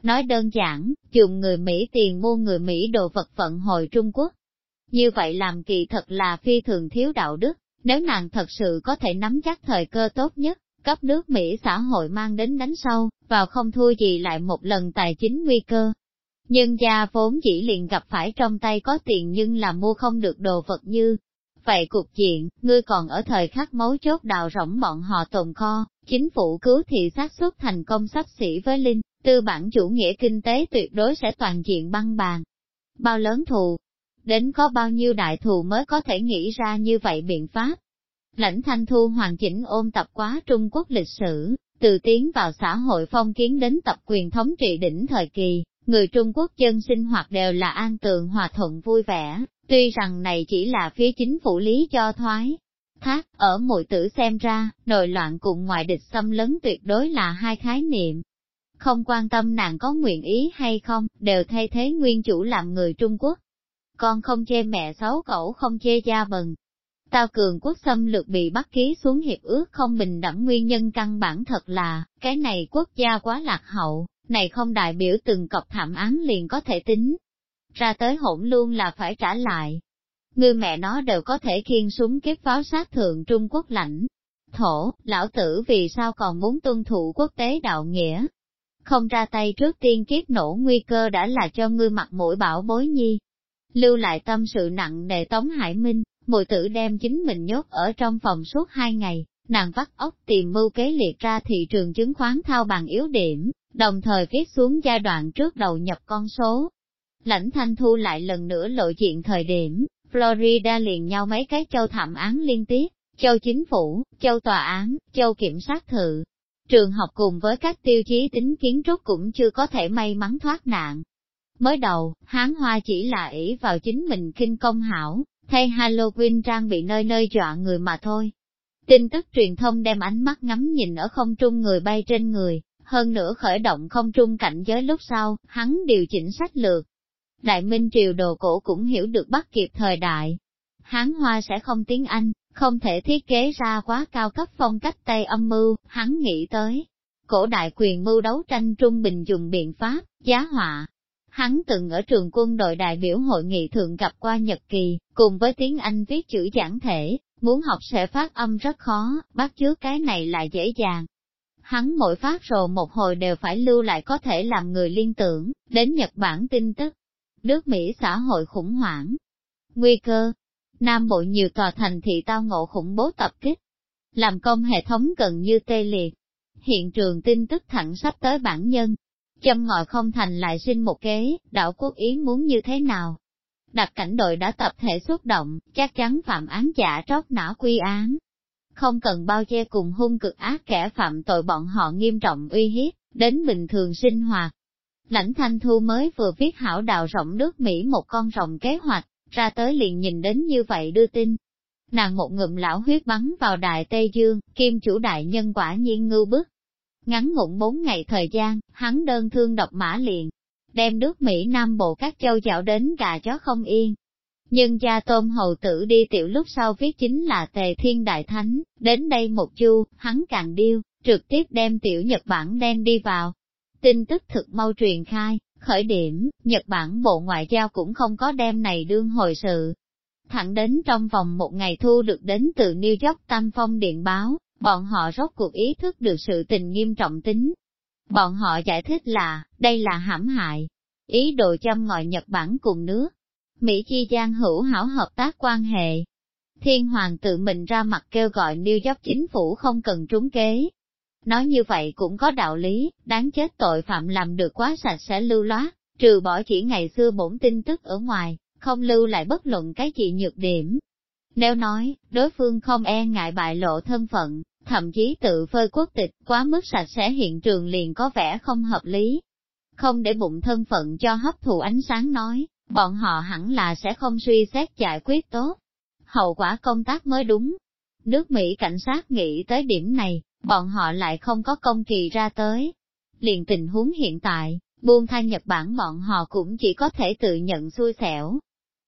Nói đơn giản, dùng người Mỹ tiền mua người Mỹ đồ vật vận hồi Trung Quốc. Như vậy làm kỳ thật là phi thường thiếu đạo đức, nếu nàng thật sự có thể nắm chắc thời cơ tốt nhất, cấp nước Mỹ xã hội mang đến đánh sâu, vào không thua gì lại một lần tài chính nguy cơ. Nhưng gia vốn chỉ liền gặp phải trong tay có tiền nhưng là mua không được đồ vật như. Vậy cục diện, ngươi còn ở thời khắc mấu chốt đào rỗng bọn họ tồn kho, chính phủ cứu thì xác suất thành công sắp xỉ với Linh, tư bản chủ nghĩa kinh tế tuyệt đối sẽ toàn diện băng bàn. Bao lớn thù, đến có bao nhiêu đại thù mới có thể nghĩ ra như vậy biện pháp. Lãnh thanh thu hoàn chỉnh ôn tập quá Trung Quốc lịch sử, từ tiến vào xã hội phong kiến đến tập quyền thống trị đỉnh thời kỳ, người Trung Quốc dân sinh hoạt đều là an tường hòa thuận vui vẻ, tuy rằng này chỉ là phía chính phủ lý cho thoái. Thác, ở mùi tử xem ra, nội loạn cùng ngoại địch xâm lấn tuyệt đối là hai khái niệm. Không quan tâm nàng có nguyện ý hay không, đều thay thế nguyên chủ làm người Trung Quốc. Con không chê mẹ xấu cẩu không chê cha bần, Tao cường quốc xâm lược bị bắt ký xuống hiệp ước không bình đẳng nguyên nhân căn bản thật là, cái này quốc gia quá lạc hậu, này không đại biểu từng cọc thảm án liền có thể tính. Ra tới hỗn luôn là phải trả lại. Người mẹ nó đều có thể khiên súng kiếp pháo sát thượng Trung Quốc lãnh. Thổ, lão tử vì sao còn muốn tuân thủ quốc tế đạo nghĩa? Không ra tay trước tiên kiếp nổ nguy cơ đã là cho ngươi mặt mũi bảo bối nhi. Lưu lại tâm sự nặng nề Tống Hải Minh, Mùi tử đem chính mình nhốt ở trong phòng suốt hai ngày, nàng vắt óc tìm mưu kế liệt ra thị trường chứng khoán thao bằng yếu điểm, đồng thời viết xuống giai đoạn trước đầu nhập con số. Lãnh thanh thu lại lần nữa lộ diện thời điểm, Florida liền nhau mấy cái châu thảm án liên tiếp, châu chính phủ, châu tòa án, châu kiểm sát thự. Trường học cùng với các tiêu chí tính kiến trúc cũng chưa có thể may mắn thoát nạn. Mới đầu, hán hoa chỉ là ỷ vào chính mình kinh công hảo, thay Halloween trang bị nơi nơi dọa người mà thôi. Tin tức truyền thông đem ánh mắt ngắm nhìn ở không trung người bay trên người, hơn nữa khởi động không trung cảnh giới lúc sau, hắn điều chỉnh sách lược. Đại Minh Triều đồ cổ cũng hiểu được bắt kịp thời đại. Hán Hoa sẽ không tiếng Anh, không thể thiết kế ra quá cao cấp phong cách Tây âm mưu, hắn nghĩ tới. Cổ đại quyền mưu đấu tranh trung bình dùng biện pháp, giá họa, Hắn từng ở trường quân đội đại biểu hội nghị thượng gặp qua Nhật Kỳ, cùng với tiếng Anh viết chữ giảng thể, muốn học sẽ phát âm rất khó, bắt chước cái này lại dễ dàng. Hắn mỗi phát rồ một hồi đều phải lưu lại có thể làm người liên tưởng, đến Nhật Bản tin tức. Nước Mỹ xã hội khủng hoảng. Nguy cơ. Nam Bộ nhiều tòa thành thị tao ngộ khủng bố tập kích. Làm công hệ thống gần như tê liệt. Hiện trường tin tức thẳng sắp tới bản nhân, Châm ngòi không thành lại sinh một kế, đảo quốc yến muốn như thế nào? Đặc cảnh đội đã tập thể xuất động, chắc chắn phạm án giả trót não quy án. Không cần bao che cùng hung cực ác kẻ phạm tội bọn họ nghiêm trọng uy hiếp, đến bình thường sinh hoạt. Lãnh Thanh Thu mới vừa viết hảo đạo rộng nước Mỹ một con rồng kế hoạch, ra tới liền nhìn đến như vậy đưa tin. Nàng một ngụm lão huyết bắn vào đại Tây Dương, kim chủ đại nhân quả nhiên ngưu bức, Ngắn ngủn bốn ngày thời gian, hắn đơn thương độc mã liền, đem nước Mỹ Nam Bộ các châu dạo đến gà chó không yên. Nhưng cha tôm hầu tử đi tiểu lúc sau viết chính là tề thiên đại thánh, đến đây một chu, hắn càng điêu, trực tiếp đem tiểu Nhật Bản đem đi vào. Tin tức thực mau truyền khai, khởi điểm, Nhật Bản Bộ Ngoại giao cũng không có đem này đương hồi sự. Thẳng đến trong vòng một ngày thu được đến từ New York Tam Phong Điện báo, bọn họ rốt cuộc ý thức được sự tình nghiêm trọng tính. Bọn họ giải thích là, đây là hãm hại, ý đồ châm ngòi Nhật Bản cùng nước. Mỹ chi gian hữu hảo hợp tác quan hệ. Thiên Hoàng tự mình ra mặt kêu gọi New York chính phủ không cần trúng kế. Nói như vậy cũng có đạo lý, đáng chết tội phạm làm được quá sạch sẽ lưu loát, trừ bỏ chỉ ngày xưa bổn tin tức ở ngoài, không lưu lại bất luận cái gì nhược điểm. Nếu nói, đối phương không e ngại bại lộ thân phận, thậm chí tự phơi quốc tịch, quá mức sạch sẽ hiện trường liền có vẻ không hợp lý. Không để bụng thân phận cho hấp thụ ánh sáng nói, bọn họ hẳn là sẽ không suy xét giải quyết tốt. Hậu quả công tác mới đúng. Nước Mỹ cảnh sát nghĩ tới điểm này, bọn họ lại không có công kỳ ra tới. Liền tình huống hiện tại, buông tha Nhật Bản bọn họ cũng chỉ có thể tự nhận xui xẻo.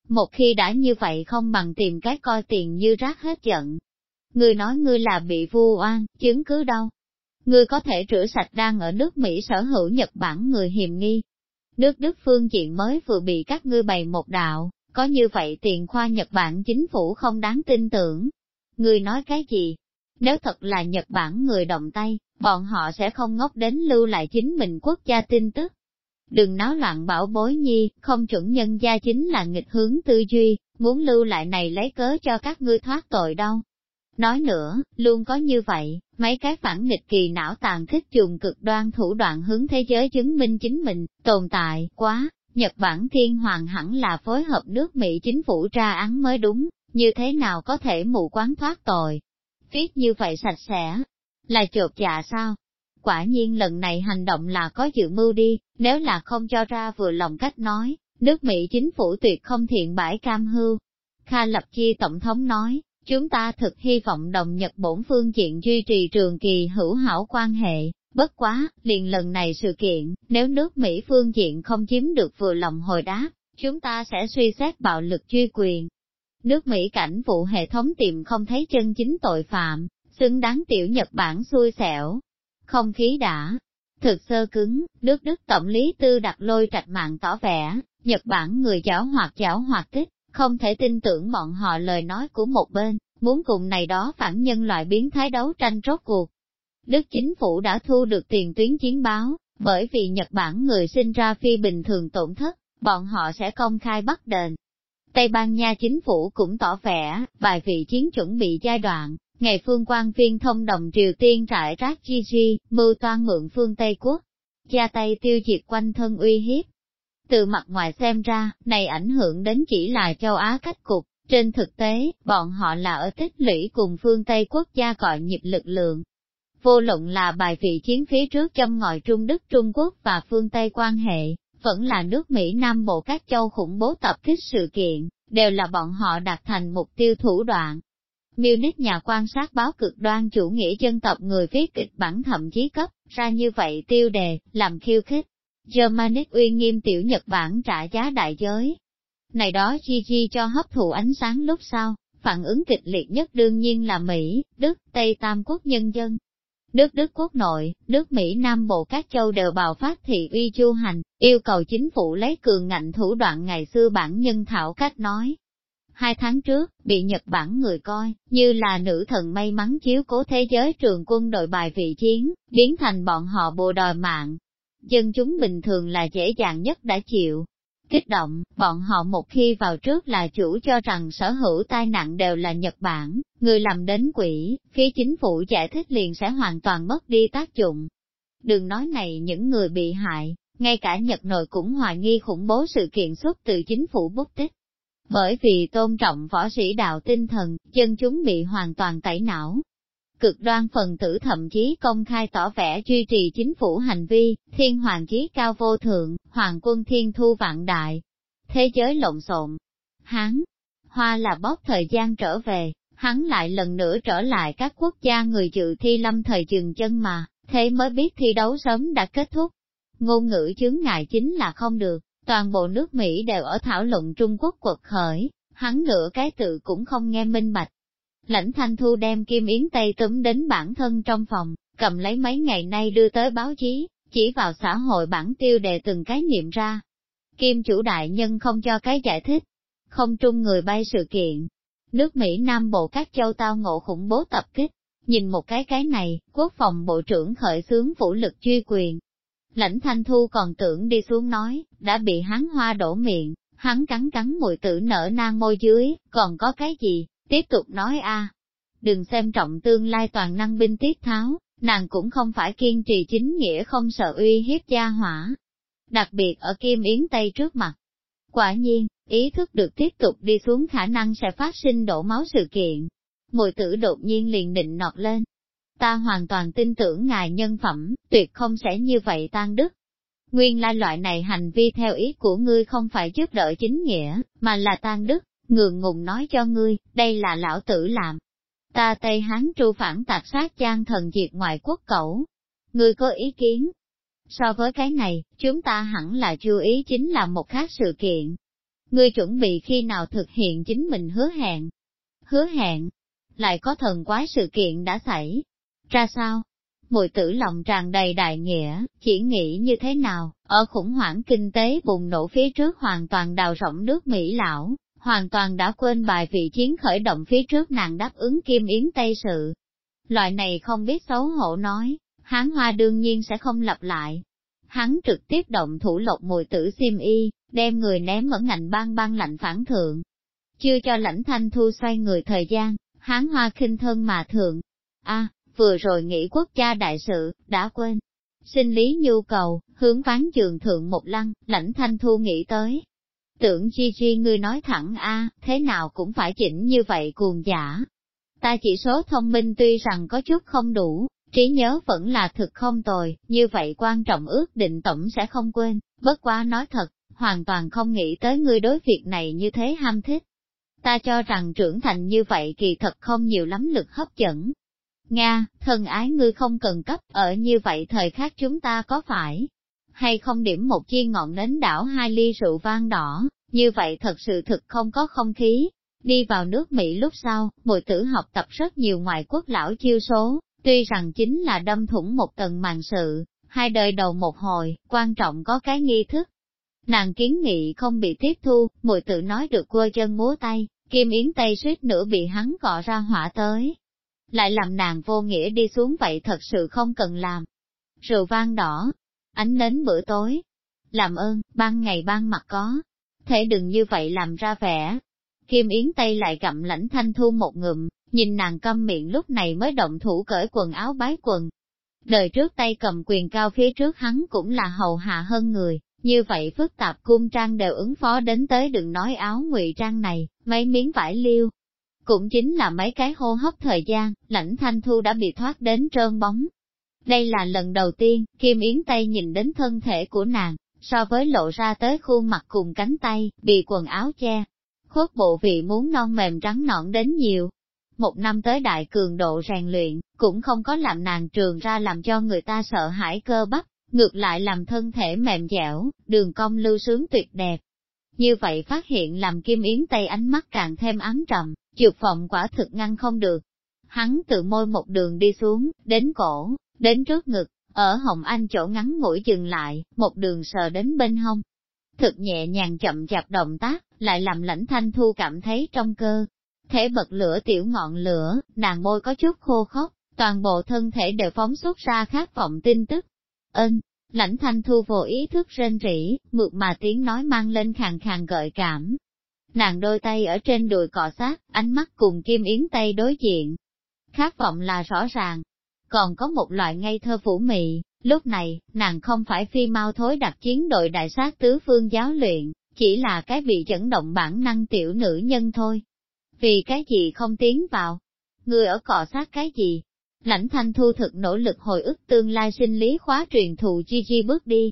Một khi đã như vậy không bằng tìm cái coi tiền như rác hết giận. Ngươi nói ngươi là bị vu oan, chứng cứ đâu? Ngươi có thể rửa sạch đang ở nước Mỹ sở hữu Nhật Bản người hiềm nghi. Nước Đức phương diện mới vừa bị các ngươi bày một đạo, có như vậy tiền khoa Nhật Bản chính phủ không đáng tin tưởng. Ngươi nói cái gì? Nếu thật là Nhật Bản người động tay, bọn họ sẽ không ngốc đến lưu lại chính mình quốc gia tin tức. Đừng náo loạn bảo bối nhi, không chuẩn nhân gia chính là nghịch hướng tư duy, muốn lưu lại này lấy cớ cho các ngươi thoát tội đâu. Nói nữa, luôn có như vậy, mấy cái phản nghịch kỳ não tàn thích dùng cực đoan thủ đoạn hướng thế giới chứng minh chính mình, tồn tại, quá, Nhật Bản thiên hoàng hẳn là phối hợp nước Mỹ chính phủ ra án mới đúng, như thế nào có thể mù quán thoát tội. Viết như vậy sạch sẽ, là chột dạ sao? Quả nhiên lần này hành động là có dự mưu đi, nếu là không cho ra vừa lòng cách nói, nước Mỹ chính phủ tuyệt không thiện bãi cam hưu. Kha Lập Chi Tổng thống nói, chúng ta thực hy vọng đồng Nhật bổn phương diện duy trì trường kỳ hữu hảo quan hệ, bất quá, liền lần này sự kiện, nếu nước Mỹ phương diện không chiếm được vừa lòng hồi đáp, chúng ta sẽ suy xét bạo lực duy quyền. Nước Mỹ cảnh vụ hệ thống tìm không thấy chân chính tội phạm, xứng đáng tiểu Nhật Bản xui xẻo. Không khí đã thực sơ cứng, nước Đức Tổng lý tư đặt lôi trạch mạng tỏ vẻ, Nhật Bản người giáo hoạt giáo hoạt tích, không thể tin tưởng bọn họ lời nói của một bên, muốn cùng này đó phản nhân loại biến thái đấu tranh rốt cuộc. Đức chính phủ đã thu được tiền tuyến chiến báo, bởi vì Nhật Bản người sinh ra phi bình thường tổn thất, bọn họ sẽ công khai bắt đền. Tây Ban Nha chính phủ cũng tỏ vẻ, bài vị chiến chuẩn bị giai đoạn, ngày phương quan viên thông đồng Triều Tiên trại rác chi chi, mưu toan mượn phương Tây Quốc, gia tay tiêu diệt quanh thân uy hiếp. Từ mặt ngoài xem ra, này ảnh hưởng đến chỉ là châu Á cách cục, trên thực tế, bọn họ là ở tích lũy cùng phương Tây quốc gia gọi nhịp lực lượng. Vô luận là bài vị chiến phía trước châm ngòi Trung Đức Trung Quốc và phương Tây quan hệ, vẫn là nước Mỹ Nam Bộ các châu khủng bố tập kích sự kiện, đều là bọn họ đạt thành mục tiêu thủ đoạn. Munich nhà quan sát báo cực đoan chủ nghĩa dân tộc người viết kịch bản thậm chí cấp ra như vậy tiêu đề, làm khiêu khích. Germanic uy nghiêm tiểu Nhật Bản trả giá đại giới. Này đó chi chi cho hấp thụ ánh sáng lúc sau, phản ứng kịch liệt nhất đương nhiên là Mỹ, Đức, Tây Tam quốc nhân dân. Nước Đức quốc nội, nước Mỹ Nam Bộ các châu đều bào phát thị uy chu hành, yêu cầu chính phủ lấy cường ngạnh thủ đoạn ngày xưa bản nhân thảo cách nói, Hai tháng trước, bị Nhật Bản người coi, như là nữ thần may mắn chiếu cố thế giới trường quân đội bài vị chiến, biến thành bọn họ bồ đòi mạng. Dân chúng bình thường là dễ dàng nhất đã chịu. Kích động, bọn họ một khi vào trước là chủ cho rằng sở hữu tai nạn đều là Nhật Bản, người làm đến quỷ, phía chính phủ giải thích liền sẽ hoàn toàn mất đi tác dụng. Đừng nói này những người bị hại, ngay cả Nhật nội cũng hoài nghi khủng bố sự kiện xuất từ chính phủ bút tích. Bởi vì tôn trọng võ sĩ đạo tinh thần, dân chúng bị hoàn toàn tẩy não. Cực đoan phần tử thậm chí công khai tỏ vẻ duy trì chính phủ hành vi, thiên hoàng chí cao vô thượng, hoàng quân thiên thu vạn đại. Thế giới lộn xộn. Hán, hoa là bóp thời gian trở về, hắn lại lần nữa trở lại các quốc gia người dự thi lâm thời dừng chân mà, thế mới biết thi đấu sớm đã kết thúc. Ngôn ngữ chứng ngại chính là không được, Toàn bộ nước Mỹ đều ở thảo luận Trung Quốc quật khởi, hắn nửa cái tự cũng không nghe minh bạch. Lãnh Thanh Thu đem Kim Yến Tây túm đến bản thân trong phòng, cầm lấy mấy ngày nay đưa tới báo chí, chỉ vào xã hội bản tiêu đề từng cái niệm ra. Kim chủ đại nhân không cho cái giải thích, không trung người bay sự kiện. Nước Mỹ Nam Bộ các châu tao ngộ khủng bố tập kích, nhìn một cái cái này, quốc phòng bộ trưởng khởi xướng vũ lực truy quyền, Lãnh thanh thu còn tưởng đi xuống nói, đã bị hắn hoa đổ miệng, hắn cắn cắn mùi tử nở nang môi dưới, còn có cái gì, tiếp tục nói a Đừng xem trọng tương lai toàn năng binh tiết tháo, nàng cũng không phải kiên trì chính nghĩa không sợ uy hiếp gia hỏa. Đặc biệt ở Kim Yến Tây trước mặt. Quả nhiên, ý thức được tiếp tục đi xuống khả năng sẽ phát sinh đổ máu sự kiện. Mùi tử đột nhiên liền định nọt lên, ta hoàn toàn tin tưởng ngài nhân phẩm, tuyệt không sẽ như vậy tan đức. Nguyên lai loại này hành vi theo ý của ngươi không phải giúp đỡ chính nghĩa, mà là tan đức, ngượng ngùng nói cho ngươi, đây là lão tử làm. Ta Tây Hán tru phản tạc sát trang thần diệt ngoại quốc cẩu. Ngươi có ý kiến? So với cái này, chúng ta hẳn là chú ý chính là một khác sự kiện. ngươi chuẩn bị khi nào thực hiện chính mình hứa hẹn. Hứa hẹn, lại có thần quái sự kiện đã xảy ra sao? Mùi tử lòng tràn đầy đại nghĩa, chỉ nghĩ như thế nào, ở khủng hoảng kinh tế bùng nổ phía trước hoàn toàn đào rộng nước Mỹ lão, hoàn toàn đã quên bài vị chiến khởi động phía trước nàng đáp ứng kim yến Tây sự. Loại này không biết xấu hổ nói, hán hoa đương nhiên sẽ không lặp lại. Hắn trực tiếp động thủ lột mùi tử xiêm y, đem người ném ở ngành băng băng lạnh phản thượng. Chưa cho lãnh thanh thu xoay người thời gian, hán hoa khinh thân mà thượng. a vừa rồi nghĩ quốc gia đại sự, đã quên. Sinh lý nhu cầu, hướng ván trường thượng một lăng, lãnh thanh thu nghĩ tới. Tưởng chi chi ngươi nói thẳng a thế nào cũng phải chỉnh như vậy cuồng giả. Ta chỉ số thông minh tuy rằng có chút không đủ, trí nhớ vẫn là thực không tồi, như vậy quan trọng ước định tổng sẽ không quên, bất quá nói thật, hoàn toàn không nghĩ tới ngươi đối việc này như thế ham thích. Ta cho rằng trưởng thành như vậy kỳ thật không nhiều lắm lực hấp dẫn, Nga, thần ái ngươi không cần cấp, ở như vậy thời khắc chúng ta có phải, hay không điểm một chi ngọn nến đảo hai ly rượu vang đỏ, như vậy thật sự thực không có không khí. Đi vào nước Mỹ lúc sau, mùi tử học tập rất nhiều ngoại quốc lão chiêu số, tuy rằng chính là đâm thủng một tầng màn sự, hai đời đầu một hồi, quan trọng có cái nghi thức. Nàng kiến nghị không bị tiếp thu, mùi tử nói được quơ chân múa tay, kim yến tay suýt nữa bị hắn gọ ra hỏa tới, lại làm nàng vô nghĩa đi xuống vậy thật sự không cần làm. Rượu vang đỏ, ánh đến bữa tối, làm ơn, ban ngày ban mặt có, thể đừng như vậy làm ra vẻ. Kim Yến Tây lại gặm lãnh thanh thu một ngụm, nhìn nàng câm miệng lúc này mới động thủ cởi quần áo bái quần. Đời trước tay cầm quyền cao phía trước hắn cũng là hầu hạ hơn người, như vậy phức tạp cung trang đều ứng phó đến tới đừng nói áo ngụy trang này, mấy miếng vải liêu, cũng chính là mấy cái hô hấp thời gian, lãnh thanh thu đã bị thoát đến trơn bóng. Đây là lần đầu tiên, Kim Yến Tây nhìn đến thân thể của nàng, so với lộ ra tới khuôn mặt cùng cánh tay, bị quần áo che. Khuất bộ vị muốn non mềm trắng nõn đến nhiều. Một năm tới đại cường độ rèn luyện, cũng không có làm nàng trường ra làm cho người ta sợ hãi cơ bắp, ngược lại làm thân thể mềm dẻo, đường cong lưu sướng tuyệt đẹp. Như vậy phát hiện làm Kim Yến Tây ánh mắt càng thêm ám trầm, Dược phòng quả thực ngăn không được. Hắn tự môi một đường đi xuống, đến cổ, đến trước ngực, ở Hồng Anh chỗ ngắn ngủi dừng lại, một đường sờ đến bên hông. Thực nhẹ nhàng chậm chạp động tác, lại làm lãnh thanh thu cảm thấy trong cơ. Thể bật lửa tiểu ngọn lửa, nàng môi có chút khô khốc, toàn bộ thân thể đều phóng xuất ra khát vọng tin tức. Ơn, lãnh thanh thu vô ý thức rên rỉ, mượt mà tiếng nói mang lên khàn khàn gợi cảm, Nàng đôi tay ở trên đùi cọ sát, ánh mắt cùng Kim Yến tay đối diện. Khát vọng là rõ ràng. Còn có một loại ngây thơ phủ mị, lúc này, nàng không phải phi mau thối đặt chiến đội đại sát tứ phương giáo luyện, chỉ là cái bị chấn động bản năng tiểu nữ nhân thôi. Vì cái gì không tiến vào? Người ở cọ sát cái gì? Lãnh thanh thu thực nỗ lực hồi ức tương lai sinh lý khóa truyền thụ chi chi bước đi,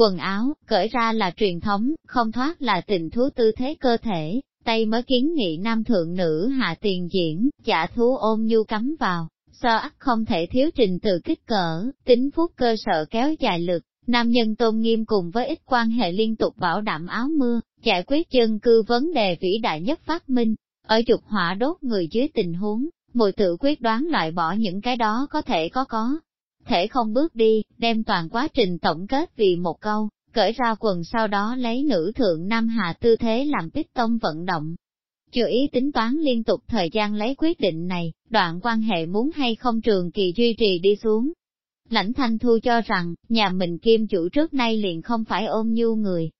Quần áo, cởi ra là truyền thống, không thoát là tình thú tư thế cơ thể, tay mới kiến nghị nam thượng nữ hạ tiền diễn, giả thú ôm nhu cắm vào, so ắt không thể thiếu trình tự kích cỡ, tính phút cơ sở kéo dài lực, nam nhân tôn nghiêm cùng với ít quan hệ liên tục bảo đảm áo mưa, giải quyết chân cư vấn đề vĩ đại nhất phát minh, ở dục hỏa đốt người dưới tình huống, mùi tự quyết đoán loại bỏ những cái đó có thể có có, thể không bước đi, đem toàn quá trình tổng kết vì một câu, cởi ra quần sau đó lấy nữ thượng Nam Hà tư thế làm tích tông vận động. Chưa ý tính toán liên tục thời gian lấy quyết định này, đoạn quan hệ muốn hay không trường kỳ duy trì đi xuống. Lãnh Thanh Thu cho rằng, nhà mình kim chủ trước nay liền không phải ôm nhu người.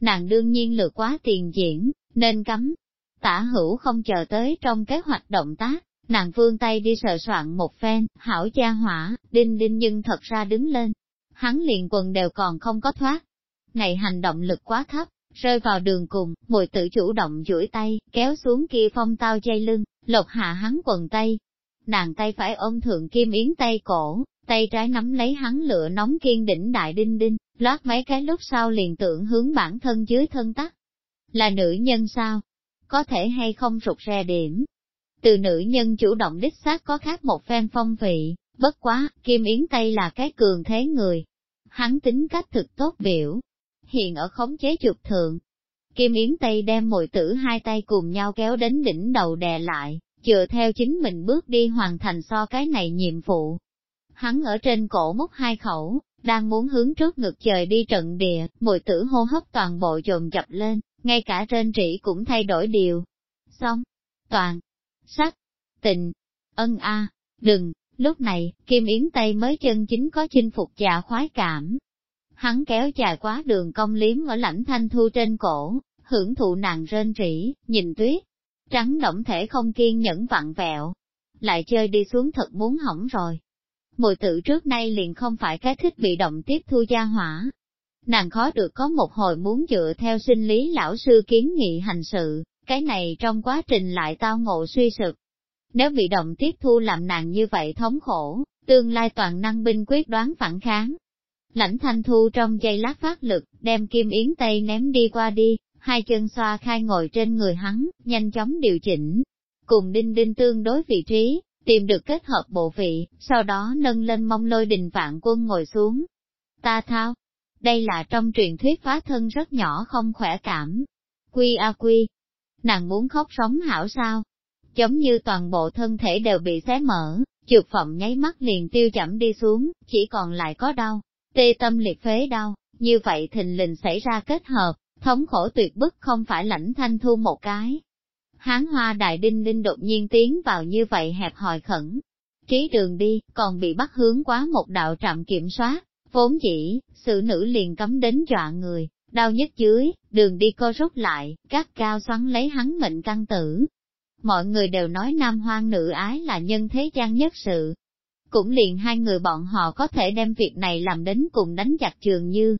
Nàng đương nhiên lừa quá tiền diễn, nên cấm. Tả hữu không chờ tới trong kế hoạch động tác, Nàng vương tay đi sờ soạn một phen, hảo gia hỏa, đinh đinh nhưng thật ra đứng lên. Hắn liền quần đều còn không có thoát. Này hành động lực quá thấp, rơi vào đường cùng, mùi tự chủ động duỗi tay, kéo xuống kia phong tao dây lưng, lột hạ hắn quần tay. Nàng tay phải ôm thượng kim yến tay cổ, tay trái nắm lấy hắn lửa nóng kiên đỉnh đại đinh đinh, lót mấy cái lúc sau liền tưởng hướng bản thân dưới thân tắt. Là nữ nhân sao? Có thể hay không rụt rè điểm, từ nữ nhân chủ động đích xác có khác một phen phong vị, bất quá, Kim Yến Tây là cái cường thế người. Hắn tính cách thực tốt biểu, hiện ở khống chế trục thượng. Kim Yến Tây đem Mội tử hai tay cùng nhau kéo đến đỉnh đầu đè lại, chừa theo chính mình bước đi hoàn thành so cái này nhiệm vụ. Hắn ở trên cổ múc hai khẩu, đang muốn hướng trước ngực trời đi trận địa, mùi tử hô hấp toàn bộ dồn dập lên, ngay cả trên trĩ cũng thay đổi điều. Xong, toàn, sắc, tình, ân a, đừng, lúc này, Kim Yến Tây mới chân chính có chinh phục và khoái cảm. Hắn kéo dài quá đường cong liếm ở lãnh thanh thu trên cổ, hưởng thụ nàng rên rỉ, nhìn tuyết, trắng động thể không kiên nhẫn vặn vẹo. Lại chơi đi xuống thật muốn hỏng rồi. Mùi tự trước nay liền không phải cái thích bị động tiếp thu gia hỏa. Nàng khó được có một hồi muốn dựa theo sinh lý lão sư kiến nghị hành sự, cái này trong quá trình lại tao ngộ suy sụp. Nếu bị động tiếp thu làm nàng như vậy thống khổ, tương lai toàn năng binh quyết đoán phản kháng. Lãnh thanh thu trong giây lát phát lực, đem kim yến tây ném đi qua đi, hai chân xoa khai ngồi trên người hắn, nhanh chóng điều chỉnh. Cùng đinh đinh tương đối vị trí, tìm được kết hợp bộ vị, sau đó nâng lên mông lôi đình vạn quân ngồi xuống. Ta thao, đây là trong truyền thuyết phá thân rất nhỏ không khỏe cảm. Quy a quy, nàng muốn khóc sống hảo sao? Giống như toàn bộ thân thể đều bị xé mở, trượt phộng nháy mắt liền tiêu chậm đi xuống, chỉ còn lại có đau, tê tâm liệt phế đau, như vậy thình lình xảy ra kết hợp, thống khổ tuyệt bức không phải lãnh thanh thu một cái. Hán hoa đại đinh đinh đột nhiên tiến vào như vậy hẹp hòi khẩn. Trí đường đi, còn bị bắt hướng quá một đạo trạm kiểm soát, vốn dĩ, sự nữ liền cấm đến dọa người, đau nhất dưới, đường đi co rút lại, các cao xoắn lấy hắn mệnh căn tử. Mọi người đều nói nam hoang nữ ái là nhân thế gian nhất sự. Cũng liền hai người bọn họ có thể đem việc này làm đến cùng đánh chặt trường như.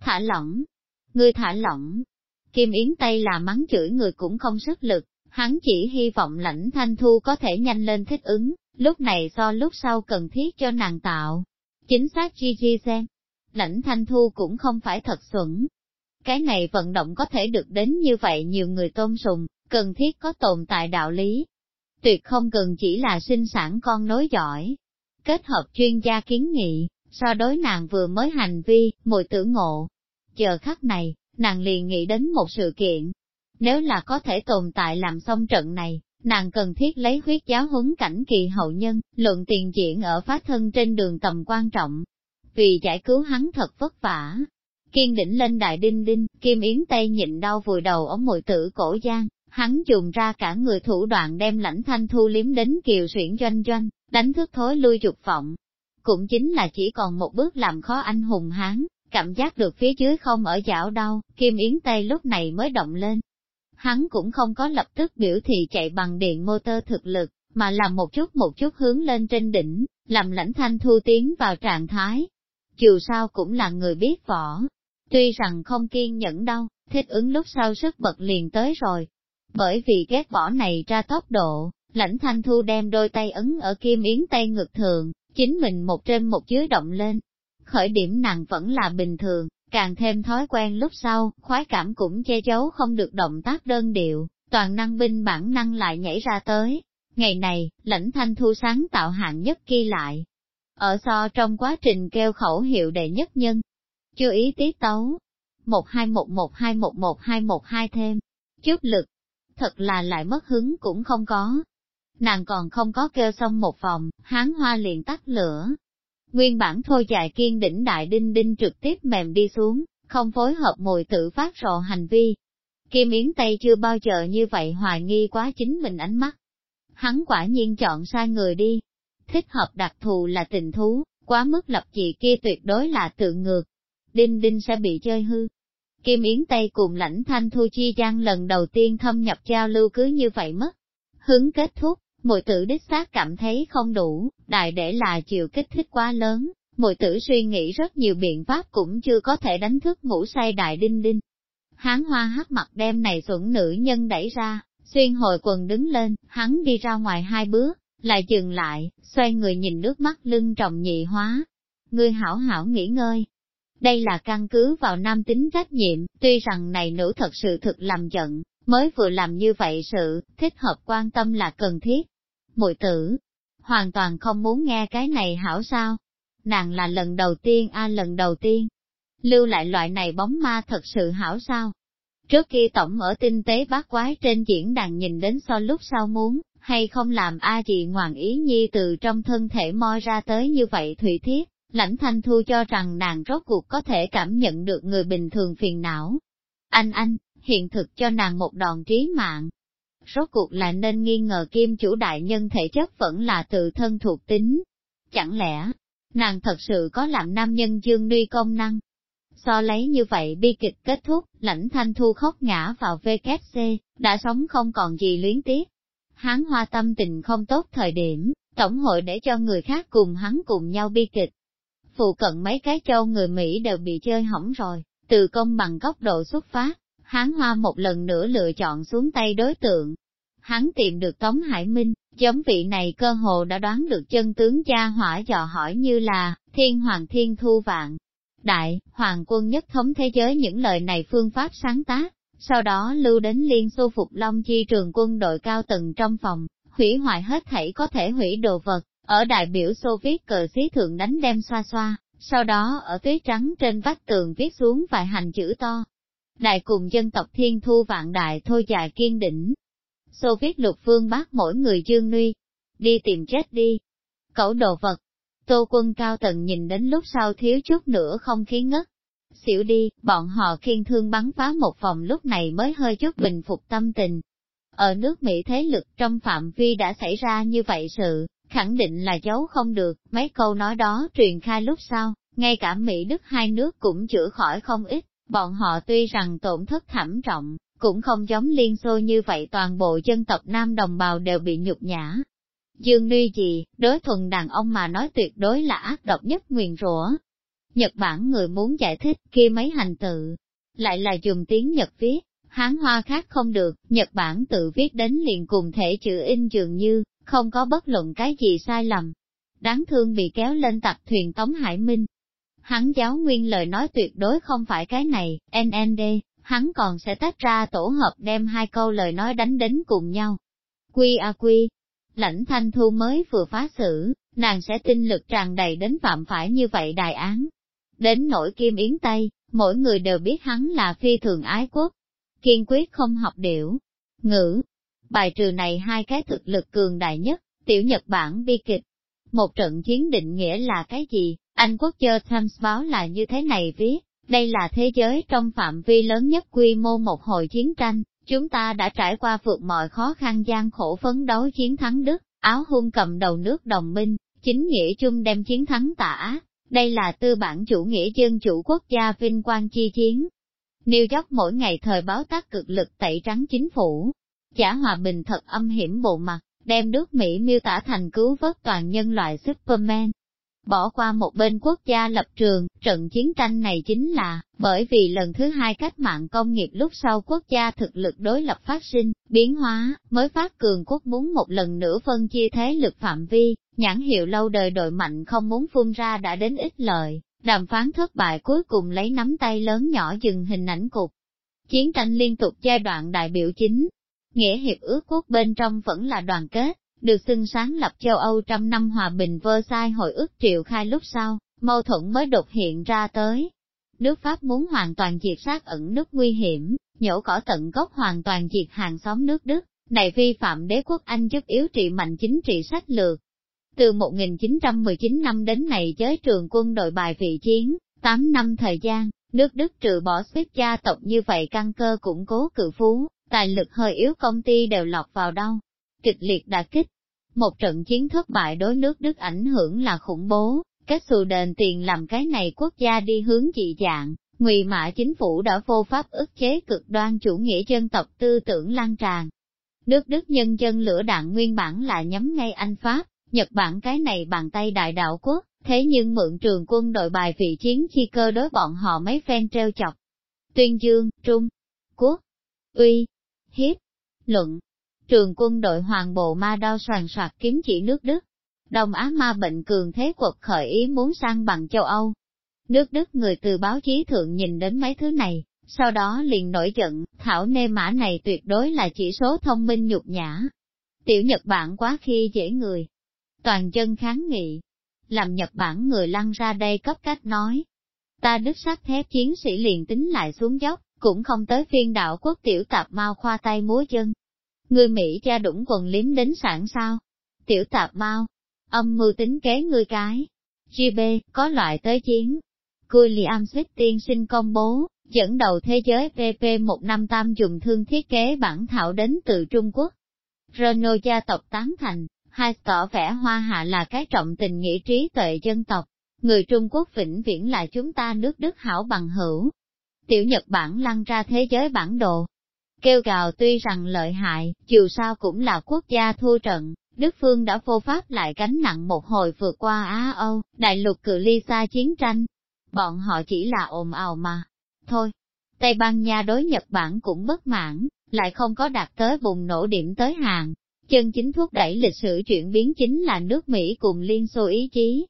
Thả lỏng, ngươi thả lỏng. Kim Yến Tây là mắng chửi người cũng không sức lực, hắn chỉ hy vọng lãnh thanh thu có thể nhanh lên thích ứng, lúc này do lúc sau cần thiết cho nàng tạo. Chính xác chi chi xem, lãnh thanh thu cũng không phải thật xuẩn. Cái này vận động có thể được đến như vậy nhiều người tôn sùng, cần thiết có tồn tại đạo lý. Tuyệt không cần chỉ là sinh sản con nối giỏi. Kết hợp chuyên gia kiến nghị, so đối nàng vừa mới hành vi, mùi tử ngộ, Chờ khắc này, nàng liền nghĩ đến một sự kiện. Nếu là có thể tồn tại làm xong trận này, nàng cần thiết lấy huyết giáo huấn cảnh kỳ hậu nhân, luận tiền diện ở phát thân trên đường tầm quan trọng. Vì giải cứu hắn thật vất vả. Kiên đỉnh lên đại đinh đinh, kim yến tây nhịn đau vùi đầu ở mùi tử cổ giang, hắn dùng ra cả người thủ đoạn đem lãnh thanh thu liếm đến kiều xuyển doanh doanh, đánh thức thối lui trục vọng. Cũng chính là chỉ còn một bước làm khó anh hùng hán, Cảm giác được phía dưới không ở dạo đau, Kim Yến Tây lúc này mới động lên. Hắn cũng không có lập tức biểu thị chạy bằng điện motor thực lực, mà làm một chút một chút hướng lên trên đỉnh, làm lãnh thanh thu tiến vào trạng thái. Dù sao cũng là người biết võ, tuy rằng không kiên nhẫn đâu, thích ứng lúc sau sức bật liền tới rồi. Bởi vì ghét bỏ này ra tốc độ, lãnh thanh thu đem đôi tay ấn ở kim yến tay ngực thường, chính mình một trên một dưới động lên, khởi điểm nàng vẫn là bình thường, càng thêm thói quen lúc sau, khoái cảm cũng che giấu không được động tác đơn điệu, toàn năng binh bản năng lại nhảy ra tới. Ngày này, lãnh thanh thu sáng tạo hạng nhất ghi lại. Ở so trong quá trình kêu khẩu hiệu đệ nhất nhân, chưa ý tiết tấu, một hai một một hai một một hai một hai thêm, chút lực, thật là lại mất hứng cũng không có. Nàng còn không có kêu xong một vòng, hán hoa liền tắt lửa, Nguyên bản thôi dài kiên đỉnh đại đinh đinh trực tiếp mềm đi xuống, không phối hợp mùi tự phát rộ hành vi. Kim Yến Tây chưa bao giờ như vậy hoài nghi quá chính mình ánh mắt. Hắn quả nhiên chọn sai người đi. Thích hợp đặc thù là tình thú, quá mức lập dị kia tuyệt đối là tự ngược. Đinh đinh sẽ bị chơi hư. Kim Yến Tây cùng lãnh thanh thu chi gian lần đầu tiên thâm nhập giao lưu cứ như vậy mất. Hứng kết thúc, Mùi tử đích xác cảm thấy không đủ, đại để là chịu kích thích quá lớn, mùi tử suy nghĩ rất nhiều biện pháp cũng chưa có thể đánh thức ngủ say đại đinh đinh. Hán hoa hắc mặt đem này xuẩn nữ nhân đẩy ra, xuyên hồi quần đứng lên, hắn đi ra ngoài hai bước, lại dừng lại, xoay người nhìn nước mắt lưng trọng nhị hóa. Ngươi hảo hảo nghỉ ngơi. Đây là căn cứ vào nam tính trách nhiệm, tuy rằng này nữ thật sự thực làm giận, mới vừa làm như vậy sự, thích hợp quan tâm là cần thiết. Mụi tử, hoàn toàn không muốn nghe cái này hảo sao. Nàng là lần đầu tiên a lần đầu tiên. Lưu lại loại này bóng ma thật sự hảo sao. Trước kia tổng ở tinh tế bát quái trên diễn đàn nhìn đến so lúc sau muốn, hay không làm A gì ngoạn ý nhi từ trong thân thể moi ra tới như vậy thủy thiết, lãnh thanh thu cho rằng nàng rốt cuộc có thể cảm nhận được người bình thường phiền não. Anh anh, hiện thực cho nàng một đòn trí mạng. Rốt cuộc là nên nghi ngờ kim chủ đại nhân thể chất vẫn là tự thân thuộc tính. Chẳng lẽ, nàng thật sự có làm nam nhân dương nuy công năng? So lấy như vậy bi kịch kết thúc, lãnh thanh thu khóc ngã vào VKC, đã sống không còn gì luyến tiếc. Hán hoa tâm tình không tốt thời điểm, tổng hội để cho người khác cùng hắn cùng nhau bi kịch. Phụ cận mấy cái châu người Mỹ đều bị chơi hỏng rồi, từ công bằng góc độ xuất phát, hán hoa một lần nữa lựa chọn xuống tay đối tượng. Hắn tìm được Tống Hải Minh, giống vị này cơ hồ đã đoán được chân tướng cha hỏa dò hỏi như là, thiên hoàng thiên thu vạn, Đại, Hoàng quân nhất thống thế giới những lời này phương pháp sáng tác, sau đó lưu đến Liên Xô Phục Long chi trường quân đội cao tầng trong phòng, hủy hoại hết thảy có thể hủy đồ vật, ở đại biểu Xô viết cờ xí thượng đánh đem xoa xoa, sau đó ở tuyết trắng trên vách tường viết xuống vài hành chữ to. Đại cùng dân tộc thiên thu vạn đại thôi dài kiên đỉnh. Xô viết lục phương bác mỗi người dương nuy. Đi tìm chết đi. Cẩu đồ vật, Tô quân cao tần nhìn đến lúc sau thiếu chút nữa không khí ngất. Xỉu đi, bọn họ khiên thương bắn phá một phòng lúc này mới hơi chút bình phục tâm tình. Ở nước Mỹ thế lực trong phạm vi đã xảy ra như vậy sự, khẳng định là giấu không được, mấy câu nói đó truyền khai lúc sau, ngay cả Mỹ Đức hai nước cũng chữa khỏi không ít, bọn họ tuy rằng tổn thất thảm trọng, cũng không giống Liên Xô như vậy toàn bộ dân tộc Nam đồng bào đều bị nhục nhã, Dương Nuy gì, đối thuần đàn ông mà nói tuyệt đối là ác độc nhất nguyền rủa. Nhật Bản người muốn giải thích kia mấy hành tự, lại là dùng tiếng Nhật viết, hán hoa khác không được, Nhật Bản tự viết đến liền cùng thể chữ in dường như, không có bất luận cái gì sai lầm. Đáng thương bị kéo lên tặc thuyền Tống Hải Minh. Hắn giáo nguyên lời nói tuyệt đối không phải cái này, NND, hắn còn sẽ tách ra tổ hợp đem hai câu lời nói đánh đến cùng nhau. Quy a quy, lãnh thanh thu mới vừa phá xử, nàng sẽ tinh lực tràn đầy đến phạm phải như vậy đại án. Đến nỗi kim yến Tây, mỗi người đều biết hắn là phi thường ái quốc, kiên quyết không học điểu, ngữ. Bài trừ này hai cái thực lực cường đại nhất, tiểu Nhật Bản bi kịch. Một trận chiến định nghĩa là cái gì? Anh quốc chơ Times báo là như thế này viết, đây là thế giới trong phạm vi lớn nhất quy mô một hồi chiến tranh, Chúng ta đã trải qua vượt mọi khó khăn gian khổ phấn đấu chiến thắng Đức, áo hung cầm đầu nước đồng minh, chính nghĩa chung đem chiến thắng tả. Đây là tư bản chủ nghĩa dân chủ quốc gia vinh quang chi chiến. New York mỗi ngày thời báo tác cực lực tẩy trắng chính phủ. Giả hòa bình thật âm hiểm bộ mặt, đem nước Mỹ miêu tả thành cứu vớt toàn nhân loại Superman, Bỏ qua một bên quốc gia lập trường, trận chiến tranh này chính là, bởi vì lần thứ hai cách mạng công nghiệp lúc sau quốc gia thực lực đối lập phát sinh, biến hóa, mới phát cường quốc muốn một lần nữa phân chia thế lực phạm vi, nhãn hiệu lâu đời đội mạnh không muốn phun ra đã đến ít lợi, đàm phán thất bại cuối cùng lấy nắm tay lớn nhỏ dừng hình ảnh cục. Chiến tranh liên tục giai đoạn đại biểu chính, nghĩa hiệp ước quốc bên trong vẫn là đoàn kết, được xưng sáng lập châu Âu trăm năm hòa bình vơ sai hội ước triệu khai lúc sau, mâu thuẫn mới đột hiện ra tới. Nước Pháp muốn hoàn toàn diệt sát ẩn nước nguy hiểm, nhổ cỏ tận gốc hoàn toàn diệt hàng xóm nước Đức, này vi phạm đế quốc Anh giúp yếu trị mạnh chính trị sách lược. Từ 1919 năm đến này giới trường quân đội bài vị chiến, 8 năm thời gian, nước Đức trừ bỏ xếp gia tộc như vậy căn cơ củng cố cự phú, tài lực hơi yếu công ty đều lọt vào đâu kịch liệt đả kích. Một trận chiến thất bại đối nước Đức ảnh hưởng là khủng bố, các xù đền tiền làm cái này quốc gia đi hướng dị dạng, ngụy mã chính phủ đã vô pháp ức chế cực đoan chủ nghĩa dân tộc tư tưởng lan tràn. Nước Đức nhân dân lửa đạn nguyên bản là nhắm ngay Anh Pháp, Nhật Bản cái này bàn tay đại đạo quốc, thế nhưng mượn trường quân đội bài vị chiến khi cơ đối bọn họ mấy phen treo chọc. Tuyên dương, Trung, Quốc, Uy, Hiếp, Luận, trường quân đội hoàng bộ ma đao soàn soạt kiếm chỉ nước Đức. Đông Á ma bệnh cường thế quật khởi ý muốn sang bằng châu Âu. Nước Đức người từ báo chí thượng nhìn đến mấy thứ này, sau đó liền nổi giận, thảo nê mã này tuyệt đối là chỉ số thông minh nhục nhã. Tiểu Nhật Bản quá khi dễ người. Toàn chân kháng nghị. Làm Nhật Bản người lăn ra đây cấp cách nói. Ta đức sắt thép chiến sĩ liền tính lại xuống dốc, cũng không tới phiên đạo quốc tiểu tạp mau khoa tay múa chân. Người Mỹ cha đũng quần liếm đến sản sao? Tiểu tạp mau, âm mưu tính kế ngươi cái. GB, có loại tới chiến. William Smith tiên sinh công bố, dẫn đầu thế giới PP158 dùng thương thiết kế bản thảo đến từ Trung Quốc. Renault gia tộc tán thành, hai tỏ vẻ hoa hạ là cái trọng tình nghĩa trí tuệ dân tộc. Người Trung Quốc vĩnh viễn là chúng ta nước Đức hảo bằng hữu. Tiểu Nhật Bản lăn ra thế giới bản đồ. Kêu gào tuy rằng lợi hại, dù sao cũng là quốc gia thua trận, Đức Phương đã vô pháp lại gánh nặng một hồi vượt qua Á Âu, đại lục cự ly xa chiến tranh. Bọn họ chỉ là ồn ào mà. Thôi, Tây Ban Nha đối Nhật Bản cũng bất mãn, lại không có đạt tới bùng nổ điểm tới hàng. Chân chính thúc đẩy lịch sử chuyển biến chính là nước Mỹ cùng Liên Xô ý chí.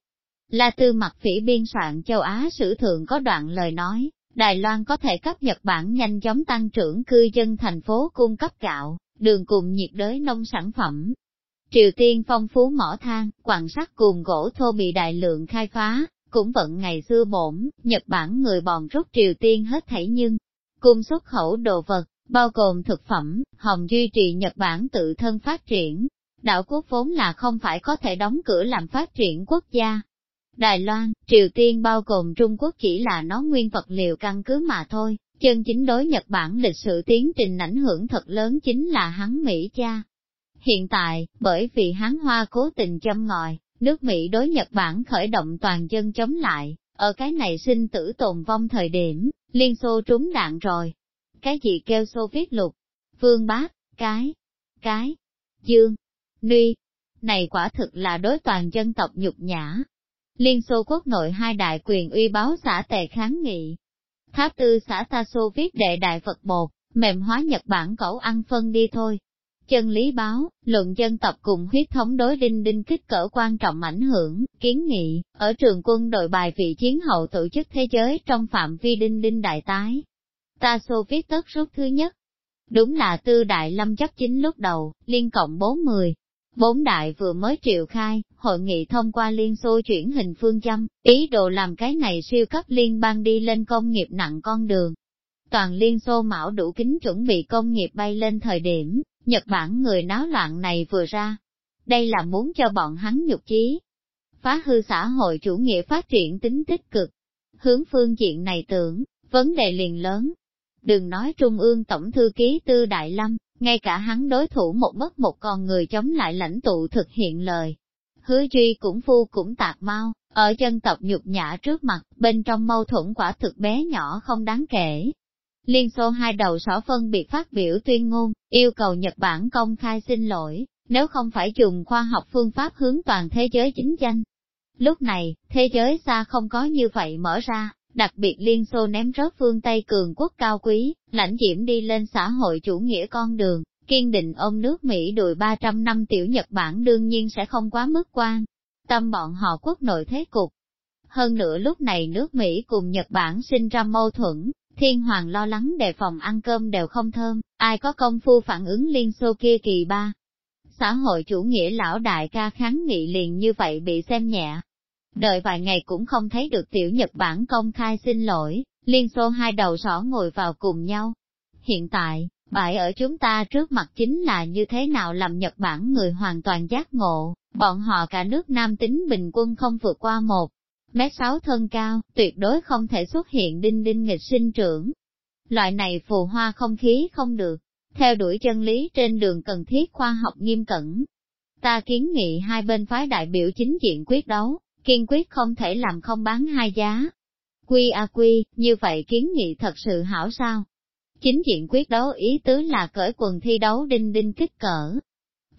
Là tư mặt phỉ biên soạn châu Á sử thượng có đoạn lời nói, Đài Loan có thể cấp Nhật Bản nhanh chóng tăng trưởng cư dân thành phố cung cấp gạo, đường cùng nhiệt đới nông sản phẩm, Triều Tiên phong phú mỏ than, quặng sắt cùng gỗ thô bị đại lượng khai phá, cũng vận ngày xưa bổn, Nhật Bản người bòn rút Triều Tiên hết thảy nhưng, cung xuất khẩu đồ vật, bao gồm thực phẩm, hồng duy trì Nhật Bản tự thân phát triển. Đảo quốc vốn là không phải có thể đóng cửa làm phát triển quốc gia. Đài Loan, Triều Tiên bao gồm Trung Quốc chỉ là nó nguyên vật liệu căn cứ mà thôi, chân chính đối Nhật Bản lịch sử tiến trình ảnh hưởng thật lớn chính là hắn Mỹ cha. Hiện tại, bởi vì hắn Hoa cố tình châm ngòi, nước Mỹ đối Nhật Bản khởi động toàn dân chống lại, ở cái này sinh tử tồn vong thời điểm, Liên Xô trúng đạn rồi. Cái gì kêu Xô viết lục? Vương bác, cái, cái, dương, nuy, này quả thực là đối toàn dân tộc nhục nhã. Liên Xô quốc nội hai đại quyền uy báo xã tề kháng nghị. Tháp tư xã ta Xô viết đệ đại Phật bột, mềm hóa Nhật Bản cẩu ăn phân đi thôi, Chân lý báo, luận dân tộc cùng huyết thống đối đinh đinh kích cỡ quan trọng ảnh hưởng, kiến nghị, ở trường quân đội bài vị chiến hậu tổ chức thế giới trong phạm vi đinh đinh đại tái. Ta xô viết tất rút thứ nhất. Đúng là tư đại lâm chấp chính lúc đầu, liên cộng 40. Bốn đại vừa mới triệu khai, hội nghị thông qua liên xô chuyển hình phương châm, ý đồ làm cái này siêu cấp liên bang đi lên công nghiệp nặng con đường. Toàn liên xô mão đủ kính chuẩn bị công nghiệp bay lên thời điểm, Nhật Bản người náo loạn này vừa ra. Đây là muốn cho bọn hắn nhục chí. Phá hư xã hội chủ nghĩa phát triển tính tích cực. Hướng phương diện này tưởng, vấn đề liền lớn. Đừng nói Trung ương Tổng Thư ký Tư Đại Lâm, ngay cả hắn đối thủ một mất một con người chống lại lãnh tụ thực hiện lời. Hứa Duy cũng phu cũng tạc mau, ở dân tộc nhục nhã trước mặt, bên trong mâu thuẫn quả thực bé nhỏ không đáng kể. Liên Xô hai đầu sỏ phân biệt phát biểu tuyên ngôn, yêu cầu Nhật Bản công khai xin lỗi, nếu không phải dùng khoa học phương pháp hướng toàn thế giới chính danh. Lúc này, thế giới xa không có như vậy mở ra, đặc biệt Liên Xô ném rớt phương Tây cường quốc cao quý, lãnh diễm đi lên xã hội chủ nghĩa con đường, kiên định ôm nước Mỹ đùi 300 năm tiểu Nhật Bản đương nhiên sẽ không quá mức quan. Tâm bọn họ quốc nội thế cục. Hơn nữa lúc này nước Mỹ cùng Nhật Bản sinh ra mâu thuẫn, Thiên Hoàng lo lắng đề phòng ăn cơm đều không thơm, ai có công phu phản ứng liên xô kia kỳ ba. Xã hội chủ nghĩa lão đại ca kháng nghị liền như vậy bị xem nhẹ. Đợi vài ngày cũng không thấy được tiểu Nhật Bản công khai xin lỗi, liên xô hai đầu sỏ ngồi vào cùng nhau. Hiện tại, bại ở chúng ta trước mặt chính là như thế nào làm Nhật Bản người hoàn toàn giác ngộ, bọn họ cả nước nam tính bình quân không vượt qua một mét sáu thân cao, tuyệt đối không thể xuất hiện đinh đinh nghịch sinh trưởng. Loại này phù hoa không khí không được, theo đuổi chân lý trên đường cần thiết khoa học nghiêm cẩn. Ta kiến nghị hai bên phái đại biểu chính diện quyết đấu, kiên quyết không thể làm không bán hai giá. Quy a quy, như vậy kiến nghị thật sự hảo sao? Chính diện quyết đấu ý tứ là cởi quần thi đấu đinh đinh kích cỡ.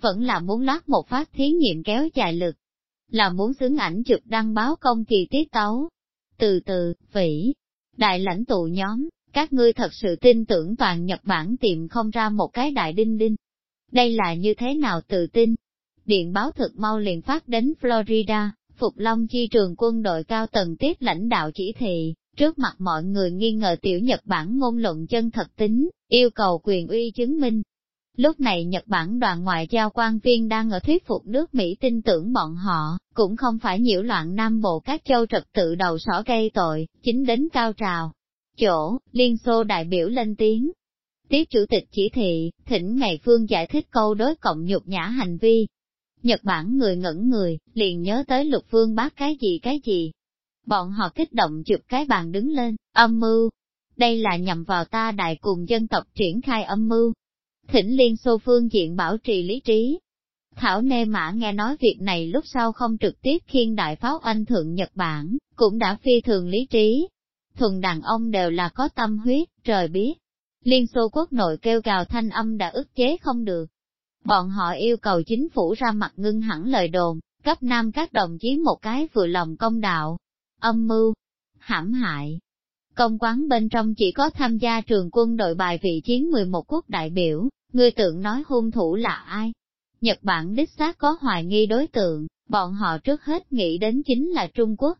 Vẫn là muốn lát một phát thí nghiệm kéo dài lực, là muốn xứng ảnh chụp đăng báo công kỳ tiết tấu. Từ từ, vĩ, đại lãnh tụ nhóm, các ngươi thật sự tin tưởng toàn Nhật Bản tìm không ra một cái đại đinh đinh. Đây là như thế nào tự tin? Điện báo thực mau liền phát đến Florida, Phục Long chi trường quân đội cao tầng tiếp lãnh đạo chỉ thị, trước mặt mọi người nghi ngờ tiểu Nhật Bản ngôn luận chân thật tính, yêu cầu quyền uy chứng minh, Lúc này Nhật Bản đoàn ngoại giao quan viên đang ở thuyết phục nước Mỹ tin tưởng bọn họ, cũng không phải nhiễu loạn Nam Bộ các châu trật tự đầu sỏ gây tội, chính đến cao trào. chỗ, Liên Xô đại biểu lên tiếng. Tiếp chủ tịch chỉ thị, thỉnh ngày phương giải thích câu đối cộng nhục nhã hành vi. Nhật Bản người ngẩn người, liền nhớ tới lục phương bác cái gì cái gì. Bọn họ kích động chụp cái bàn đứng lên, âm mưu. Đây là nhằm vào ta đại cùng dân tộc triển khai âm mưu. Thỉnh Liên Xô phương diện bảo trì lý trí, Thảo Nê Mã nghe nói việc này lúc sau không trực tiếp khiên đại pháo anh thượng Nhật Bản, cũng đã phi thường lý trí. Thuần đàn ông đều là có tâm huyết, trời biết. Liên Xô quốc nội kêu gào thanh âm đã ức chế không được. Bọn họ yêu cầu chính phủ ra mặt ngưng hẳn lời đồn, cấp nam các đồng chí một cái vừa lòng công đạo. Âm mưu, hãm hại. Công quán bên trong chỉ có tham gia trường quân đội bài vị chiến 11 quốc đại biểu, người tượng nói hung thủ là ai, Nhật Bản đích xác có hoài nghi đối tượng, bọn họ trước hết nghĩ đến chính là Trung Quốc.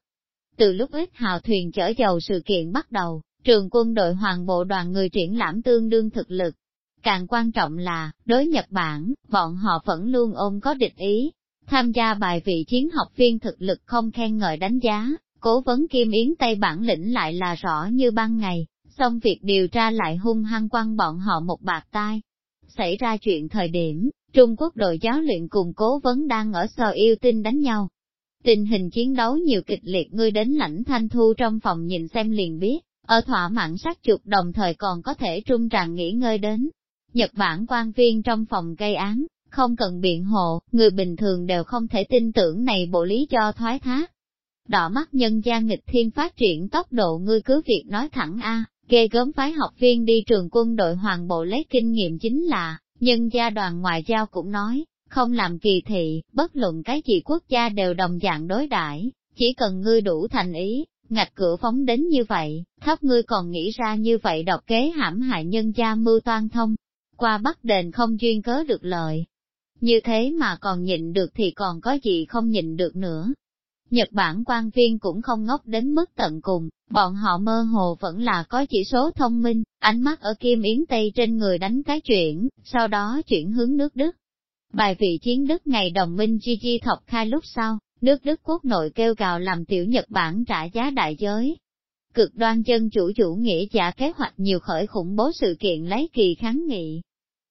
Từ lúc ít hào thuyền chở dầu sự kiện bắt đầu, trường quân đội hoàng bộ đoàn người triển lãm tương đương thực lực. Càng quan trọng là, đối Nhật Bản, bọn họ vẫn luôn ôm có địch ý. Tham gia bài vị chiến học viên thực lực không khen ngợi đánh giá, cố vấn Kim Yến Tây bản lĩnh lại là rõ như ban ngày, xong việc điều tra lại hung hăng quăng bọn họ một bạc tai. Xảy ra chuyện thời điểm, Trung Quốc đội giáo luyện cùng cố vấn đang ở sờ yêu tinh đánh nhau. Tình hình chiến đấu nhiều kịch liệt ngươi đến lãnh thanh thu trong phòng nhìn xem liền biết, ở thỏa mãn sát chục đồng thời còn có thể trung tràn nghỉ ngơi đến. Nhật Bản quan viên trong phòng gây án, không cần biện hộ, người bình thường đều không thể tin tưởng này bộ lý do thoái thác. Đỏ mắt nhân gia nghịch thiên phát triển tốc độ ngươi cứ việc nói thẳng A, ghê gớm phái học viên đi trường quân đội hoàng bộ lấy kinh nghiệm chính là, Nhân gia đoàn ngoại giao cũng nói, không làm kỳ thị, bất luận cái gì quốc gia đều đồng dạng đối đãi chỉ cần ngươi đủ thành ý, ngạch cửa phóng đến như vậy, thấp ngươi còn nghĩ ra như vậy độc kế hãm hại nhân gia mưu toan thông, qua bắt đền không duyên cớ được lợi. Như thế mà còn nhịn được thì còn có gì không nhịn được nữa. Nhật Bản quan viên cũng không ngốc đến mức tận cùng, bọn họ mơ hồ vẫn là có chỉ số thông minh, ánh mắt ở Kim Yến Tây trên người đánh cái chuyển, sau đó chuyển hướng nước Đức. Bài vị chiến Đức ngày đồng minh Gigi thọc khai lúc sau, nước Đức quốc nội kêu gào làm tiểu Nhật Bản trả giá đại giới. Cực đoan chân chủ chủ nghĩa giả kế hoạch nhiều khởi khủng bố sự kiện lấy kỳ kháng nghị.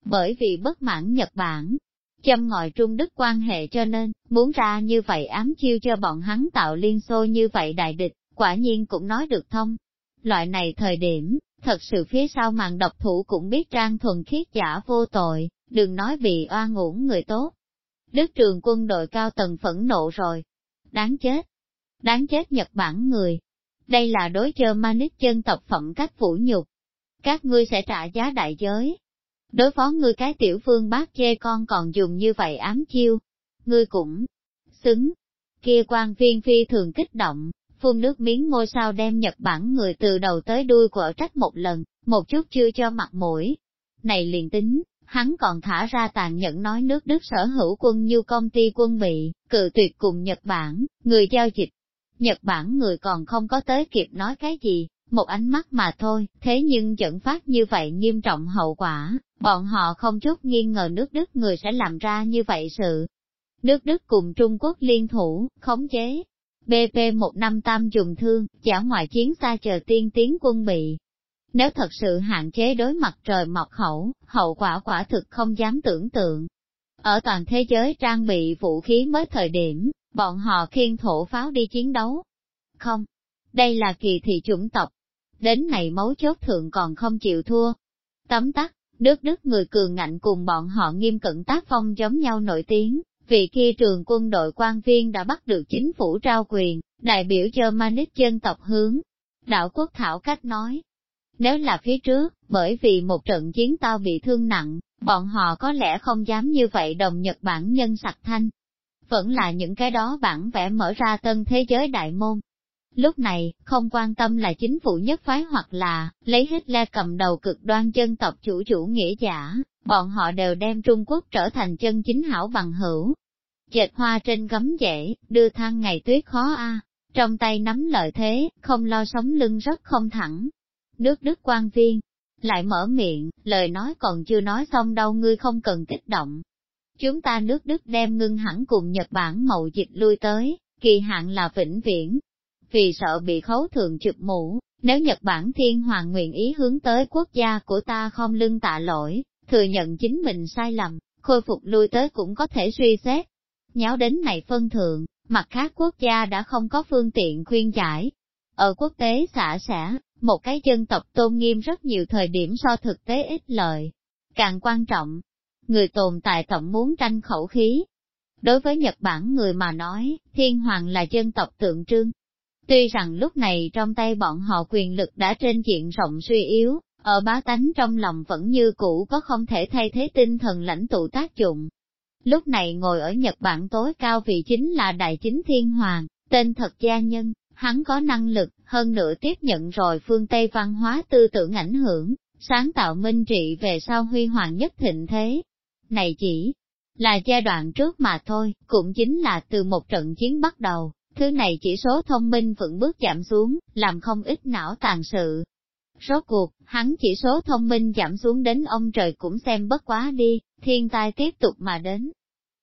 Bởi vì bất mãn Nhật Bản, châm ngòi Trung Đức quan hệ cho nên, muốn ra như vậy ám chiêu cho bọn hắn tạo liên xô như vậy đại địch, quả nhiên cũng nói được thông. Loại này thời điểm, thật sự phía sau màn độc thủ cũng biết trang thuần khiết giả vô tội, đừng nói bị oan uổng người tốt. Đức trường quân đội cao tầng phẫn nộ rồi. Đáng chết. Đáng chết Nhật Bản người. Đây là đối chơi manic chân tộc phẩm cách phủ nhục. Các ngươi sẽ trả giá đại giới, Đối phó ngươi cái tiểu phương bác chê con còn dùng như vậy ám chiêu. Ngươi cũng xứng. Kia quan viên phi thường kích động, phun nước miếng ngôi sao đem Nhật Bản người từ đầu tới đuôi của trách một lần, một chút chưa cho mặt mũi. Này liền tính, hắn còn thả ra tàn nhẫn nói nước Đức sở hữu quân như công ty quân bị, cự tuyệt cùng Nhật Bản, người giao dịch. Nhật Bản người còn không có tới kịp nói cái gì, một ánh mắt mà thôi, thế nhưng dẫn phát như vậy nghiêm trọng hậu quả, bọn họ không chút nghi ngờ nước Đức người sẽ làm ra như vậy sự. Nước Đức cùng Trung Quốc liên thủ, khống chế. BP-158 dùng thương, giả ngoại chiến xa chờ tiên tiến quân bị. Nếu thật sự hạn chế đối mặt trời mọc khẩu, hậu quả quả thực không dám tưởng tượng. Ở toàn thế giới trang bị vũ khí mới thời điểm, bọn họ khiên thổ pháo đi chiến đấu. Không, đây là kỳ thị chủng tộc, đến này mấu chốt thượng còn không chịu thua. Tấm tắc, Đức Đức người cường ngạnh cùng bọn họ nghiêm cẩn tác phong giống nhau nổi tiếng, vì khi trường quân đội quan viên đã bắt được chính phủ trao quyền, đại biểu cho Manic dân tộc hướng. Đạo quốc thảo cách nói, nếu là phía trước, bởi vì một trận chiến tao bị thương nặng, bọn họ có lẽ không dám như vậy đồng Nhật Bản nhân sạch thanh. Vẫn là những cái đó bản vẽ mở ra tân thế giới đại môn, Lúc này, không quan tâm là chính phủ nhất phái hoặc là, lấy Hitler cầm đầu cực đoan dân tộc chủ chủ nghĩa giả, bọn họ đều đem Trung Quốc trở thành chân chính hảo bằng hữu. Dệt hoa trên gấm dễ, đưa thang ngày tuyết khó a trong tay nắm lợi thế, không lo sống lưng rất không thẳng. Nước Đức quan viên, lại mở miệng, lời nói còn chưa nói xong đâu ngươi không cần kích động. Chúng ta nước Đức đem ngưng hẳn cùng Nhật Bản mậu dịch lui tới, kỳ hạn là vĩnh viễn, vì sợ bị khấu thường chụp mũ, Nếu Nhật Bản thiên hoàng nguyện ý hướng tới quốc gia của ta không lưng tạ lỗi, thừa nhận chính mình sai lầm, khôi phục lui tới cũng có thể suy xét. Nháo đến này phân thượng, mặt khác quốc gia đã không có phương tiện khuyên giải. Ở quốc tế xã xã, một cái dân tộc tôn nghiêm rất nhiều thời điểm so thực tế ít lợi. Càng quan trọng, người tồn tại tổng muốn tranh khẩu khí. Đối với Nhật Bản người mà nói, thiên hoàng là dân tộc tượng trưng. Tuy rằng lúc này trong tay bọn họ quyền lực đã trên diện rộng suy yếu, ở bá tánh trong lòng vẫn như cũ có không thể thay thế tinh thần lãnh tụ tác dụng. Lúc này ngồi ở Nhật Bản tối cao vị chính là Đại Chính Thiên Hoàng, tên thật gia nhân, hắn có năng lực, hơn nữa tiếp nhận rồi phương Tây văn hóa tư tưởng ảnh hưởng, sáng tạo minh trị về sau huy hoàng nhất thịnh thế. Này chỉ là giai đoạn trước mà thôi, cũng chính là từ một trận chiến bắt đầu, thứ này chỉ số thông minh vững bước giảm xuống, làm không ít não tàn sự. Rốt cuộc, hắn chỉ số thông minh giảm xuống đến ông trời cũng xem bất quá đi, thiên tai tiếp tục mà đến.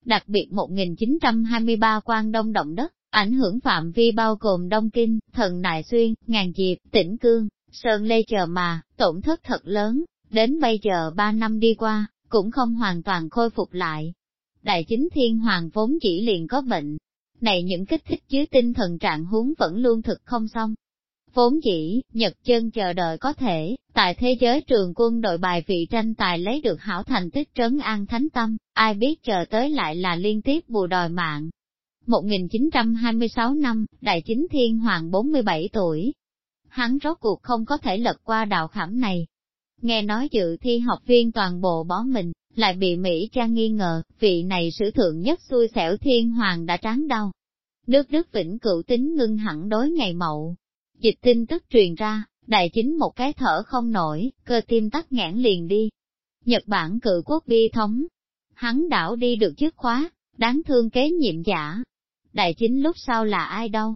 Đặc biệt 1923 quan đông động đất, ảnh hưởng phạm vi bao gồm Đông Kinh, Thần Nại Xuyên, Ngàn Diệp, Tỉnh Cương, Sơn Lê chờ mà, tổn thất thật lớn, đến bây giờ 3 năm đi qua, cũng không hoàn toàn khôi phục lại. Đại chính thiên hoàng vốn chỉ liền có bệnh. Này những kích thích dưới tinh thần trạng huống vẫn luôn thực không xong. Vốn dĩ, Nhật chân chờ đợi có thể, tại thế giới trường quân đội bài vị tranh tài lấy được hảo thành tích trấn an thánh tâm, ai biết chờ tới lại là liên tiếp bù đòi mạng. 1926 năm, Đại chính thiên hoàng 47 tuổi. Hắn rốt cuộc không có thể lật qua đạo khảm này. Nghe nói dự thi học viên toàn bộ bó mình, lại bị Mỹ cha nghi ngờ, vị này sử thượng nhất xui xẻo thiên hoàng đã tráng đau. Nước Đức Vĩnh cựu tính ngưng hẳn đối ngày mậu. Dịch tin tức truyền ra, đại chính một cái thở không nổi, cơ tim tắt nghẽn liền đi. Nhật Bản cự quốc bi thống. Hắn đảo đi được chức khóa, đáng thương kế nhiệm giả. Đại chính lúc sau là ai đâu?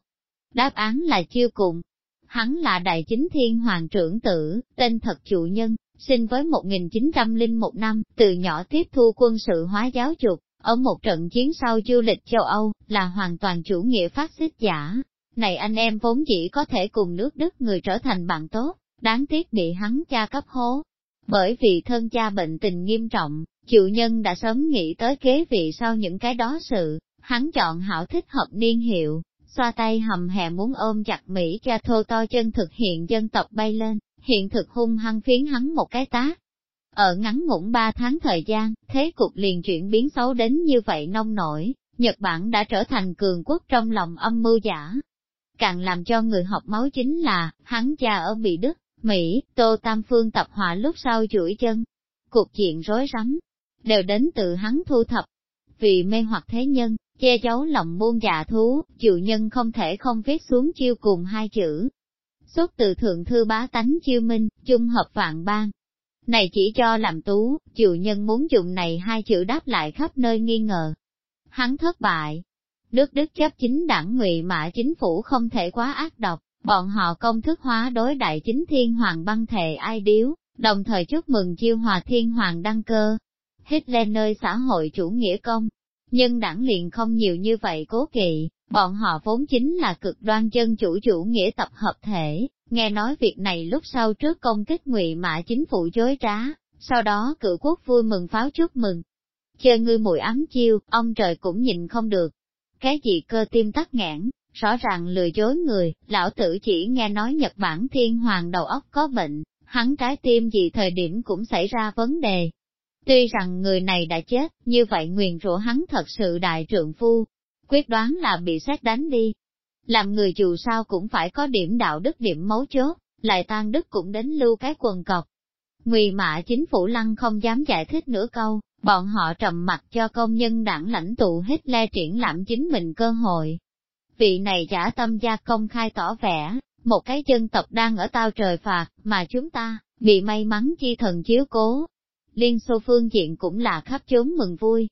Đáp án là chiêu cùng. Hắn là đại chính thiên hoàng trưởng tử, tên thật chủ nhân, sinh với 1901 năm, từ nhỏ tiếp thu quân sự hóa giáo dục, ở một trận chiến sau du lịch châu Âu, là hoàn toàn chủ nghĩa phát xít giả. Này anh em vốn chỉ có thể cùng nước Đức người trở thành bạn tốt, đáng tiếc bị hắn cha cấp hố. Bởi vì thân cha bệnh tình nghiêm trọng, chịu nhân đã sớm nghĩ tới kế vị sau những cái đó sự, hắn chọn hảo thích hợp niên hiệu, xoa tay hầm hè muốn ôm chặt Mỹ cha thô to chân thực hiện dân tộc bay lên, hiện thực hung hăng phiến hắn một cái tá. Ở ngắn ngủn ba tháng thời gian, thế cục liền chuyển biến xấu đến như vậy nông nổi, Nhật Bản đã trở thành cường quốc trong lòng âm mưu giả. Càng làm cho người học máu chính là, hắn cha ở Bị Đức, Mỹ, Tô Tam Phương tập họa lúc sau chuỗi chân. Cuộc chuyện rối rắm, đều đến từ hắn thu thập. Vì mê hoặc thế nhân, che giấu lòng buôn dạ thú, chịu nhân không thể không viết xuống chiêu cùng hai chữ, xuất từ thượng thư bá tánh chiêu minh, chung hợp vạn bang Này chỉ cho làm tú, chịu nhân muốn dùng này hai chữ đáp lại khắp nơi nghi ngờ. Hắn thất bại. Đức Đức chấp chính đảng ngụy mã chính phủ không thể quá ác độc, bọn họ công thức hóa đối đại chính thiên hoàng băng thề ai điếu, đồng thời chúc mừng chiêu hòa thiên hoàng đăng cơ. Hitler nơi xã hội chủ nghĩa công, nhưng đảng liền không nhiều như vậy cố kỵ, Bọn họ vốn chính là cực đoan chân chủ chủ nghĩa tập hợp thể, nghe nói việc này lúc sau trước công kích ngụy mã chính phủ dối trá, sau đó cử quốc vui mừng pháo chúc mừng. Chơi ngươi mùi ấm chiêu, ông trời cũng nhìn không được. Cái gì cơ tim tắc nghẽn, rõ ràng lừa dối người, lão tử chỉ nghe nói Nhật Bản thiên hoàng đầu óc có bệnh, hắn trái tim gì thời điểm cũng xảy ra vấn đề. Tuy rằng người này đã chết, như vậy nguyền rủa hắn thật sự đại trượng phu, quyết đoán là bị xét đánh đi. Làm người dù sao cũng phải có điểm đạo đức điểm mấu chốt, lại tan đức cũng đến lưu cái quần cọc. Ngụy mạ chính phủ lăng không dám giải thích nửa câu, bọn họ trầm mặt cho công nhân đảng lãnh tụ Hitler triển lãm chính mình cơ hội. Vị này giả tâm gia công khai tỏ vẻ, một cái dân tộc đang ở tao trời phạt, mà chúng ta, bị may mắn chi thần chiếu cố. Liên xô phương diện cũng là khắp chốn mừng vui,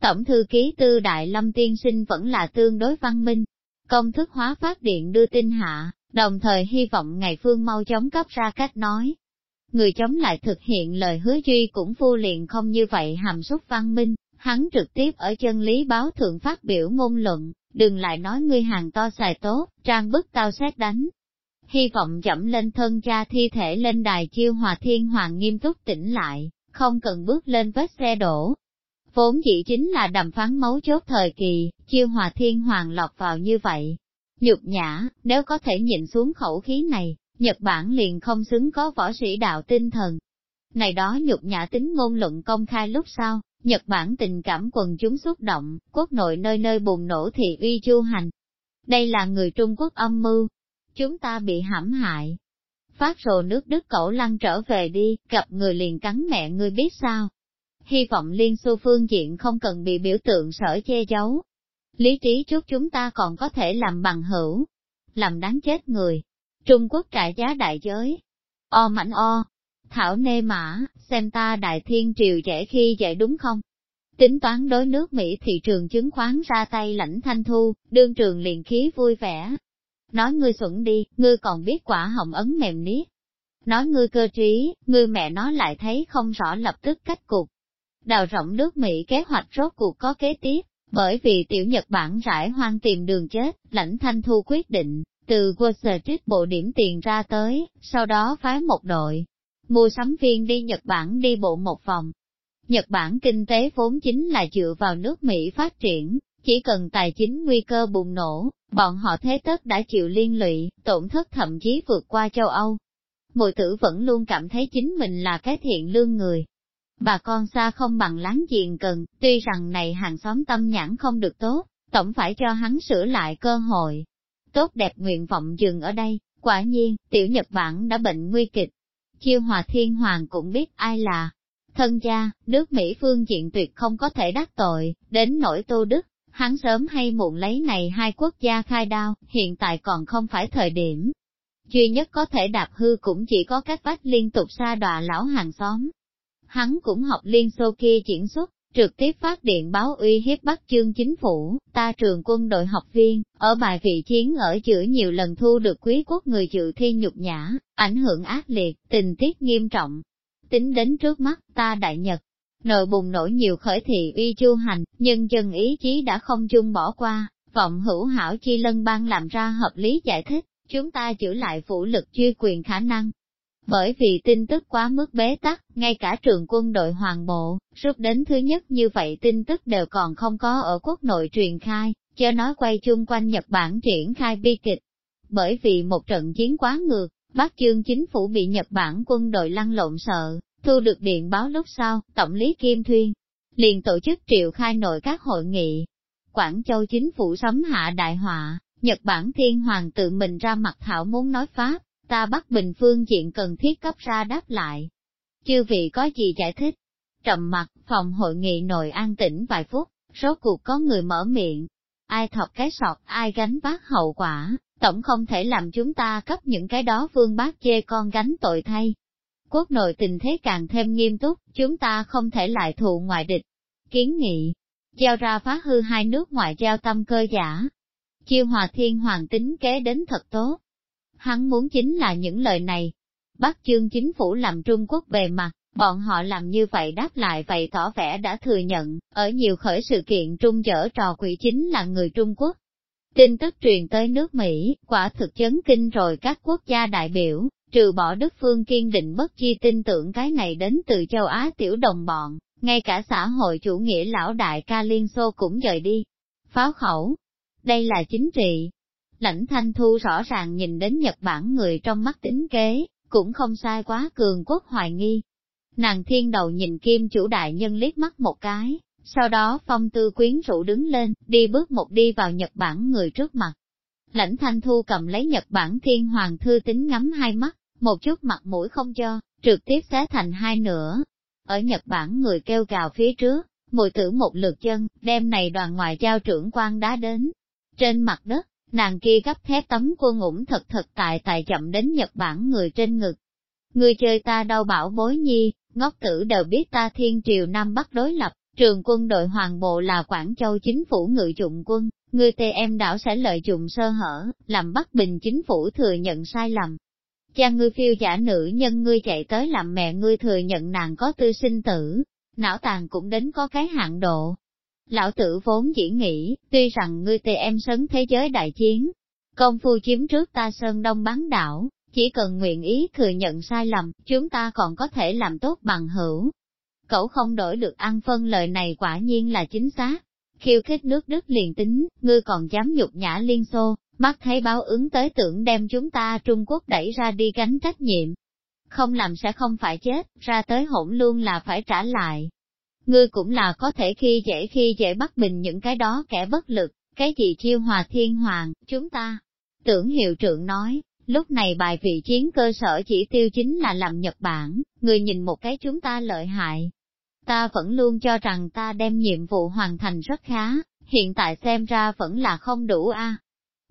Tổng thư ký tư Đại Lâm Tiên Sinh vẫn là tương đối văn minh. Công thức hóa phát điện đưa tin hạ, đồng thời hy vọng ngày phương mau chống cấp ra cách nói. Người chống lại thực hiện lời hứa duy cũng phu liền không như vậy hàm xúc văn minh, hắn trực tiếp ở chân lý báo thượng phát biểu ngôn luận, đừng lại nói ngươi hàng to xài tốt, trang bức tao xét đánh. hy vọng dẫm lên thân cha thi thể lên đài chiêu hòa thiên hoàng nghiêm túc tỉnh lại, không cần bước lên vết xe đổ. Vốn dĩ chính là đàm phán mấu chốt thời kỳ, chiêu hòa thiên hoàng lọt vào như vậy. Nhục nhã, nếu có thể nhìn xuống khẩu khí này, Nhật Bản liền không xứng có võ sĩ đạo tinh thần. Này đó nhục nhã tính ngôn luận công khai lúc sau, Nhật Bản tình cảm quần chúng xúc động, quốc nội nơi nơi bùng nổ thị uy chu hành. Đây là người Trung Quốc âm mưu. Chúng ta bị hãm hại. Phát rồ nước Đức cẩu lăn trở về đi, gặp người liền cắn mẹ ngươi biết sao. Hy vọng Liên Xô phương diện không cần bị biểu tượng sở che giấu. Lý trí chút chúng ta còn có thể làm bằng hữu. Làm đáng chết người. Trung Quốc trả giá đại giới. O mảnh o, Thảo nê mã, xem ta đại thiên triều dễ khi dễ đúng không? Tính toán đối nước Mỹ thị trường chứng khoán ra tay lãnh thanh thu, đương trường liền khí vui vẻ. Nói ngươi xuẩn đi, ngươi còn biết quả hồng ấn mềm niết. Nói ngươi cơ trí, ngươi mẹ nó lại thấy không rõ lập tức cách cục. Đào rộng nước Mỹ kế hoạch rốt cuộc có kế tiếp, bởi vì tiểu Nhật Bản rải hoang tìm đường chết, lãnh thanh thu quyết định, từ Wall Street bộ điểm tiền ra tới, sau đó phái một đội, mua sắm viên đi Nhật Bản đi bộ một vòng. Nhật Bản kinh tế vốn chính là dựa vào nước Mỹ phát triển, chỉ cần tài chính nguy cơ bùng nổ, bọn họ thế tất đã chịu liên lụy, tổn thất thậm chí vượt qua châu Âu. Mùi tử vẫn luôn cảm thấy chính mình là cái thiện lương người. Bà con xa không bằng láng giềng cần, tuy rằng này hàng xóm tâm nhãn không được tốt, tổng phải cho hắn sửa lại cơ hội. Tốt đẹp nguyện vọng dừng ở đây, quả nhiên, tiểu Nhật Bản đã bệnh nguy kịch, Chiêu hòa thiên hoàng cũng biết ai là thân gia, nước Mỹ phương diện tuyệt không có thể đắc tội, đến nỗi tô đức, hắn sớm hay muộn lấy này hai quốc gia khai đao, hiện tại còn không phải thời điểm. Duy nhất có thể đạp hư cũng chỉ có các bách liên tục xa đọa lão hàng xóm. Hắn cũng học liên xô kia diễn xuất, trực tiếp phát điện báo uy hiếp Bắc chương chính phủ, ta trường quân đội học viên, ở bài vị chiến ở giữa nhiều lần thu được quý quốc người dự thi nhục nhã, ảnh hưởng ác liệt, tình tiết nghiêm trọng. Tính đến trước mắt, ta đại nhật, nội bùng nổi nhiều khởi thị uy chu hành, nhưng dân ý chí đã không chung bỏ qua, vọng hữu hảo chi lân ban làm ra hợp lý giải thích, chúng ta giữ lại vũ lực chuyên quyền khả năng, bởi vì tin tức quá mức bế tắc, ngay cả trường quân đội hoàng bộ, rút đến thứ nhất như vậy tin tức đều còn không có ở quốc nội truyền khai, cho nói quay chung quanh Nhật Bản triển khai bi kịch. Bởi vì một trận chiến quá ngược, Bắc chương chính phủ bị Nhật Bản quân đội lăn lộn sợ, thu được điện báo lúc sau, Tổng lý Kim Thuyên liền tổ chức triệu khai nội các hội nghị. Quảng Châu chính phủ sấm hạ đại họa, Nhật Bản thiên hoàng tự mình ra mặt thảo muốn nói Pháp, ta bắt bình phương diện cần thiết cấp ra đáp lại. Chư vị có gì giải thích? Trầm mặt, phòng hội nghị nội an tĩnh vài phút, rốt cuộc có người mở miệng. Ai thọc cái sọt, ai gánh vác hậu quả, tổng không thể làm chúng ta cấp những cái đó vương bác chê con gánh tội thay. Quốc nội tình thế càng thêm nghiêm túc, chúng ta không thể lại thụ ngoại địch. Kiến nghị, giao ra phá hư hai nước ngoại giao tâm cơ giả. Chiêu hòa thiên hoàng tính kế đến thật tốt, Hắn muốn chính là những lời này. Bắc chương chính phủ làm Trung Quốc bề mặt, bọn họ làm như vậy đáp lại vậy tỏ vẻ đã thừa nhận, ở nhiều khởi sự kiện trung dở trò quỷ chính là người Trung Quốc. Tin tức truyền tới nước Mỹ, quả thực chấn kinh rồi các quốc gia đại biểu, trừ bỏ Đức Phương kiên định bất chi tin tưởng cái này đến từ châu Á tiểu đồng bọn, ngay cả xã hội chủ nghĩa lão đại ca Liên Xô cũng rời đi. Pháo khẩu, đây là chính trị, Lãnh thanh thu rõ ràng nhìn đến Nhật Bản người trong mắt tính kế, cũng không sai quá cường quốc hoài nghi. Nàng thiên đầu nhìn kim chủ đại nhân liếc mắt một cái, sau đó phong tư quyến rũ đứng lên, đi bước một đi vào Nhật Bản người trước mặt. Lãnh thanh thu cầm lấy Nhật Bản thiên hoàng thư tính ngắm hai mắt, một chút mặt mũi không cho, trực tiếp xé thành hai nửa. Ở Nhật Bản người kêu gào phía trước, mùi tử một lượt chân, đem này đoàn ngoại giao trưởng quan đá đến. Trên mặt đất, Nàng kia gấp thép tấm quân ngủng thật thật tại tại chậm đến Nhật Bản người trên ngực. Người chơi ta đau bảo bối nhi, ngốc tử đều biết ta thiên triều Nam Bắc đối lập, trường quân đội hoàng bộ là Quảng Châu chính phủ ngự dụng quân, người tề em đảo sẽ lợi dụng sơ hở, làm Bắc Bình chính phủ thừa nhận sai lầm. Cha ngươi phiêu giả nữ nhân ngươi chạy tới làm mẹ ngươi thừa nhận nàng có tư sinh tử, não tàn cũng đến có cái hạn độ, Lão tử vốn chỉ nghĩ, tuy rằng ngươi tề em sấn thế giới đại chiến, công phu chiếm trước ta Sơn Đông bán đảo, chỉ cần nguyện ý thừa nhận sai lầm, chúng ta còn có thể làm tốt bằng hữu. Cậu không đổi được ăn phân lời này quả nhiên là chính xác. Khiêu khích nước Đức liền tính, ngươi còn dám nhục nhã Liên Xô, mắt thấy báo ứng tới tưởng đem chúng ta Trung Quốc đẩy ra đi gánh trách nhiệm. Không làm sẽ không phải chết, ra tới hỗn luôn là phải trả lại. Ngươi cũng là có thể khi dễ khi dễ bắt bình những cái đó kẻ bất lực, cái gì chiêu hòa thiên hoàng, chúng ta. Tưởng hiệu trưởng nói, lúc này bài vị chiến cơ sở chỉ tiêu chính là làm Nhật Bản, người nhìn một cái chúng ta lợi hại. Ta vẫn luôn cho rằng ta đem nhiệm vụ hoàn thành rất khá, hiện tại xem ra vẫn là không đủ a.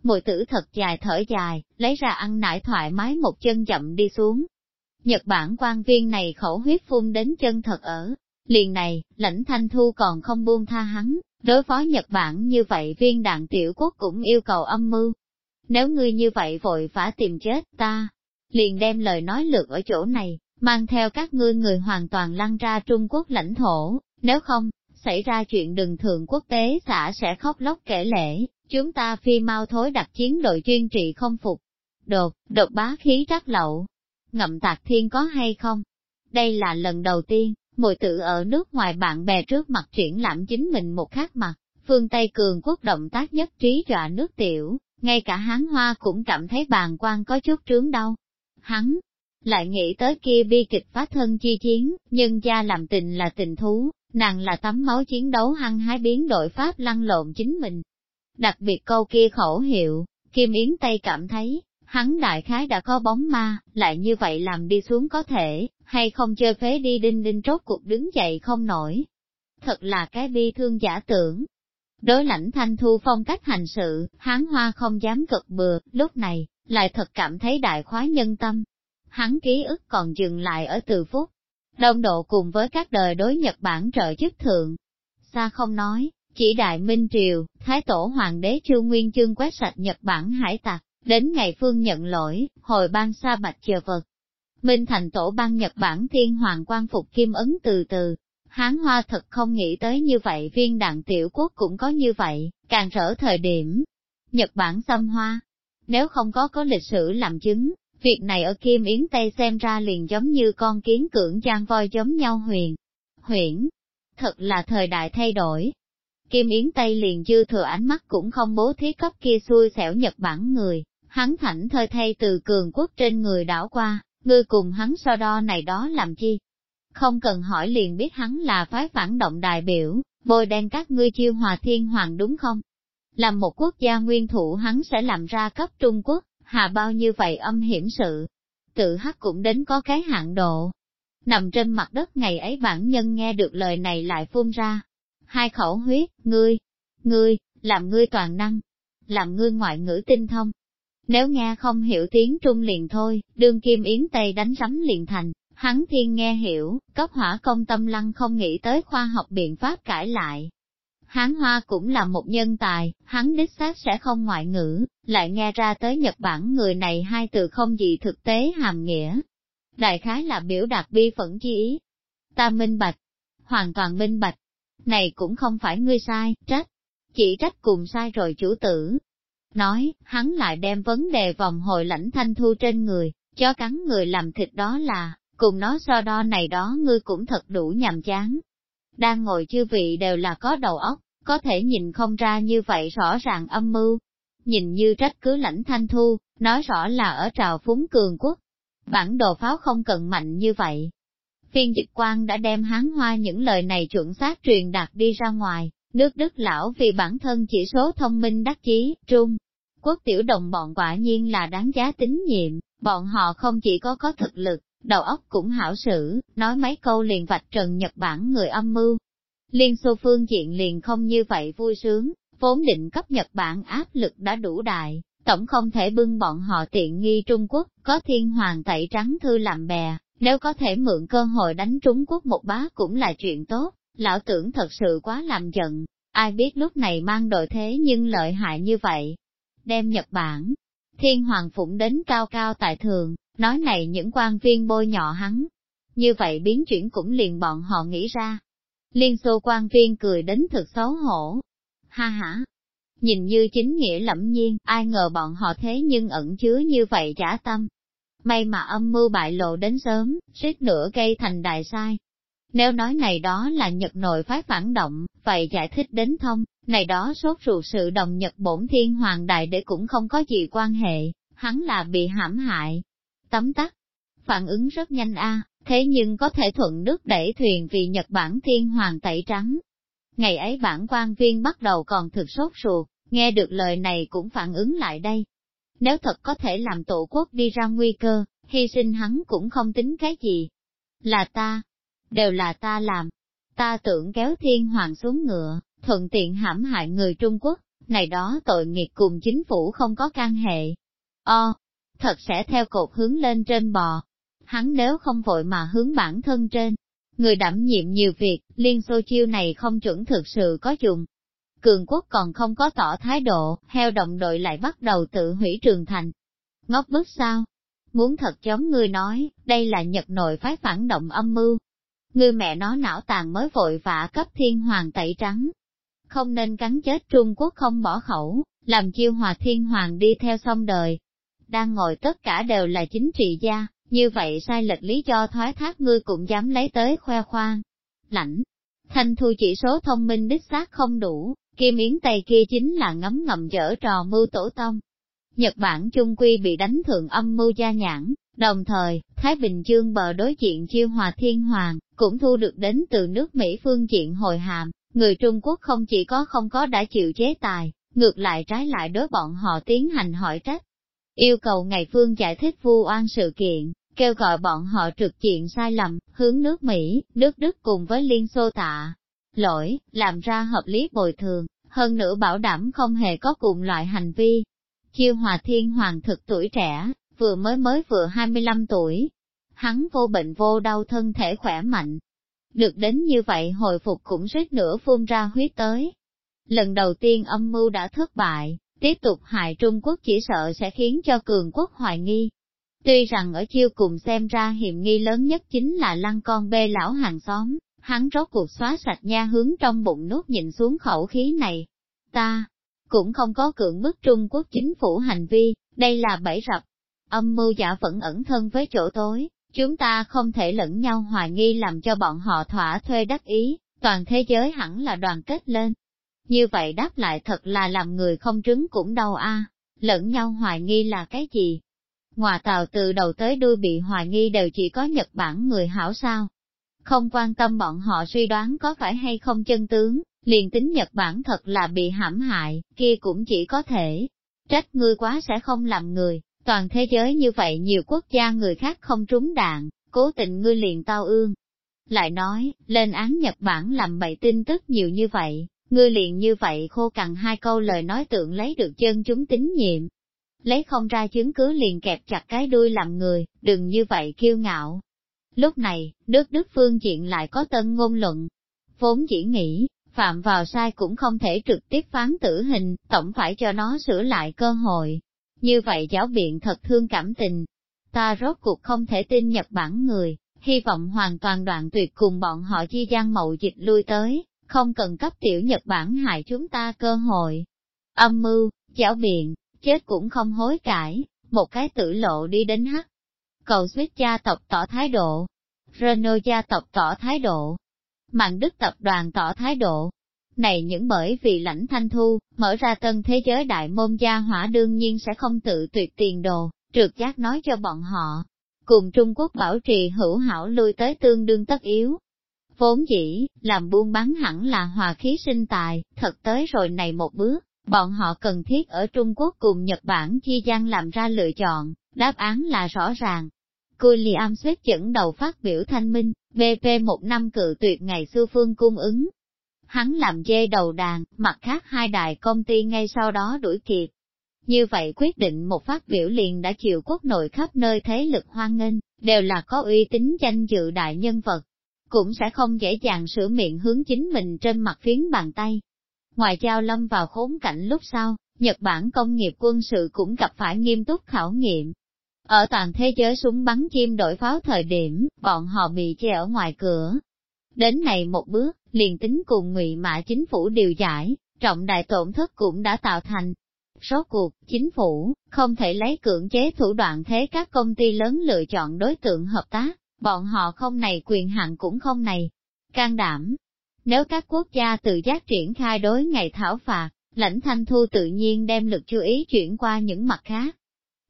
Mùi tử thật dài thở dài, lấy ra ăn nải thoải mái một chân chậm đi xuống. Nhật Bản quan viên này khẩu huyết phun đến chân thật ở. Liền này, lãnh thanh thu còn không buông tha hắn, đối phó Nhật Bản như vậy viên đạn tiểu quốc cũng yêu cầu âm mưu. Nếu ngươi như vậy vội vã tìm chết ta, liền đem lời nói lượt ở chỗ này, mang theo các ngươi người hoàn toàn lăn ra Trung Quốc lãnh thổ, nếu không, xảy ra chuyện đừng thượng quốc tế xã sẽ khóc lóc kể lễ, chúng ta phi mau thối đặt chiến đội chuyên trị không phục. Đột, đột bá khí rắc lậu. Ngậm tạc thiên có hay không? Đây là lần đầu tiên, mùi tự ở nước ngoài bạn bè trước mặt triển lãm chính mình một khác mặt, phương Tây cường quốc động tác nhất trí dọa nước tiểu, ngay cả hán hoa cũng cảm thấy bàn quan có chút trướng đau. Hắn, lại nghĩ tới kia bi kịch phá thân chi chiến, nhân gia làm tình là tình thú, nàng là tấm máu chiến đấu hăng hái biến đội pháp lăn lộn chính mình. Đặc biệt câu kia khẩu hiệu, Kim Yến Tây cảm thấy, hắn đại khái đã có bóng ma, lại như vậy làm đi xuống có thể, hay không chơi phế đi đinh đinh trốt cuộc đứng dậy không nổi. Thật là cái bi thương giả tưởng. Đối lãnh thanh thu phong cách hành sự, hán hoa không dám cực bừa, lúc này, lại thật cảm thấy đại khoái nhân tâm, hắn ký ức còn dừng lại ở từ phút. Đông độ cùng với các đời đối Nhật Bản trợ chức thượng. Xa không nói, chỉ đại Minh Triều, Thái Tổ Hoàng đế Chu Nguyên Chương quét sạch Nhật Bản hải tặc, đến ngày phương nhận lỗi, hồi ban sa bạch chờ vật. Minh thành tổ ban Nhật Bản thiên hoàng quan phục kim ấn từ từ. Hán Hoa thật không nghĩ tới như vậy viên đạn tiểu quốc cũng có như vậy, càng rỡ thời điểm. Nhật Bản xâm hoa, nếu không có có lịch sử làm chứng, Việc này ở Kim Yến Tây xem ra liền giống như con kiến cưỡng giang voi giống nhau huyền. Huyển, thật là thời đại thay đổi. Kim Yến Tây liền dư thừa ánh mắt cũng không bố thí cấp kia xui xẻo Nhật Bản người, hắn thảnh thơi thay từ cường quốc trên người đảo qua, ngươi cùng hắn so đo này đó làm chi. Không cần hỏi liền biết hắn là phái phản động đại biểu, bôi đen các ngươi chiêu hòa thiên hoàng đúng không? Làm một quốc gia nguyên thủ hắn sẽ làm ra cấp Trung Quốc, hà bao như vậy âm hiểm sự. Tự hắc cũng đến có cái hạn độ. Nằm trên mặt đất ngày ấy bản nhân nghe được lời này lại phun ra. Hai khẩu huyết, ngươi, ngươi, làm ngươi toàn năng, làm ngươi ngoại ngữ tinh thông. Nếu nghe không hiểu tiếng Trung liền thôi, đương kim yến Tây đánh rắm liền thành, hắn thiên nghe hiểu, cấp hỏa công tâm lăng không nghĩ tới khoa học biện pháp cải lại, Hán Hoa cũng là một nhân tài, hắn đích xác sẽ không ngoại ngữ, lại nghe ra tới Nhật Bản người này hai từ không gì thực tế hàm nghĩa. Đại khái là biểu đạt bi phẫn chi ý. Ta minh bạch, hoàn toàn minh bạch. Này cũng không phải ngươi sai, trách. Chỉ trách cùng sai rồi chủ tử. Nói, hắn lại đem vấn đề vòng hồi lãnh thanh thu trên người, cho cắn người làm thịt đó là, cùng nó so đo này đó ngươi cũng thật đủ nhàm chán, đang ngồi chư vị đều là có đầu óc, có thể nhìn không ra như vậy rõ ràng âm mưu. Nhìn như trách cứ lãnh thanh thu, nói rõ là ở trào phúng cường quốc. Bản đồ pháo không cần mạnh như vậy. Phiên dịch quan đã đem hán hoa những lời này chuẩn xác truyền đạt đi ra ngoài, nước Đức lão vì bản thân chỉ số thông minh đắc chí, trung. Quốc tiểu đồng bọn quả nhiên là đáng giá tín nhiệm, bọn họ không chỉ có có thực lực, đầu óc cũng hảo sử, nói mấy câu liền vạch trần Nhật Bản người âm mưu. Liên Xô phương diện liền không như vậy vui sướng, vốn định cấp Nhật Bản áp lực đã đủ đại, tổng không thể bưng bọn họ tiện nghi Trung Quốc, có thiên hoàng tẩy trắng thư làm bè, nếu có thể mượn cơ hội đánh Trung Quốc một bá cũng là chuyện tốt, lão tưởng thật sự quá làm giận, ai biết lúc này mang đội thế nhưng lợi hại như vậy. Đem Nhật Bản, thiên hoàng phụng đến cao cao tại thường, nói này những quan viên bôi nhọ hắn. Như vậy biến chuyển cũng liền bọn họ nghĩ ra. Liên xô quan viên cười đến thực xấu hổ. Ha ha! nhìn như chính nghĩa lẫm nhiên, ai ngờ bọn họ thế nhưng ẩn chứa như vậy trả tâm. May mà âm mưu bại lộ đến sớm, suýt nữa gây thành đại sai. Nếu nói này đó là Nhật nội phái phản động, vậy giải thích đến thông, này đó sốt ruột sự đồng Nhật bổn thiên hoàng đại để cũng không có gì quan hệ, hắn là bị hãm hại. Tấm tắc, phản ứng rất nhanh a thế nhưng có thể thuận nước đẩy thuyền vì Nhật Bản thiên hoàng tẩy trắng. Ngày ấy bản quan viên bắt đầu còn thực sốt ruột, nghe được lời này cũng phản ứng lại đây. Nếu thật có thể làm tổ quốc đi ra nguy cơ, hy sinh hắn cũng không tính cái gì. Là ta, đều là ta làm. Ta tưởng kéo thiên hoàng xuống ngựa, thuận tiện hãm hại người Trung Quốc, này đó tội nghiệp cùng chính phủ không có can hệ. O, thật sẽ theo cột hướng lên trên bò. Hắn nếu không vội mà hướng bản thân trên, người đảm nhiệm nhiều việc, liên xô chiêu này không chuẩn thực sự có dùng. Cường quốc còn không có tỏ thái độ, heo động đội lại bắt đầu tự hủy trường thành. Ngốc bức sao? Muốn thật giống ngươi nói, đây là nhật nội phái phản động âm mưu. Ngươi mẹ nó não tàn mới vội vã cấp thiên hoàng tẩy trắng. Không nên cắn chết Trung Quốc không bỏ khẩu, làm chiêu hòa thiên hoàng đi theo xong đời. Đang ngồi tất cả đều là chính trị gia, như vậy sai lệch lý do thoái thác ngươi cũng dám lấy tới khoe khoang. Lãnh, thanh thu chỉ số thông minh đích xác không đủ, kim yến tây kia chính là ngấm ngầm dở trò mưu tổ tông. Nhật Bản chung quy bị đánh thượng âm mưu gia nhãn, đồng thời, Thái Bình Dương bờ đối diện chiêu hòa thiên hoàng, cũng thu được đến từ nước Mỹ phương diện hồi hàm, người Trung Quốc không chỉ có không có đã chịu chế tài, ngược lại trái lại đối bọn họ tiến hành hỏi trách. Yêu cầu ngày phương giải thích vu oan sự kiện, kêu gọi bọn họ trực diện sai lầm, hướng nước Mỹ, nước Đức cùng với Liên Xô tạ. Lỗi, làm ra hợp lý bồi thường, hơn nữa bảo đảm không hề có cùng loại hành vi. Chiêu Hòa Thiên Hoàng thực tuổi trẻ, vừa mới mới vừa 25 tuổi. Hắn vô bệnh vô đau thân thể khỏe mạnh. Được đến như vậy hồi phục cũng suýt nữa phun ra huyết tới. Lần đầu tiên âm mưu đã thất bại, tiếp tục hại Trung Quốc chỉ sợ sẽ khiến cho cường quốc hoài nghi. Tuy rằng ở chiêu cùng xem ra hiểm nghi lớn nhất chính là lăng con bê lão hàng xóm, hắn rốt cuộc xóa sạch nha hướng trong bụng nuốt nhìn xuống khẩu khí này. Ta, cũng không có cưỡng bức Trung Quốc chính phủ hành vi, đây là bẫy rập. Âm mưu giả vẫn ẩn thân với chỗ tối, chúng ta không thể lẫn nhau hoài nghi làm cho bọn họ thỏa thuê đắc ý, toàn thế giới hẳn là đoàn kết lên. Như vậy đáp lại thật là làm người không trứng cũng đau a. lẫn nhau hoài nghi là cái gì? Ngoà tàu từ đầu tới đuôi bị hoài nghi đều chỉ có Nhật Bản người hảo sao. Không quan tâm bọn họ suy đoán có phải hay không chân tướng, liền tính Nhật Bản thật là bị hãm hại, kia cũng chỉ có thể. Trách ngươi quá sẽ không làm người, toàn thế giới như vậy nhiều quốc gia người khác không trúng đạn, cố tình ngươi liền tao ương. Lại nói, lên án Nhật Bản làm bậy tin tức nhiều như vậy, ngươi liền như vậy khô cằn hai câu lời nói tượng lấy được chân chúng tín nhiệm, lấy không ra chứng cứ liền kẹp chặt cái đuôi làm người, đừng như vậy kiêu ngạo. Lúc này, Đức Đức phương diện lại có tân ngôn luận. Vốn chỉ nghĩ, phạm vào sai cũng không thể trực tiếp phán tử hình, tổng phải cho nó sửa lại cơ hội. Như vậy giáo biện thật thương cảm tình. Ta rốt cuộc không thể tin Nhật Bản người, hy vọng hoàn toàn đoạn tuyệt cùng bọn họ chi gian mậu dịch lui tới, không cần cấp tiểu Nhật Bản hại chúng ta cơ hội. Âm mưu, chảo biện, chết cũng không hối cải, một cái tử lộ đi đến hắc. Cầu suýt gia tộc tỏ thái độ, Renault gia tộc tỏ thái độ, Mạng Đức tập đoàn tỏ thái độ. Này những bởi vì lãnh thanh thu, mở ra tân thế giới đại môn gia hỏa đương nhiên sẽ không tự tuyệt tiền đồ, trượt giác nói cho bọn họ. Cùng Trung Quốc bảo trì hữu hảo lui tới tương đương tất yếu. Vốn dĩ, làm buôn bán hẳn là hòa khí sinh tài, thật tới rồi này một bước, Bọn họ cần thiết ở Trung Quốc cùng Nhật Bản chi gian làm ra lựa chọn, đáp án là rõ ràng. William Swift dẫn đầu phát biểu thanh minh, BP một năm cự tuyệt ngày xưa phương cung ứng. Hắn làm dê đầu đàn, mặt khác hai đại công ty ngay sau đó đuổi kịp. Như vậy quyết định một phát biểu liền đã chịu quốc nội khắp nơi thế lực hoan nghênh, đều là có uy tín danh dự đại nhân vật. Cũng sẽ không dễ dàng sửa miệng hướng chính mình trên mặt phiến bàn tay, Ngoài giao lâm vào khốn cảnh lúc sau, Nhật Bản công nghiệp quân sự cũng gặp phải nghiêm túc khảo nghiệm. Ở toàn thế giới súng bắn chim đổi pháo thời điểm, bọn họ bị che ở ngoài cửa. Đến này một bước, liền tính cùng ngụy mã chính phủ điều giải, trọng đại tổn thất cũng đã tạo thành. Số cuộc, chính phủ, không thể lấy cưỡng chế thủ đoạn thế các công ty lớn lựa chọn đối tượng hợp tác, bọn họ không này quyền hạn cũng không này. Can đảm, nếu các quốc gia tự giác triển khai đối ngày thảo phạt, lãnh thanh thu tự nhiên đem lực chú ý chuyển qua những mặt khác.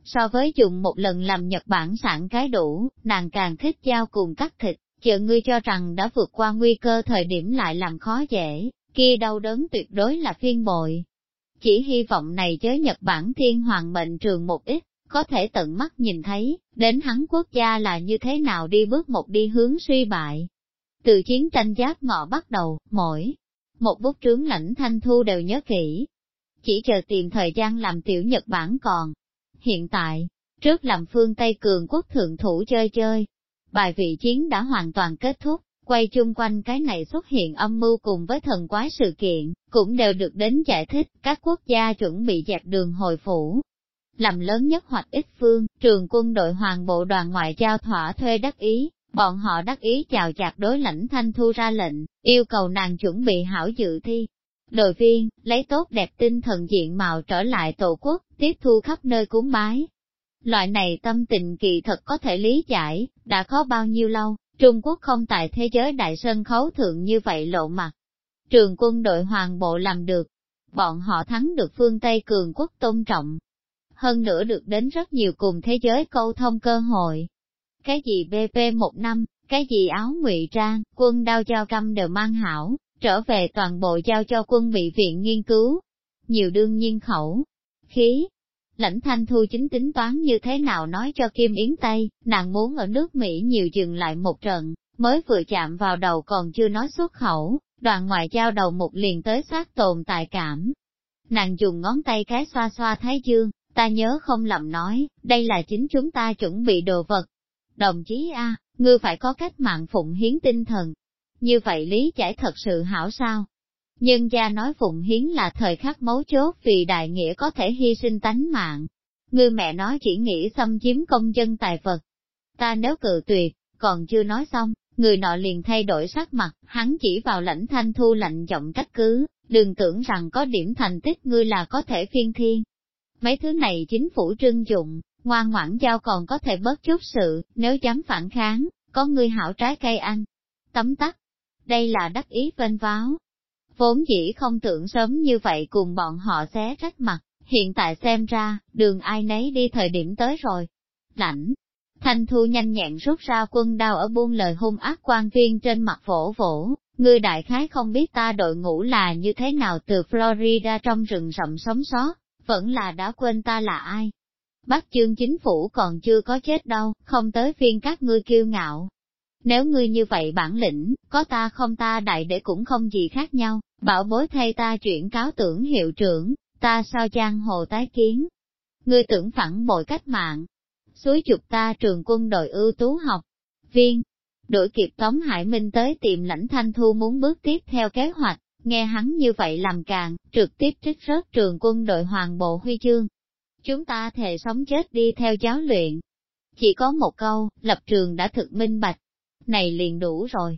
So với dùng một lần làm Nhật Bản sản cái đủ, nàng càng thích giao cùng cắt thịt, chờ ngươi cho rằng đã vượt qua nguy cơ thời điểm lại làm khó dễ, kia đau đớn tuyệt đối là phiên bội. Chỉ hy vọng này chớ Nhật Bản thiên hoàng mệnh trường một ít, có thể tận mắt nhìn thấy, đến hắn quốc gia là như thế nào đi bước một đi hướng suy bại. Từ chiến tranh giáp ngọ bắt đầu, mỗi một bút trướng lãnh thanh thu đều nhớ kỹ. Chỉ chờ tìm thời gian làm tiểu Nhật Bản còn. Hiện tại, trước làm phương Tây cường quốc thượng thủ chơi chơi. Bài vị chiến đã hoàn toàn kết thúc, quay chung quanh cái này xuất hiện âm mưu cùng với thần quái sự kiện, cũng đều được đến giải thích, các quốc gia chuẩn bị dẹp đường hồi phủ. Làm lớn nhất hoặc ít phương, trường quân đội hoàng bộ đoàn ngoại giao thỏa thuê đắc ý, Bọn họ đắc ý chào chạc đối lãnh thanh thu ra lệnh, yêu cầu nàng chuẩn bị hảo dự thi. Đội viên, lấy tốt đẹp tinh thần diện mạo trở lại tổ quốc, tiếp thu khắp nơi cúng bái. Loại này tâm tình kỳ thật có thể lý giải, đã có bao nhiêu lâu, Trung Quốc không tại thế giới đại sân khấu thượng như vậy lộ mặt. Trường quân đội hoàng bộ làm được, bọn họ thắng được phương Tây cường quốc tôn trọng. Hơn nữa được đến rất nhiều cùng thế giới câu thông cơ hội cái gì BP một năm, cái gì áo ngụy trang, quân đao cho căm đều mang hảo, trở về toàn bộ giao cho quân bị viện nghiên cứu. Nhiều đương nhiên khẩu, khí. Lãnh thanh thu chính tính toán như thế nào nói cho Kim Yến Tây, nàng muốn ở nước Mỹ nhiều dừng lại một trận, mới vừa chạm vào đầu còn chưa nói xuất khẩu, đoàn ngoại giao đầu một liền tới sát tồn tại cảm. Nàng dùng ngón tay cái xoa xoa thái dương, ta nhớ không lầm nói, đây là chính chúng ta chuẩn bị đồ vật, Đồng chí A, ngươi phải có cách mạng phụng hiến tinh thần. Như vậy lý giải thật sự hảo sao? Nhân gia nói phụng hiến là thời khắc mấu chốt vì đại nghĩa có thể hy sinh tánh mạng. Ngươi mẹ nói chỉ nghĩ xâm chiếm công dân tài vật. Ta nếu cự tuyệt, còn chưa nói xong, người nọ liền thay đổi sắc mặt, hắn chỉ vào lãnh thanh thu lạnh giọng trách cứ, đừng tưởng rằng có điểm thành tích ngươi là có thể phiên thiên. Mấy thứ này chính phủ trưng dụng, ngoan ngoãn giao còn có thể bớt chút sự, nếu dám phản kháng, có người hảo trái cây ăn. Tấm tắc, đây là đắc ý vênh váo. Vốn dĩ không tưởng sớm như vậy cùng bọn họ xé rách mặt, hiện tại xem ra, đường ai nấy đi thời điểm tới rồi. Lãnh, Thanh Thu nhanh nhẹn rút ra quân đao ở buôn lời hung ác quan viên trên mặt vỗ vỗ, người đại khái không biết ta đội ngũ là như thế nào từ Florida trong rừng rậm sống sót, vẫn là đã quên ta là ai. Bắc chương chính phủ còn chưa có chết đâu, không tới phiên các ngươi kiêu ngạo. Nếu ngươi như vậy bản lĩnh, có ta không ta đại để cũng không gì khác nhau, bảo bối thay ta chuyển cáo tưởng hiệu trưởng, ta sao giang hồ tái kiến. Ngươi tưởng phản bội cách mạng, suối chụp ta trường quân đội ưu tú học, viên, đuổi kịp Tống Hải Minh tới tìm lãnh thanh thu muốn bước tiếp theo kế hoạch, nghe hắn như vậy làm càng, trực tiếp trích rớt trường quân đội hoàng bộ huy chương, Chúng ta thề sống chết đi theo giáo luyện. Chỉ có một câu, lập trường đã thực minh bạch. Này liền đủ rồi.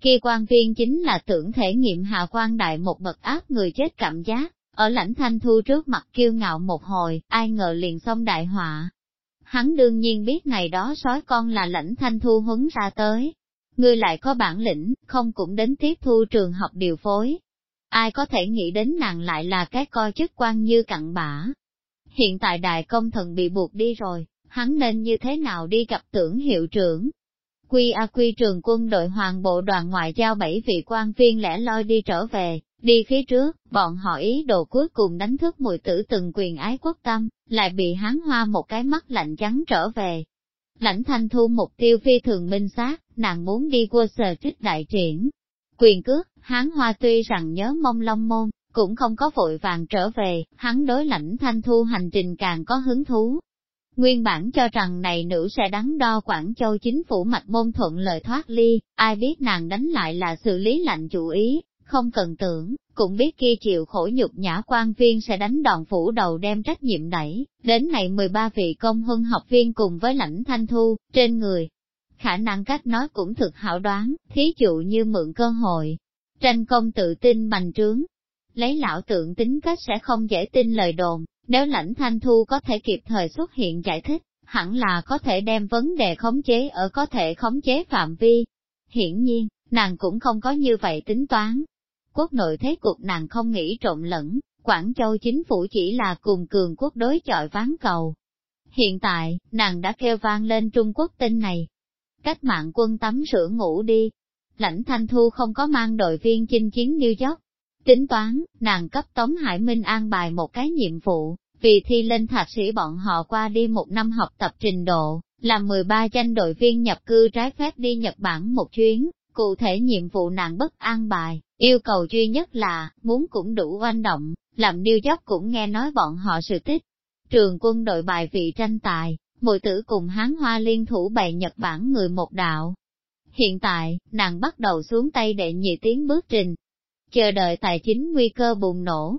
Kia quan viên chính là tưởng thể nghiệm hạ quan đại một bậc áp người chết cảm giác, ở lãnh thanh thu trước mặt kiêu ngạo một hồi, ai ngờ liền xong đại họa. Hắn đương nhiên biết ngày đó sói con là lãnh thanh thu huấn ra tới. Ngươi lại có bản lĩnh, không cũng đến tiếp thu trường học điều phối. Ai có thể nghĩ đến nàng lại là cái coi chức quan như cặn bã, hiện tại đại công thần bị buộc đi rồi, hắn nên như thế nào đi gặp tưởng hiệu trưởng. Quy A Quy trường quân đội hoàng bộ đoàn ngoại giao bảy vị quan viên lẻ loi đi trở về, đi phía trước, bọn họ ý đồ cuối cùng đánh thức mùi tử từng quyền ái quốc tâm, lại bị hắn hoa một cái mắt lạnh trắng trở về. Lãnh thanh thu mục tiêu phi thường minh xác, nàng muốn đi qua sờ trích đại triển. Quyền cước, hán hoa tuy rằng nhớ mong long môn, cũng không có vội vàng trở về, hắn đối lãnh thanh thu hành trình càng có hứng thú. Nguyên bản cho rằng này nữ sẽ đắn đo Quảng Châu chính phủ mạch môn thuận lời thoát ly, ai biết nàng đánh lại là xử lý lạnh chủ ý, không cần tưởng, cũng biết kia chịu khổ nhục nhã quan viên sẽ đánh đòn phủ đầu đem trách nhiệm đẩy, đến này 13 vị công huân học viên cùng với lãnh thanh thu, trên người. Khả năng cách nói cũng thực hảo đoán, thí dụ như mượn cơ hội, tranh công tự tin bành trướng, Lấy lão tượng tính cách sẽ không dễ tin lời đồn, nếu lãnh thanh thu có thể kịp thời xuất hiện giải thích, hẳn là có thể đem vấn đề khống chế ở có thể khống chế phạm vi. Hiển nhiên, nàng cũng không có như vậy tính toán. Quốc nội thế cục nàng không nghĩ trộn lẫn, Quảng Châu chính phủ chỉ là cùng cường quốc đối chọi ván cầu. Hiện tại, nàng đã kêu vang lên Trung Quốc tin này. Cách mạng quân tắm rửa ngủ đi. Lãnh Thanh Thu không có mang đội viên chinh chiến New York. Tính toán, nàng cấp Tống Hải Minh an bài một cái nhiệm vụ, vì thi lên thạc sĩ bọn họ qua đi một năm học tập trình độ, làm 13 danh đội viên nhập cư trái phép đi Nhật Bản một chuyến, cụ thể nhiệm vụ nàng bất an bài, yêu cầu duy nhất là, muốn cũng đủ oanh động, làm New York cũng nghe nói bọn họ sự tích. Trường quân đội bài vị tranh tài, mùi tử cùng hán hoa liên thủ bày Nhật Bản người một đạo. Hiện tại, nàng bắt đầu xuống tay để nhị tiến bước trình, chờ đợi tài chính nguy cơ bùng nổ.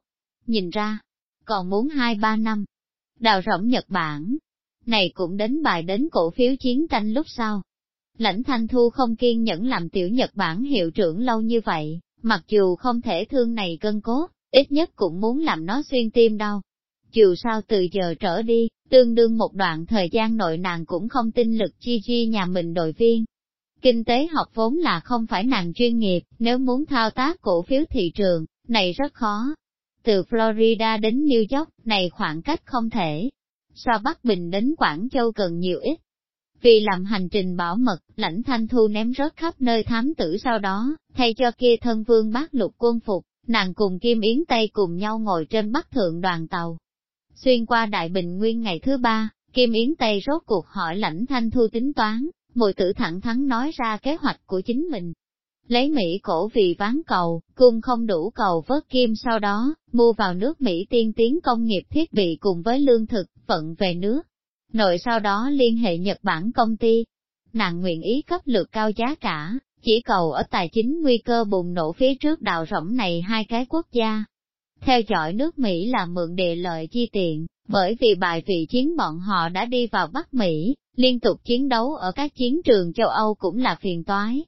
Nhìn ra, còn muốn hai ba năm. Đào rỗng Nhật Bản, này cũng đến bài đến cổ phiếu chiến tranh lúc sau. Lãnh Thanh Thu không kiên nhẫn làm tiểu Nhật Bản hiệu trưởng lâu như vậy, mặc dù không thể thương này cân cốt, ít nhất cũng muốn làm nó xuyên tim đau. Dù sao từ giờ trở đi, tương đương một đoạn thời gian nội nàng cũng không tin lực chi chi nhà mình đội viên. Kinh tế học vốn là không phải nàng chuyên nghiệp, nếu muốn thao tác cổ phiếu thị trường, này rất khó. Từ Florida đến New York, này khoảng cách không thể. So Bắc Bình đến Quảng Châu cần nhiều ít. Vì làm hành trình bảo mật, lãnh thanh thu ném rớt khắp nơi thám tử sau đó, thay cho kia thân vương bác lục quân phục, nàng cùng Kim Yến Tây cùng nhau ngồi trên bắc thượng đoàn tàu. Xuyên qua Đại Bình Nguyên ngày thứ ba, Kim Yến Tây rốt cuộc hỏi lãnh thanh thu tính toán, mùi tử thẳng thắn nói ra kế hoạch của chính mình. Lấy Mỹ cổ vì ván cầu, cung không đủ cầu vớt kim sau đó, mua vào nước Mỹ tiên tiến công nghiệp thiết bị cùng với lương thực, vận về nước. Nội sau đó liên hệ Nhật Bản công ty. Nàng nguyện ý cấp lượt cao giá cả, chỉ cầu ở tài chính nguy cơ bùng nổ phía trước đào rỗng này hai cái quốc gia. Theo dõi nước Mỹ là mượn địa lợi chi tiện, bởi vì bài vị chiến bọn họ đã đi vào Bắc Mỹ, liên tục chiến đấu ở các chiến trường châu Âu cũng là phiền toái.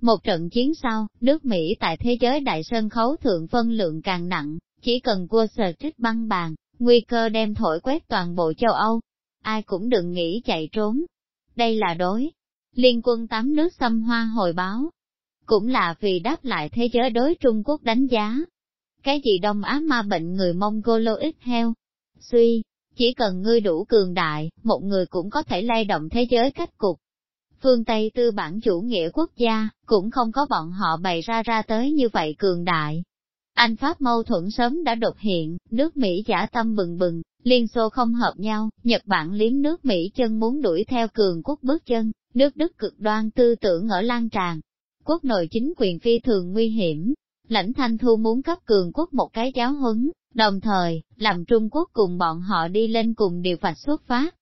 Một trận chiến sau, nước Mỹ tại thế giới đại sân khấu thượng phân lượng càng nặng, chỉ cần quơ sờ trích băng bàn, nguy cơ đem thổi quét toàn bộ châu Âu. Ai cũng đừng nghĩ chạy trốn. Đây là đối Liên quân tám nước xâm hoa hồi báo, cũng là vì đáp lại thế giới đối Trung Quốc đánh giá. Cái gì Đông Á ma bệnh người Mongolo ít heo? Suy, chỉ cần ngươi đủ cường đại, một người cũng có thể lay động thế giới cách cục. Phương Tây tư bản chủ nghĩa quốc gia, cũng không có bọn họ bày ra ra tới như vậy cường đại. Anh Pháp mâu thuẫn sớm đã đột hiện, nước Mỹ giả tâm bừng bừng, Liên Xô không hợp nhau, Nhật Bản liếm nước Mỹ chân muốn đuổi theo cường quốc bước chân, nước Đức cực đoan tư tưởng ở lan tràn. Quốc nội chính quyền phi thường nguy hiểm, lãnh thanh thu muốn cấp cường quốc một cái giáo huấn, đồng thời, làm Trung Quốc cùng bọn họ đi lên cùng điều vạch xuất phát.